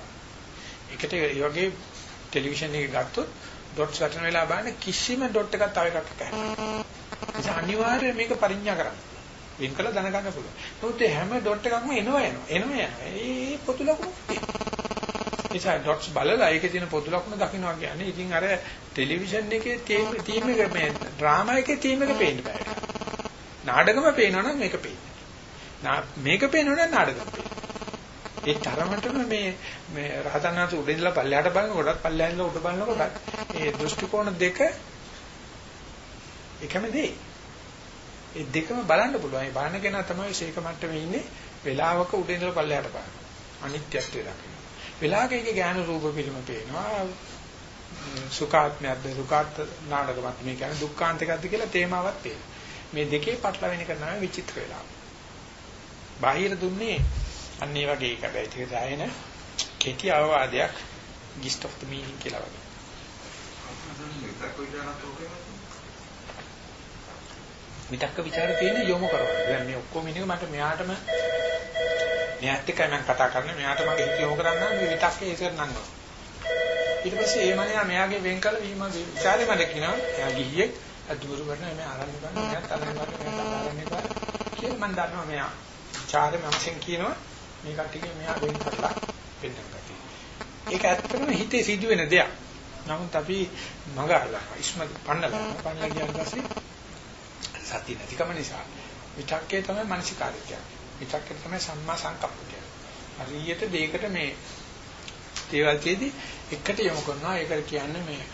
ඒකට ඒ වගේ ටෙලිවිෂන් එක ගත්තොත් ඩොට්ස් වටන වෙලා බලන්න කිසිම ඩොට් එකක් තව එකක් නැහැ. ඒක අනිවාර්යයෙන් මේක පරිඥා කරන්න. වෙන් කළ දැනගන්න පුළුවන්. නමුත් හැම ඩොට් එකක්ම එනවා එනවා. එනවා යනවා. ඒ පොදු ලකුණු නිසා ඩොට්ස් බලලා ඒකේ තියෙන පොදු ලකුණු දකින්නවා කියන්නේ ඉතින් අර ටෙලිවිෂන් එකේ තීම් එක මේ ඩ්‍රාමා එකේ තීම් එක පේන්න බෑ. නාටකම පේනවනම් මේක පේන්නේ. මේක පේනවනම් නාටකම පේන්නේ. ඒ තරමටම මේ මේ රහතන් වහන්සේ උඩ ඉඳලා පල්ලයට බලනකොටත් පල්ලයෙන් ඉඳලා උඩ බලනකොටත් ඒ දෘෂ්ටි කෝණ දෙක එකම දේ. ඒ දෙකම බලන්න පුළුවන්. ඒ බලන කෙනා තමයි ශේක මට්ටමේ ඉන්නේ. වෙලාවක උඩ ඉඳලා පල්ලයට බලන. අනිත්‍යත්වය දකින්න. වෙලාවක ඒකේ ඥාන රූප පිළිම පේනවා. සුඛාත්මයක්ද සුඛාත් නාටකමත් මේ කියන්නේ දුක්ඛාන්තකක්ද කියලා තේමාවක් තියෙනවා. මේ දෙකේ පටලවෙන එක තමයි විචිත්‍ර වෙලාව. බාහිර දුන්නේ අන්න ඒ වගේ එකක්. ඒක දැනෙන කෙටි අවවාදයක් gist of the meaning කියලා වගේ. විතක්ක ਵਿਚාර තියෙන යොමු කරනවා. දැන් මේ ඔක්කොම ඉන්නේ මට මෙයාටම මෙයාත් එක්කයි මම කතා කරන්නේ. මෙයාට මගේ හිත යොමු කරන්න මේ විතක්කේ ඒක නංගනවා. ඊට පස්සේ ඒ මනියා මෙයාගේ වෙන් කළ වීම විචාරේ මට කියනවා. එයා ගිහියෙක් අදුරු කරන මේ ආරම්භ කරන මෙයාත් අරන් ගන්න මෙයාත් අරන් ගන්න කියලා මම දන්නවා මෙයා. විචාරේ මමසෙන් කියනවා මේ කට්ටියගේ මෙයා වෙන් කරලා පෙන්නන කට්ටිය. ඒක ඇත්තටම හිතේ සිදුවෙන දෙයක්. නමුත් අපි මග අරලා ඉස්ම පන්නලා පන්නලා කියන පස්සේ සතිය නැතිකම නිසා විතක්කේ තමයි මානසිකාරය කියන්නේ. විතක්කේ තමයි සම්මා සංකප්ප කියන්නේ. හරියට දෙයකට මේ දේවල් තියේදී එකට යොමු කරනවා. ඒකට කියන්නේ මේ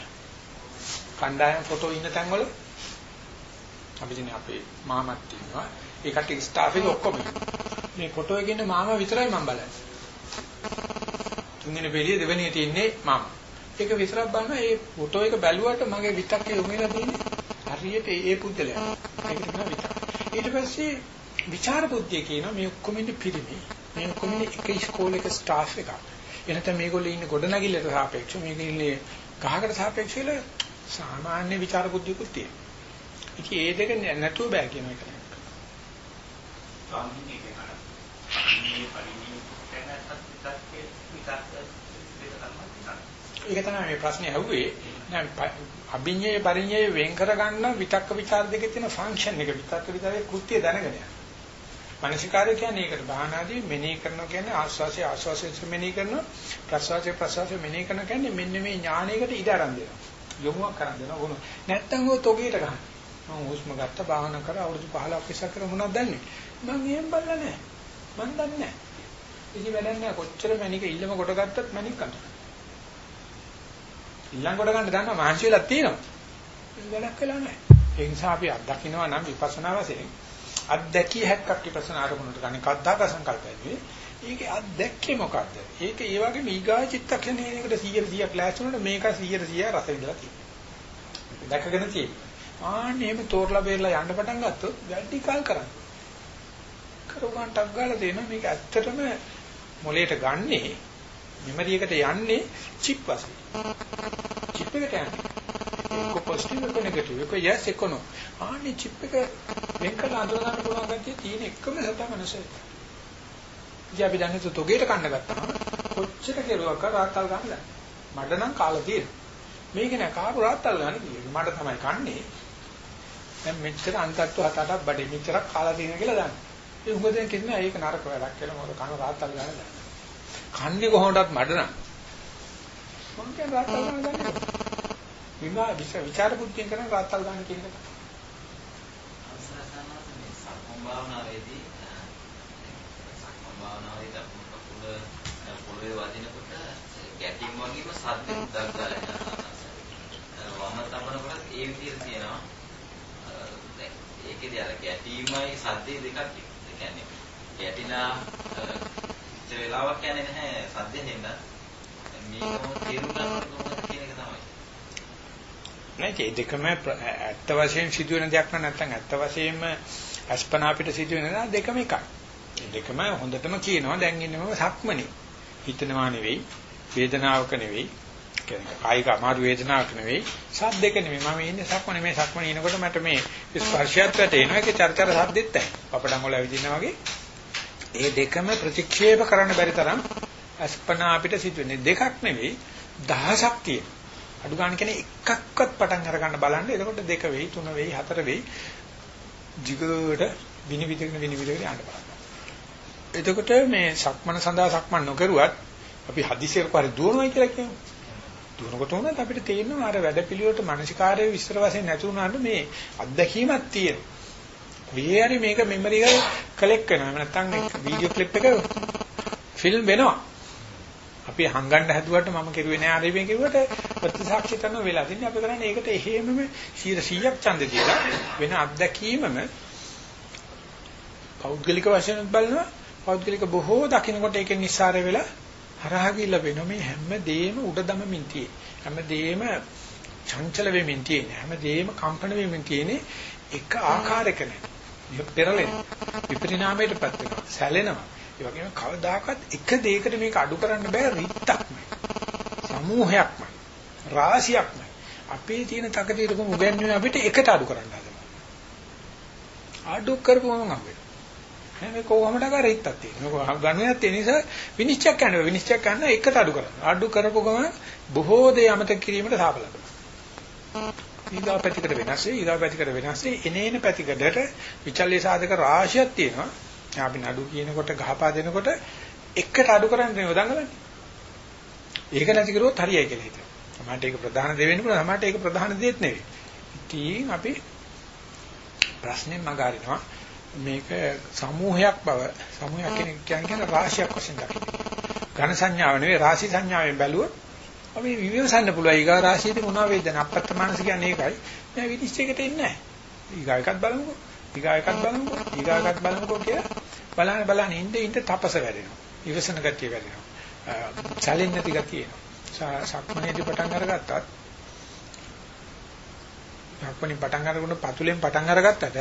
කණ්ඩායම් ෆොටෝ ඉන්න තැන්වල අපි ඉන්නේ අපේ මාමත් ඉන්නවා. ඒකට ස්ටාෆ් එක ඔක්කොම මේ ෆොටෝ එකේ ඉන්න මාමා විතරයි මම බලන්නේ. තුන්වෙනි පෙළිය දෙවෙනියේ තියන්නේ මම. ඒක විතරක් බලන ඒ ෆොටෝ එක බැලුවට මගේ විතක්කේ යොමු වෙලා තියෙන්නේ හරියට ඒ පුද්ගලයා. ඒකට කියනවා විතක්. ඊට පස්සේ විචාර බුද්ධිය කියනවා මේ ඔක්කොම ඉන්නේ පිරිමි. මේ ඔක්කොම එක ඉස්කෝලේක ස්ටාෆ් එකක්. එනතම මේගොල්ලෝ ඉන්නේ ගොඩනැගිල්ලට සාපේක්ෂව මේක ඉන්නේ ගහකට සාපේක්ෂව සාමාන්‍ය විචාර බුද්ධියකුත් තියෙනවා. ඉතින් ඒ දෙක නැතුව බෑ කියන එක. ස්වාමීන් වහන්සේ මේ ඒක තමයි මේ ප්‍රශ්නේ අහුවේ. අභිඤ්ඤේ පරිඤ්ඤේ වෙන් කරගන්න විතක්ක ਵਿਚාර දෙකේ තියෙන ෆන්ක්ෂන් එක. විතක්ක විතරේ කෘත්‍ය දැනගෙන යනවා. මනසිකාරය කියන්නේ ඒකට. බාහනාදී මෙනෙහි කරනවා කියන්නේ ආස්වාසිය ආස්වාසිය මෙනෙහි කරනවා. ප්‍රසවාසය ප්‍රසවාසය මෙනෙහි කරනවා කියන්නේ මෙන්න මේ ඥානයකට ඉඩ ආරම්භ දෙනවා. යොමුවක් කරන් දෙනවා ඕන නැත්තම් ඔය තොගේට ගන්න මම හුස්ම ගත්ත බාහන කර අවුරුදු 15ක් ඉස්සර කර මොනවද දන්නේ? මම එහෙම බලලා නැහැ. මම දන්නේ නැහැ. ඉති වැඩක් නැහැ. කොච්චර මැනික ඉල්ලම කොට ගත්තත් මැනික කනවා ඊළඟ කොට ගන්න දන්නවා මහන්සි වෙලා තියෙනවා. වැඩක් වෙලා නැහැ. ඒ නිසා අපි අත්දකින්නවා නම් විපස්සනා වශයෙන් අත්දැකිය හැක්කක් විපස්සනා ආරමුණට ගන්න කද්දාක සංකල්පයයි. ඒකේ අත්දැක්කේ මොකද්ද? ඒක ඒ වගේ මීගා චිත්තක්ෂණයකට 100 100ක් ලෑස්ති වුණාට මේක 100 100 රස විඳලා තියෙනවා. දැකගෙන තියෙනවා. ආන්නේ එහෙම තෝරලා බේරලා යන්න පටන් ගත්තොත් වැඩි කල් කරන්නේ. කරුණාටක් ගාලා දෙනවා මේක ඇත්තටම මොලේට ගන්නේ මෙමරි එකට යන්නේ චිප් වශයෙන්. චිප් එකට යන්නේ. එක්ක පොසිටිව් එක නෙගටිව් එක yes එක no. ආන්නේ චිප් එක වෙන් කරලා අඳුර ගන්න පුළුවන් ගැතිය තියෙන එකම සතා මනසයි. ඉතින් අපි දැන් තොගේට කන්න ගත්තාම කොච්චර කෙරුවක් රාත්තල් ගන්නද? මඩ නම් කාලා තියෙනවා. මේක නෑ කාපු රාත්තල් ගන්න කිව්වේ. මට තමයි කන්නේ. දැන් මෙච්චර අන්තට්ටු හත අටක් බඩේ මෙච්චරක් කාලා තියෙන කියලා දන්න. ඒ උඟ දැන් කියන්නේ ඒක නරක වැඩක් කියලා මොකද කන රාත්තල් ගන්න දැන්. කන්නේ කොහොමදත් මඩ නම්. මම කියන්නේ රාත්තල් ගන්න දන්නේ. විමා විචාර බුද්ධියෙන් කරන රාත්තල් ගන්න කියන එක. භාවනාවේදී සක්මන් භාවනාවේදී අපුණ කුල පොළවේ වදිනකොට ගැටීම් වගේම සද්ද උඩක් ගාලා යනවා. වම තබනකොට ඒ විදිහට තියෙනවා. දැන් ඒකේදී අර ගැටීමයි සද්දේ දෙකක් ඒ කියන්නේ ගැටිලා ඉතර වෙලාවක් යන්නේ නැහැ සද්දෙන් එන්න. මේකම තේරුම් ගන්න කොහොමද කියන එක තමයි. නෑ ඒ දෙකම ඇත්ත වශයෙන් සිදුවෙන දෙයක් නැත්නම් ඇත්ත වශයෙන්ම අස්පනා අපිට සිදුවෙන දා දෙකම එකයි. දෙකම හොඳටම කියනවා දැන් ඉන්නේ මම සක්මනේ. හිතනවා නෙවෙයි, වේදනාවක නෙවෙයි, කියන්නේ කායික අමාරු වේදනාවක් නෙවෙයි, සද්දක නෙවෙයි. මම ඉන්නේ සක්මනේ මේ සක්මනේ ඉනකොට මට මේ ස්පර්ශයත් වැටෙනවා. ඒකේ චර්චර සද්දෙත් නැහැ. පපඩම් වල ඇවිදිනා වගේ. ඒ දෙකම ප්‍රතික්ෂේප කරන්න බැරි තරම් අස්පනා අපිට සිදුවෙන්නේ දෙකක් නෙවෙයි දහසක් තියෙනවා. අඩු ගන්න කියන්නේ එකක්වත් පටන් අරගන්න බලන්න. එතකොට දෙක වෙයි, තුන වෙයි, හතර වෙයි. jigට විනිවිදගෙන විනිවිදගෙන යන්න බලන්න. එතකොට මේ සක්මන සඳහා සක්මන් නොකරුවත් අපි හදිසියට පරි දුවනවායි කියලා කියමු. දුවනකොට උනත් අපිට තේරෙනවා අර වැඩපිළිවෙලට මානසිකාරයේ විස්තර වශයෙන් නැති වුණාට මේ අත්දැකීමක් තියෙනවා. කොහේ හරි මේක මෙමරි එක කලෙක්ට් කරනවා. නැත්නම් වීඩියෝ ක්ලිප් එක ෆිල්ම් වෙනවා. අපි හංගන්න හැදුවට මම කෙරුවේ නෑ ආරේබියෙන් කෙරුවට ප්‍රතිසාක්ෂි කරන වෙලා තින්නේ. අපි කරන්නේ ඒකට එහෙමම 100ක් ඡන්ද දීලා වෙන අත්දැකීමම පෞද්ගලික වශයෙන් බලනවා. පෞද්ගලික බොහෝ දකින්නකොට ඒකෙන් නිස්සාරය වෙලා හරහා ගිහිල්ලා වෙනවා. මේ හැම දෙයක්ම උඩ දමමින් තියෙන්නේ හැම දෙයක්ම චංචල වෙමින් තියෙන්නේ. හැම දෙයක්ම කම්පන වෙමින් තියෙන්නේ එක ආකාරයක නෑ පෙරලෙන විපරිණාමයටපත් වෙනවා. සැලෙනවා. ඒ වගේම කවදාකවත් එක දෙයකට මේක අඩු කරන්න බෑ රිත්තක්මයි. සමූහයක්මයි. රාශියක්මයි. අපේ තියෙන තකතිරකම උගන්වන්නේ අපිට එකට අඩු කරන්න හදනවා. අඩු කරපුවම හම්බෙනවා. මේ කොහොමද කර රිත්තක් තියෙනවා. ගණනයක් තියෙන නිසා විනිශ්චය කරනවා. විනිශ්චය කරන එකට අඩු කරනවා. අඩු කරපු ගමන් බොහෝ දේ අමතක කිරීමට සාපලනවා. ඊගා පැතිකඩ වෙනස් වෙයි ඊගා පැතිකඩ වෙනස් වෙයි එනේන පැතිකඩට විචල්්‍ය සාධක රාශියක් තියෙනවා අපි නඩු කියනකොට ගහපා දෙනකොට එකට අඩු කරන්නේ යොදංගලන්නේ. ඒක නැති කරුවොත් හරියයි කියලා හිතනවා. සමහරට ඒක ප්‍රධාන දේ වෙන්න පුළුවන් සමහරට ඒක ප්‍රධාන දේත් නෙවෙයි. ඉතින් අපි ප්‍රශ්නේ මගහරිනවා මේක සමූහයක් බව සමූහයක් කියන කියන්නේ රාශියක් වශයෙන් දකින්න. ඝන සංඥාව නෙවෙයි රාශි සංඥාවෙන් බැලුවොත් අපි විවසන්න පුළුවන් ඊගා රාශියේ මොනවා වේද නප්පත්ත මානස කියන්නේ ඒකයි. මේ විනිශ්චයකට එන්නේ නැහැ. ඊගා එකක් බලමුකෝ. ඊගා එකක් බලමුකෝ. ඊගා එකක් බලමුකෝ කියලා බලන්න බලන්න ඉන්න ඉන්න තපස වැඩෙනවා. ඉවසන ගතිය වැඩෙනවා. චැලෙන් නැති ගතිය එනවා. සක්මනේදී පටන් අරගත්තත් සක්මනේ පටන් අරගෙන පතුලෙන් පටන් අරගත්තට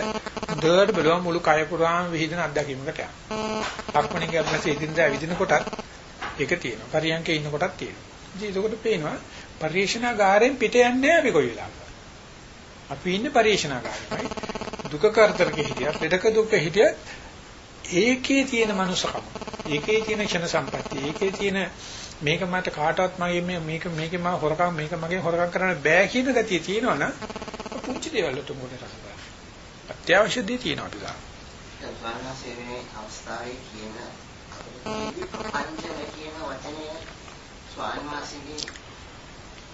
හොඳට බලව මුළු කය පුරාම විහිදෙන අත්දැකීමකට යනවා. සක්මනේ කරනසේ ඉදින්දා විදින කොටත් ඒක තියෙනවා. පරියන්කේ ඉන්න කොටත් තියෙනවා. ඉතින් ඒකට පේනවා පරිේශනාගාරයෙන් පිට යන්නේ අපි කොයි වෙලාවක. අපි ඉන්නේ පරිේශනාගාරෙමයි. දුක කරදරක හිටියත්, ලෙඩක දුක හිටියත් ඒකේ තියෙන මනුස්සකම ඒකේ තියෙන ක්ෂණ සම්පත්තිය ඒකේ තියෙන මේක මට කාටවත් මගේ මේක මේකේ මම හොරකම් මේක මගේ හොරකම් කරන්න බෑ කියන ගතිය තියෙනවනම් පුංචි දේවල් වලට මොකද රස බලන්න අත්‍යවශ්‍ය දේ තියෙනවා අපි ගන්න. දැන් වර්ණසේවයේ අවස්ථාවේ කියන පංචම කියන වචනය ස්වාමීන් වහන්සේගේ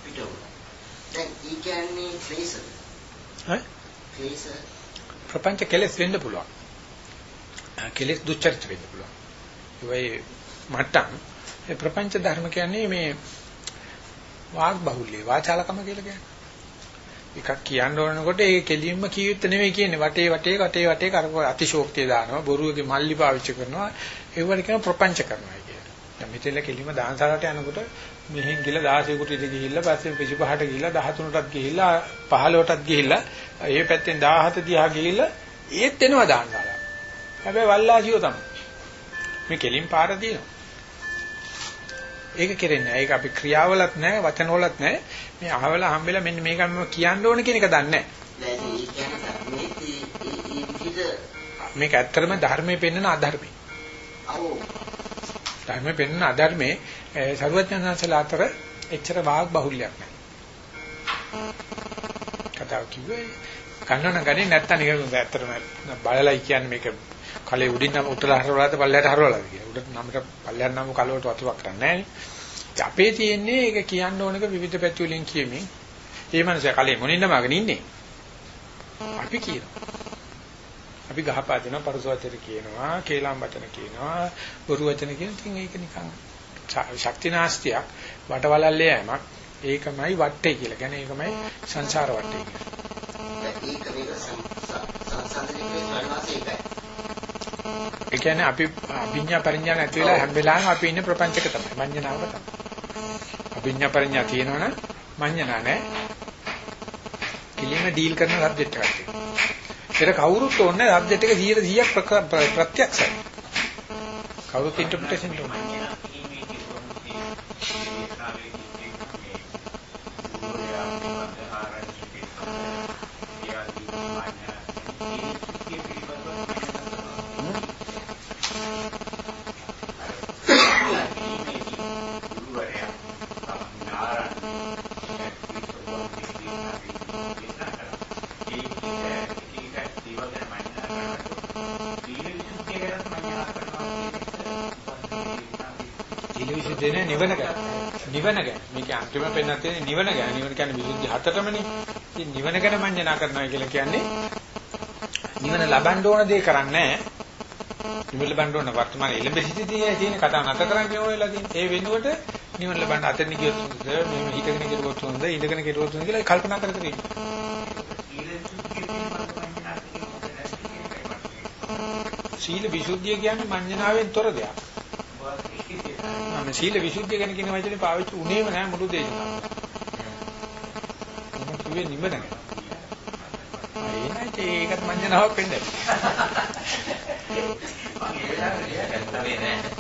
පිටුව. දැන් ඊ කියන්නේ ක්ලේශ. හරි? ක්ලේශ ප්‍රපංච කෙලස් වෙන්න පුළුවන්. කෙලෙස් දුච්චරිත වෙන්න පුළුවන්. ඒ මට්ටම් ඒ ප්‍රපංච ධර්ම කියන්නේ මේ වාග් බහුල්‍ය වාචාලකම කියලා කියන්නේ. එකක් කියන්න ඕනකොට ඒ කෙලින්ම කියවිත් නෙවෙයි කියන්නේ වටේ වටේ වටේ වටේ කරකව අතිශෝක්තිය දානවා බොරුවගේ මල්ලි පාවිච්චි කරනවා ඒවට කියන ප්‍රපංච කරනවා දැන් මෙතෙල්ල කෙලින්ම දානසාරට යනකොට මෙහෙන් ගිහලා 16 කුටියට ගිහිල්ලා පස්සේ 25ට ගිහිල්ලා 13ටත් ගිහිල්ලා 15ටත් ගිහිල්ලා ඒ පැත්තෙන් 17 දිහා ගිහිල්ලා ඒත් එනවා දානසාර. හැබැයි වල්ලාසියෝ තමයි. මේ කෙලින් පාර තියෙනවා. ඒක කෙරෙන්නේ නැහැ. ඒක අපි ක්‍රියාවලත් නැහැ, වචනවලත් නැහැ. මේ අහවල හම්බෙලා මෙන්න මේක මම කියන්න ඕන කියන එක දන්නේ මේක ඇත්තටම ධර්මයේ පෙන්වන අධර්මයි. ධර්මයේ පෙන්වන අධර්මයේ සරුවඥාන්සලා අතර එච්චර වාග් බහුල්‍යයක් නැහැ. කතාව කිව්වේ කන්නන ගන්නේ නැත්තම් නිකන් ඇත්තටම බලලයි කියන්නේ මේක කලේ උඩින් නම් උත්තර හරවලාද පල්ලයට හරවලාද කියලා. උඩට නමට පල්ලයට නම් කලවට වතුරක් කරන්නේ නැහැ අපේ තියෙන්නේ ඒක කියන්න ඕනක විවිධ පැති වලින් කියමින් ඒ මනස කලේ මොනින් නමගෙන ඉන්නේ. අපි කියනවා. අපි ගහපා දෙනවා පරස වචන කියනවා, කේලම් වචන කියනවා, බොරු වචන කියන ඉතින් ඒක නිකන් ශක්තිනාස්තියක් වටවලල්ලේ යෑමක්. ඒකමයි වටේ කියලා. කියන්නේ ඒකමයි සංසාර වටේ කියලා. ඒක මේක සංසන්දනයේ ප්‍රවාසයකයි. ඒ කියන්නේ අපි අභිඥා පරිඥා නැති වෙලා හැම වෙලාවෙම අපි ඉන්නේ ප්‍රපංචක තමයි. මඤ්ඤණාවක තමයි. අභිඥා පරිඥා තියෙනවනම් මඤ්ඤණා නැහැ. කිලිම ඩීල් කරන සබ්ජෙක්ට් එකක් තියෙනවා. ඒක කවුරුත් ඕනේ සබ්ජෙක්ට් එක 100% ප්‍රත්‍යක්ෂයි. කවුරුත් ඉන්ටර්ප්‍රිටේෂන් ඕනේ. නිවන ගැන. නිවන ගැන. මේක අන්තිම පෙන්නත් තියෙන නිවන ගැන. නිවන කියන්නේ විසුද්ධි හතරමනේ. ඉතින් නිවන ගැන මඤ්ඤණා කරනවා කියලා කියන්නේ නිවන ලබන්න ඕන දේ කරන්නේ නිවන ලබන්න ඕන වර්තමාන එළඹ සිටිදී තියෙන කතාව නැත කරන්නේ ඕනෙලා තියෙන. ඒ වෙනුවට නිවන ලබන්න අතන ගියොත් මේ හිතගෙන කෙරුවොත් හොඳ ඉඳගෙන කෙරුවොත් හොඳ කියලා කල්පනා කර කර ඉන්න. සීල විසුද්ධිය කියන්නේ මඤ්ඤණාවෙන් තොර දෙයක්. මම සීල විසුද්ධිය ගැන කියන වචනේ පාවිච්චි උනේම නැහැ මුළු දේශනාව. මම කිව්වේ නිවන ගැන. ඒනයි ඒකත් මඤ්ඤණාවක් වෙන්නේ.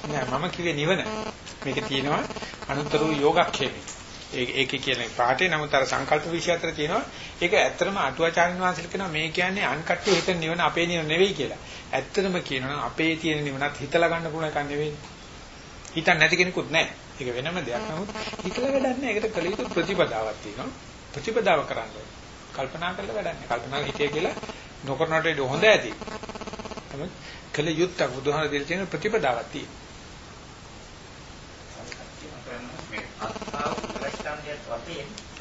නෑ මම කිව්වේ නිවන. මේක තියෙනවා අනුතර වූ යෝගක්ෂේමේ. ඒකේ කියන පාඩේ නමුත් අර සංකල්ප විශ්ය අතර තියෙනවා ඒක ඇත්තටම අටුවාචාර්ය වහන්සේලා කියනවා මේ කියන්නේ අන් කට්ටිය හිතන නිවන අපේ නිවන නෙවෙයි කියලා. ඇත්තටම කියනවා අපේ තියෙන නිවනත් හිතලා ගන්න පුළුවන් එකක් නෙවෙයි. හිතන්නේ නැති කෙනෙකුත් නැහැ. ඒක වෙනම දෙයක්. නමුත් හිතලා වැඩක් නැහැ. ඒකට කළ යුතු ප්‍රතිපදාවක් තියෙනවා. ප්‍රතිපදාව කරන්න කල්පනා කරලා වැඩක් නැහැ. කල්පනා හිතේ කියලා නොකරනට වඩා හොඳ ඇති. නමුත් කළ යුත්තක් බුදුහාම දෙල තියෙන ප්‍රතිපදාවක් තියෙනවා.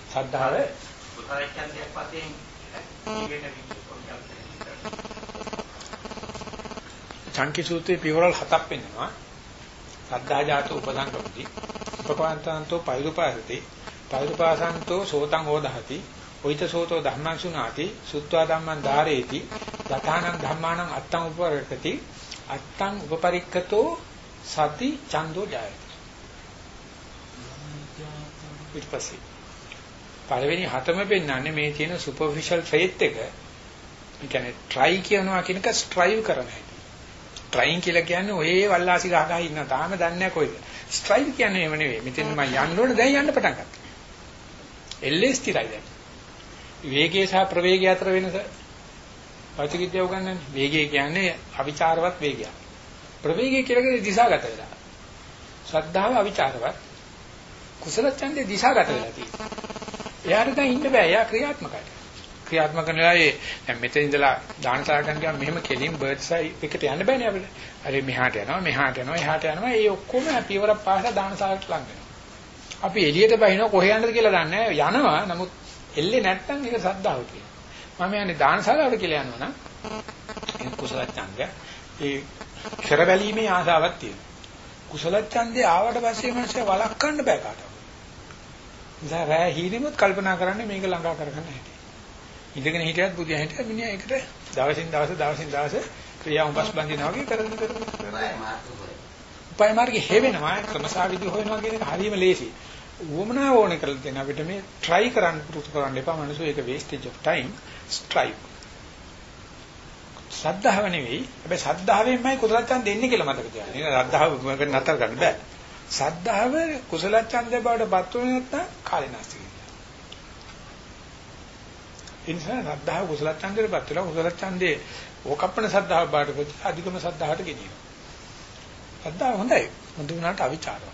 සද්ධාව පුතාචන්දයක් වශයෙන් චංකි සූත්‍රයේ පියවරල් හතක් පෙන්වනවා. සද්ධා ජාතෝ උපසංගමති උපපාන්තාන්තෝ පෛරුපාසති පෛරුපාසන්තෝ සෝතං හෝදහති ඔයිත සෝතෝ ධම්මං සුනාති. සුත්වා ධම්මං ධාරේති. දතානං ධම්මානං අත්තං උපරකති අත්තං උපපරික්කතෝ සති චන්தோ ජායති. ඊටපස්සේ පළවෙනි හතම පෙන්නන්නේ මේ තියෙන සුපර්ෆිෂල් ෆේත් එක. ඒ කියන්නේ try කියනවා කියන එක ස්ට්‍රයිව් කරන හැටි. ට්‍රයින් කියලා කියන්නේ ඔය වල්ලාසි ගහ ගහ ඉන්න තාම දන්නේ නැහැ කොයිද. ස්ට්‍රයිව් කියන්නේ එහෙම නෙවෙයි. මෙතෙන් මම යන්න ඕනේ දැන් යන්න පටන් ගත්තා. එල්ලේ ස්ථිරයි දැන්. වේගය සහ ප්‍රවේගය අතර වෙනස භෞතික විද්‍යාව උගන්වන්නේ. වේගය කියන්නේ අවිචාරවත් වේගයක්. ප්‍රවේගය කියලා කියන්නේ දිශාගත වෙලා. ශ්‍රද්ධාව අවිචාරවත්. කුසල ඡන්දේ දිශාගත වෙලා තියෙනවා. එයාට දැන් ඉන්න බෑ. එයා ක්‍රියාත්මකයි. ක්‍රියාත්මක කරනලායේ දැන් මෙතන ඉඳලා දානසාර ගන්න ගියාම මෙහෙම කෙලින් බර්ඩ්ස් අයි එකට යන්න බෑනේ අපිට. හරි මෙහාට යනවා මෙහාට යනවා එහාට යනවා ඒ ඔක්කොම පියවරක් පාසා දානසාරට ලඟ වෙනවා. අපි එළියට බහිනවා කොහේ යන්නද කියලා දන්නේ යනවා නමුත් එල්ලේ නැත්තම් ඒක සද්දාව කියනවා. මම යන්නේ දානසාරවට කියලා යනවා නම් ඒ කුසල ඡන්දය ඒ කර බැලීමේ ආසාවක් තියෙනවා. කුසල ඡන්දේ ආවට පස්සේ මනස වළක්වන්න බෑ කාටවත්. ඉතින් රෑ හීනෙමුත් කල්පනා කරන්නේ මේක ළඟා කරගන්න හැටි. ඉඳගෙන හිටියත් බුදියා හිටියත් මිනිහා ඒකට දවසින් දවස දවසින් දවස ක්‍රියා උඹස් බඳිනවා වගේ කරගෙන කරගෙන උපය මාර්ගෙ හේවෙනවා ක්‍රමසාවිදි හොයනවා කියන එක හරියම ලේසි. උවමනා ඕනේ කරලා තියෙන අපිට මේ try කරන්න පුරුදු කරන්න එපා මනුස්සෝ ඒක wastage of time strive. සද්ධාව නෙවෙයි. හැබැයි සද්ධාවෙන්මයි කුසලයන් දෙන්නේ කියලා මතක තියාගන්න. ඒක සද්ධාව නතර කරන්න බෑ. සද්ධාව කුසල ඡන්දය බවට පත් වෙන්නේ නැත්නම් කාලේනාස්ති වෙනවා. ඒ නිසා සද්ධාව කුසල ඡන්දයට පත් වෙලා කුසල ඡන්දේ ඕකප්පන සද්ධාව බවට පත් අධිකම සද්ධාවට ගෙනියනවා. සද්ධාව හොඳයි. හොඳ වුණාට අවිචාරව.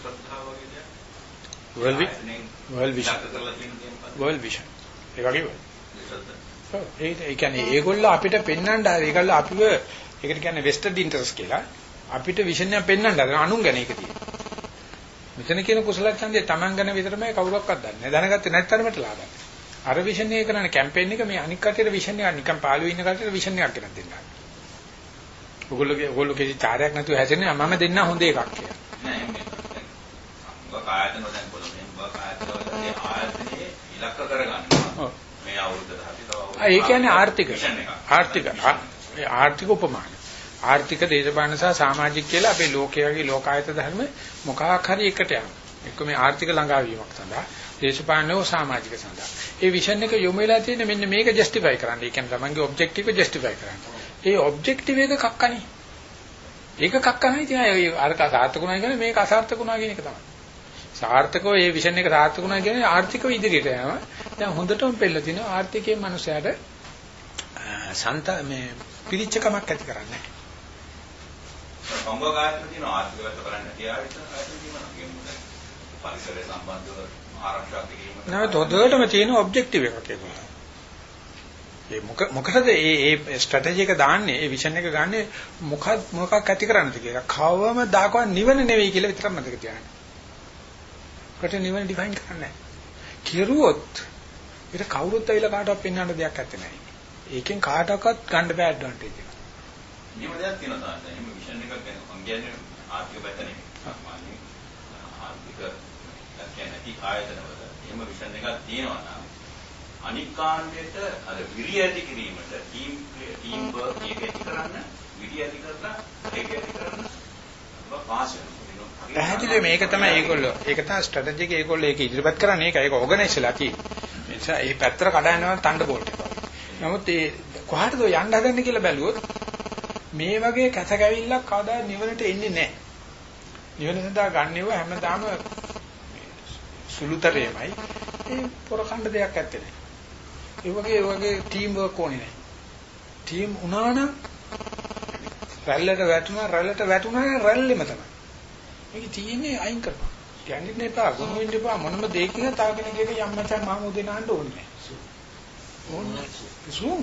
world vision? World vision. world vision. ඒ වගේ ඔව් ඒ කියන්නේ ඒගොල්ලෝ අපිට පෙන්වන්න හරි ඒගොල්ලෝ අපිව ඒකට කියන්නේ vested interest කියලා. අපිට විෂන් එකක් පෙන්වන්න හදන අනුන් ගැන ඒක තියෙනවා. මෙතන කියන කුසල ඡන්දය Taman ගැන විතරමයි කවුරක්වත් දන්නේ දැනගත්තේ නැත්තරමට ලාභයි. අර විෂන් එක කරන කැම්පේන් එක මේ අනික් කටියට විෂන් එකක් නිකන් පාළුවේ ඉන්න කටියට විෂන් එකක් ගෙනත් දෙන්නා ඔයගොල්ලෝගේ ඔයගොල්ලෝ කිසි චාරයක් නැතුව හැදෙන්නේ මම දෙන්න හොඳ එකක් කියලා. නෑ මේ ඔබ ආයතන දැන් කොළඹ ඔබ ආයතන වලදී ආයතනයේ ඉලක්ක කරගන්නවා මේ අවුරුද්දට අපි තව අවුරුද්දක් ඒ කියන්නේ ආර්ථික. ආර්ථික ආර්ථික උපමාන ආර්ථික දේශපාලන සහ සමාජික කියලා අපේ ලෝකයේ ලෝකායත ධර්ම මොකක් හරි එකට යනවා එක්ක මේ ආර්ථික ළඟාවීමක් සඳහා දේශපාලනෝ සමාජික සඳහා ඒ විෂන් එක යොමු වෙලා තියෙන මෙන්න මේක ජස්ටිෆයි කරන්න. ඒ කියන්නේ තමන්ගේ ඔබ්ජෙක්ටිව් එක ජස්ටිෆයි කරන්න. ඒ ඔබ්ජෙක්ටිව් එක කක්කනේ. ඒක කක්කනේ ඉතින් අර සාර්ථකුණා කියන්නේ මේක අසාර්ථකුණා කියන එක තමයි. සාර්ථකව මේ විෂන් එක සාර්ථකුණා කියන්නේ ආර්ථිකව ඉදිරියට යනවා. දැන් හොඳටම පෙළ තිනවා ආර්ථිකයේ මනුස්සයාට සන්ත මේ පිරිච්චකමක් ඇති කරන්නේ. සම්භව ආයතන තියෙන ආර්ථික වැට බලන්න තියා විතර ආයතන තියෙනවා කියන්නේ පරිසරය සම්බන්ධව ආරක්ෂා කිරීම. නැවත හොඳටම තියෙන ඔබ්ජෙක්ටිව් එකක් ඒක. ඒ මොක මොකටද මේ මේ ස්ට්‍රැටජි එක දාන්නේ ඒ විෂන් එක ගන්නෙ මොකක් මොකක් ඇති කරන්නද කියලා. කවම දාකවත් නිවන නෙවෙයි කියලා විතරක් මතක තියාගන්න. කට නිවන ඩිෆයින් කරන්නේ නැහැ. කිරුවොත් ඒක කවුරුත් ඇවිල්ලා කාටවත් පෙන්වන්න දෙයක් නැත්තේ නෑ. ඒකෙන් කාටවත් ගන්න බෑ ඇඩ්වාන්ටේජ් එක. නියම දෙයක් තියෙනවා තමයි. එහෙම විෂන් එකක් ගැන මම කියන්නේ ආර්ථික පැත්ත නෙමෙයි. සාමාන්‍ය ආර්ථික කියන්නේ කි ආයතනවල එහෙම විෂන් එකක් තියෙනවා නම් අනික් කාණ්ඩයට අර විරිය ඇති කිරීමට ටීම් ටීම් වර්ක් එක ඇති කරන්න විරිය ඇති කරලා ඒක ඇති කරන්න පාස් වෙනවා. පැහැදිලිව මේක තමයි ඒගොල්ලෝ ඒක තමයි ස්ට්‍රැටජි එක ඒගොල්ලෝ ඒක ඉදිරිපත් කරන්නේ ඒක ඒක ඕගනයිස් වෙලා තියෙන්නේ. ඒ නිසා මේ පැත්තට කඩායනවා තණ්ඩ බෝල්ට් එක. නමුත් ඒ කොහාටද යන්න හදන්නේ කියලා බැලුවොත් මේ වගේ කැස කැවිල්ලක් කවදා නිවනට එන්නේ නැහැ. නිවන සඳහා ගන්නව හැමදාම සුළුතරේමයි. ඒ පොරකණ්ඩ දෙයක් ඇත්තේ නැහැ. ඒ වගේ ඒ වගේ ටීම් වර්ක් ඕනේ නැහැ. ටීම් උනා නම් රැල්ලට වැටුණා රැල්ලට වැටුණා රැල්ලෙම තමයි. මේක තියෙන්නේ අයින් කරපන්. කියන්නේ එපා ගොනු වෙන්න එපා මොනම දෙයකින් තව කෙනෙක්ගේ යම් මචං මාමුදේ නාන්න ඕනේ නැහැ. ඕනේ. සුම්.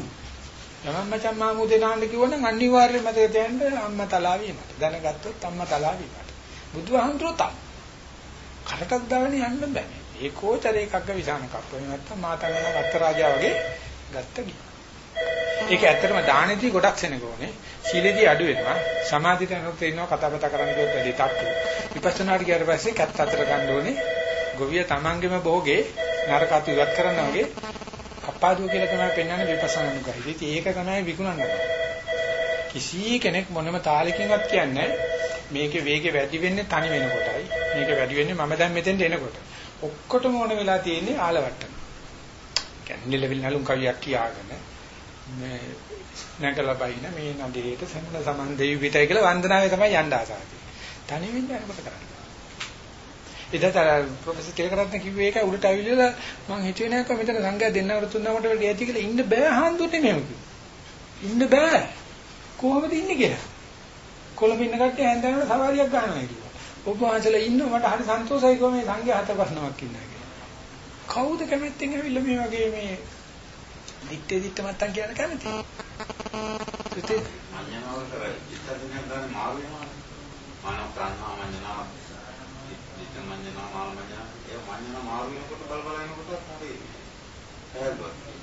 යම් මචං මාමුදේ නාන්න කිව්වනම් අනිවාර්යයෙන්ම මතක තියාගන්න අම්මා තලාවී මට. දැනගත්තොත් අම්මා තලාවී මට. බුදුහාමුදුරුවෝ තම. කරටක් දාගෙන යන්න බෑ. ඒකෝතර එකක්ග විසාන කප්ප. එහෙම නැත්නම් මාතංගන වත්තරාජා වගේ ගත්ත ගියා. ඒක ඇත්තටම දානෙදී ගොඩක් සෙනගෝනේ. සීලෙදී අඩු වෙනවා. සමාධියට අනුත් ඉන්නවා කතා බතා කරන්න ගියොත් වැඩි තක්කු. විපස්සනාට ගියාට පස්සේ කැත් අතර ගන්න ඕනේ. ගොවිය තමන්ගේම භෝගේ නරක අතු ඉවත් කරනවා වගේ කප්පාදුව කියලා තමයි පෙන්වන්නේ විපස්සනා නුගයි. ඉතින් ඒක තමයි විකුණන්නේ. කිසි කෙනෙක් මොනම තාලකින්වත් කියන්නේ මේකේ වේගය වැඩි වෙන්නේ තනි වෙනකොටයි. මේක වැඩි වෙන්නේ මම දැන් මෙතෙන්ට එනකොට. ඔක්කොටම ඕන වෙලා තියෙන්නේ ආලවට්ටම. කියන්නේ නිලවිල් නලුම් කවියක් කියාගෙන මේ නැගලා බයින මේ නදීට සම්මල සමන් දෙවි පිටයි කියලා වන්දනාවේ තමයි යන්න ආසාවති. තනි වෙන්නේ අරකට කරන්නේ. ඉතතර ප්‍රොෆෙසර් තිලකරත්න කිව්වේ ඒක උඩට අවිලලා මං හිතුවේ නෑ කො මෙතන සංඝයා දෙන්නවට තුනකට වැඩි ඇති කියලා ඉන්න බෑ හාන්දුනේ මෙහෙම කිව්වා. ඉන්න බෑ. කොහොමද ඉන්නේ කියලා. කොළඹ ඉන්න කට්ටිය හැන්දෑවට සවාරියක් ගන්නවා කිව්වා. ඔබ වහන්සේලා ඉන්න මට හරි සන්තෝෂයි කොහොම මේ සංඝයා හත ප්‍රශ්නයක් ඉන්නවා කියලා. කවුද කැමැත්තෙන් ඇවිල්ලා මේ වගේ මේ දිත්තේ දිත්ත මත්තන් කියන කැමති? ඒත් මඤ්ඤණාවට ඉස්සරදිනක් ගන්න මාරු වෙනවා. මානව ප්‍රාණා මඤ්ඤණා දිත්ත මඤ්ඤණා මාන මඤ්ඤණා ඒ මඤ්ඤණා මාරු වෙනකොට බල බල එනකොට හරි පැහැදිලියි.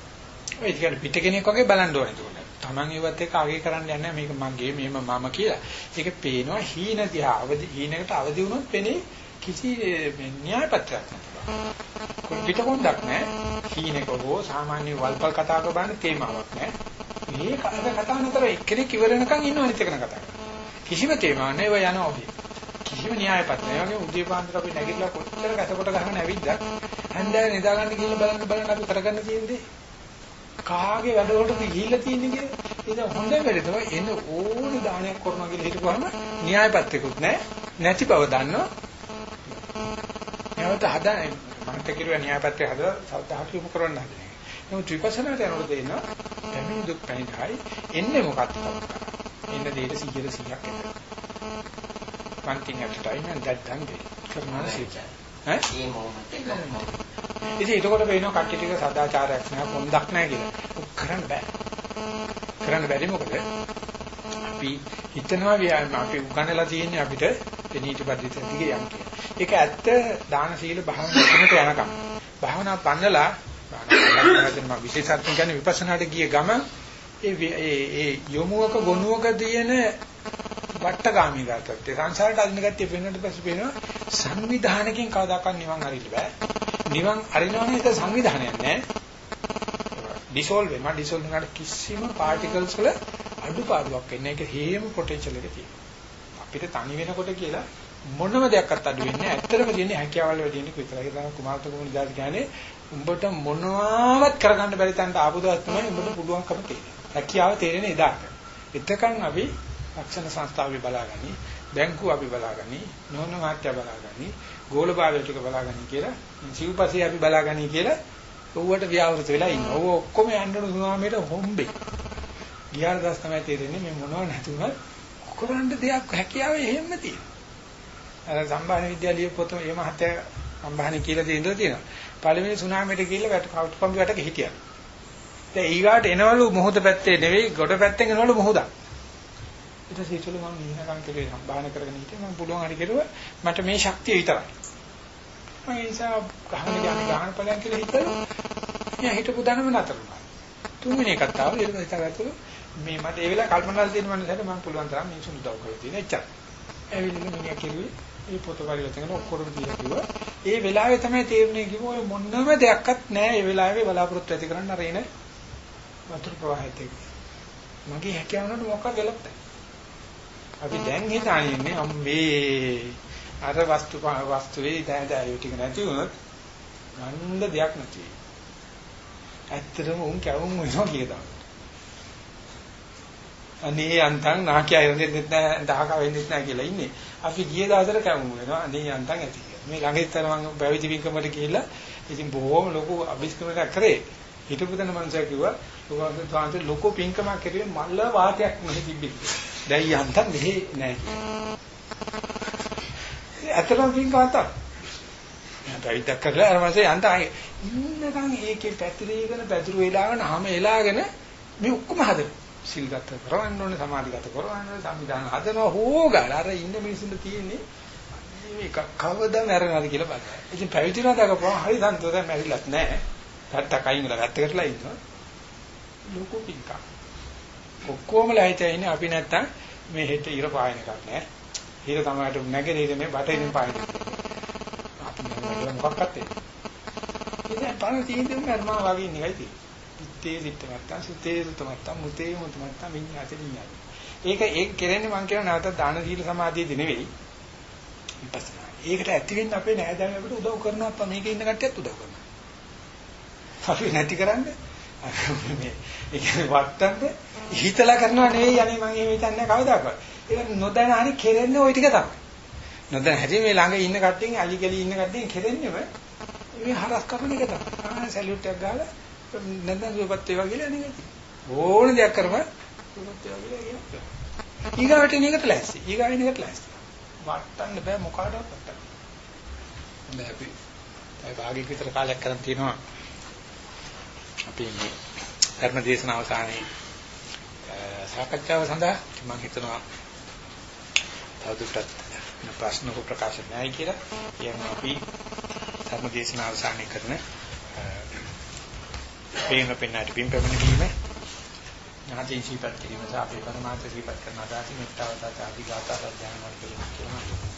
ඒ කියන්නේ පිට කෙනෙක් වගේ බලන්න ඕනේ ඒක. Taman ඒවත් එක්ක අගේ කරන්න යන්නේ මේක මගේ මේම මම කියලා. ඒක පේනවා හීන දිහා අවදි හීනකට අවදි වුණොත් පෙනේ කිසි න්‍යාය පත්‍රයක් නැහැ. පිටකොන්දක් නැහැ. හීනක හෝ සාමාන්‍ය වල්පල් කතාවක බලන්න තේමාවක් නැහැ. මේ කතා කතා නතර එක්කෙනෙක් ඉවර වෙනකන් ඉන්නව අනිත් එකන කතා කරනවා. කිසිම තේමාවක් නැහැ ඒව යනවා ඔබේ. හරියම න්‍යායපත් නෑ. ඒ වගේ උදේ පාන්දර අපි නැගිටලා කොච්චර ගැටකොට ගහගෙන ඇවිද්දා. හැන්දෑව නිදා ගන්න කියලා බලන්න බලන්න අපි කරගන්න තියෙන්නේ. කාගේ වැඩවලටද ගිහිල්ලා තියෙන්නේ කියලා. ඒක හොඳ වැඩ තමයි එන ඕන දානයක් කරනවා කියලා හිතපුවාම න්‍යායපත්‍යකුත් නෑ. නැති බව දන්නවා. නැවත හදා මන්ට කිරුවා න්‍යායපත්‍ය හදලා සෞදාහට යොමු කරන්න හදන්නේ. නමුත් විපස්සනාට යනකොට දෙනවා පැමිණි දුක් පැනිටයි එන්නේ මොකක්ද එන්න දෙයට 100 100ක් එතන. one thing at a time and that done day. කරනවා සිද්ධ. ඈ? මේ මොහොතේ ගන්නවා. ඉතින් ඒකකොට වෙනවා කට්ටිය ටික සදාචාරයක් නෑ පොන්දක් නෑ කියලා. කරන්න බෑ. කරන්න බැරි මොකද? අපි හිතනවා අපි උගන්නලා තියෙන්නේ අපිට පෙනීටි පද්ධතිය දිගේ යන්න කියලා. ඒක ඇත්ත දාන සීල භාවනා කරනට යනකම්. භාවනා පන්නලා භාවනා කරන විශේෂත්වයෙන් කියන්නේ විපස්සනාට ගිය ගම ඒ ඒ යොමුවක ගොනුවක තියෙන වට්ටගාමී ගතත් ඒ සංසාරට අදින ගැත්තේ වෙනකොට පස්සේ වෙනවා සංවිධානකින් කවදාකවත් නිවන් අරින්න බෑ. නිවන් අරිනවා නම් ඒක සංවිධානයක් නෑ. ඩිසෝල්ව් වෙනවා ඩිසෝල්ව් වෙනාට කිසිම පාටිකල්ස් වල අඩුපාඩුවක් වෙන්නේ ඒක හේම පොටෙන්ෂල් එක තියෙනවා. අපිට තනි වෙනකොට කියලා මොනම දෙයක්වත් අඩු වෙන්නේ නැහැ. ඇත්තටම තියෙන්නේ හැකියාවල් වැඩි වෙන එක විතරයි. ඒක තමයි කුමාරතුංග නිදාස් කියන්නේ උඹට මොනවාවත් කරගන්න බැරි තැනට ආපු දවස් තමයි උඹට පුළුවන්කම තියෙන්නේ. හැකියාව තේරෙන එදාට. එතකන් අපි රක්ෂණ සංස්ථාව බලාගනි, බැංකුව අපි බලාගනි, නෝන මාත්‍ය බලාගනි, ගෝලභාවය ටික බලාගනි කියලා, ජීවපසේ අපි බලාගනි කියලා ඌවට ව්‍යවෘත වෙලා ඉන්නවා. ඌ ඔක්කොම යන්න උන සුනාමයට හොම්බේ. ගියාට දවස් තමයි තේරෙන්නේ මේ මොනව නැතුණත් කරන්න දෙයක් හැකියාව එහෙම තියෙනවා. අර සම්භාහන විද්‍යාලයේ පොත මේ මහත්තයා සම්භාහන කියලා දෙන්න තියෙනවා. පළවෙනි සුනාමියට ගිහිල්ලා වැට කවුට්පම්පි වැටක හිටියා. දැන් ඊගාට එනවලු මොහොත පැත්තේ නෙවෙයි ගොඩ පැත්තෙන් එනවලු මොහොතක්. ඊට පස්සේ ඒචලු මම මීනකම් කියලා සම්භාහන කරගෙන හිටියා මම පුළුවන් හරි කෙරුවා මට මේ ශක්තිය විතරයි. මම ඒ නිසා ගහන ගහන ගහන ඵලයන් කියලා හිතලා මම හිතපු දැනම නතර වුණා. තුන්වෙනි එකත් ආවා ඊට පස්සේ හිතාගත්තලු මේ මට ඒ වෙලාව කල්පනා කරලා තියෙන මනසට මම පුළුවන් තරම් මිනිසුන් උදව් කරලා තියෙන එච්චර. ඇවිල්ලා මිනිහා කිව්වේ මේ පොත පරිවර්තන කරන ඔක්කොම දීලා කිව්වා. ඒ වෙලාවේ තමයි තේරුනේ කිව්වා ඔය මොනම දෙයක්වත් නැහැ ඒ වෙලාවේ බලාපොරොත්තු ඇති කරන්න අරේන වතුර ප්‍රවාහයත් එක්ක. මගේ හැකියාවනට මොකක්ද ගලප්ත. අපි දැන් හිතන්නේ අම්මේ අර වස්තු වස්තුවේ දැය ටික නැති වුණොත් ගන්න දෙයක් නැති. ඇත්තටම උන් කැවුම් වෙනවා කියනවා. අනේ අන්තං නාකිය වෙන්නෙත් නැහැ දහක වෙන්නෙත් නැහැ කියලා ඉන්නේ. අපි ගිය දවසට කැමු වෙනවා. අනේ අන්තං ඇති කියලා. මේ ළඟිත්තර මම පැවිදි විකමට ගිහිල්ලා ඉතින් බොහොම ලොකු අභිෂ්ක්‍රමයක් කරේ. හිටපු තැන මනුස්සයා කිව්වා ලෝකවන්ත සාන්ත ලොකු පින්කමක් කරුවේ මල්ල වාතයක් මෙහි තිබ්බේ. දැන් යන්තම් මෙහි නැහැ. ඇත්තටම පින්කමක් තමයි. පැවිද්දක් කරලා අර මාසේ යන්ත ආයේ ඉන්නකන් ඒකේ පැතිරීගෙන පැතුරු වෙලාගෙන හැම එලාගෙන මේ ඔක්කොම හදලා සිල්ගත කරවන්න ඕනේ සමාධිගත කරවන්න ඕනේ සංවිධාන හදනවා හොගාලා අර ඉන්න මිනිස්සුන්ට තියෙන්නේ මේක කවදා මැරෙනවද කියලා බලන්න. ඉතින් පැවිදිලා දකපුවා හරි සන්තෝෂයෙන් මැරිලත් නැහැ. පැත්තක් අයින් කරලා පැත්තකටලා ඉන්නවා. ලොකු පිංකක්. ඔක්කොමලා හිතේ ඉන්නේ අපි නැත්තම් මේ හෙට ඉර පායන එකක් නෑ. ඉර තමයි නැගෙනහිර මේ බටහිරින් පායන. අපි නේද මොකක්වත් ඒ. ඉතින් පණ තියෙන්නේ මර්මා වගේ ඉන්නේ ඉතින්. ඉත්තේ සිට නැත්තම් සුතේ සුත නැත්තම් මුතේ මුත නැත්තම් විඤ්ඤාතේ විඤ්ඤාතේ. ඒක ඒක කෙරෙන්නේ මං කියන නැවත දාන සීල සමාධියදී නෙවෙයි. විපස්සනා. ඒකට ඇති වෙන්න අපේ නෑදෑයෝ අපිට උදව් කරනවා අප්පා මේකේ ඉන්න කට්ටියත් උදව් කරනවා. අපි නැති කරන්නේ මේ ඒ කියන්නේ වත්තන්න හිතලා කරනවා නෙවෙයි අනේ මම එහෙම හිතන්නේ කවදාකවත්. ඒක නොදැන හරි කෙරෙන්නේ ওই ටික තමයි. නොදැන හැටි මේ ළඟ ඉන්න කට්ටියන් අලි ගලි ඉන්න කට්ටියන් කෙරෙන්නේම මේ හරස් කරන එක තමයි. ආ සැලියුට් එකක් ගහලා නැත්නම් සුවපත් වේවා කියලා නෙවෙයි. ඕන දෙයක් කරම සුවපත් වේවා කියලා කියනවා. ඊගාවට එනකට ලෑස්ති. ඊගාවෙන එකට ලෑස්ති. වටන්න බෑ මොකටවත් වටන්න. හොඳයි අපි ඒ භාගික විතර කාලයක් කරන් තිනවා. අපි මේ ධර්ම දේශනාව අවසානයේ සාකච්ඡාව සඳහා මම හිතනවා තවදුරටත් ප්‍රශ්න හෝ ප්‍රකාශ නැහැ කියලා. එහෙනම් අපි ධර්ම දේශනාව අවසානයේ කරන ප්‍රේම පෙන්නාට පින් පැමිණීම ඥාති සීපත් කිරීම සහ අපේ පරමාර්ථ සීපත් කරන අදහසින් මෙත්තාවතා ආදී ගාථා සත්‍යයන් වල කියනවා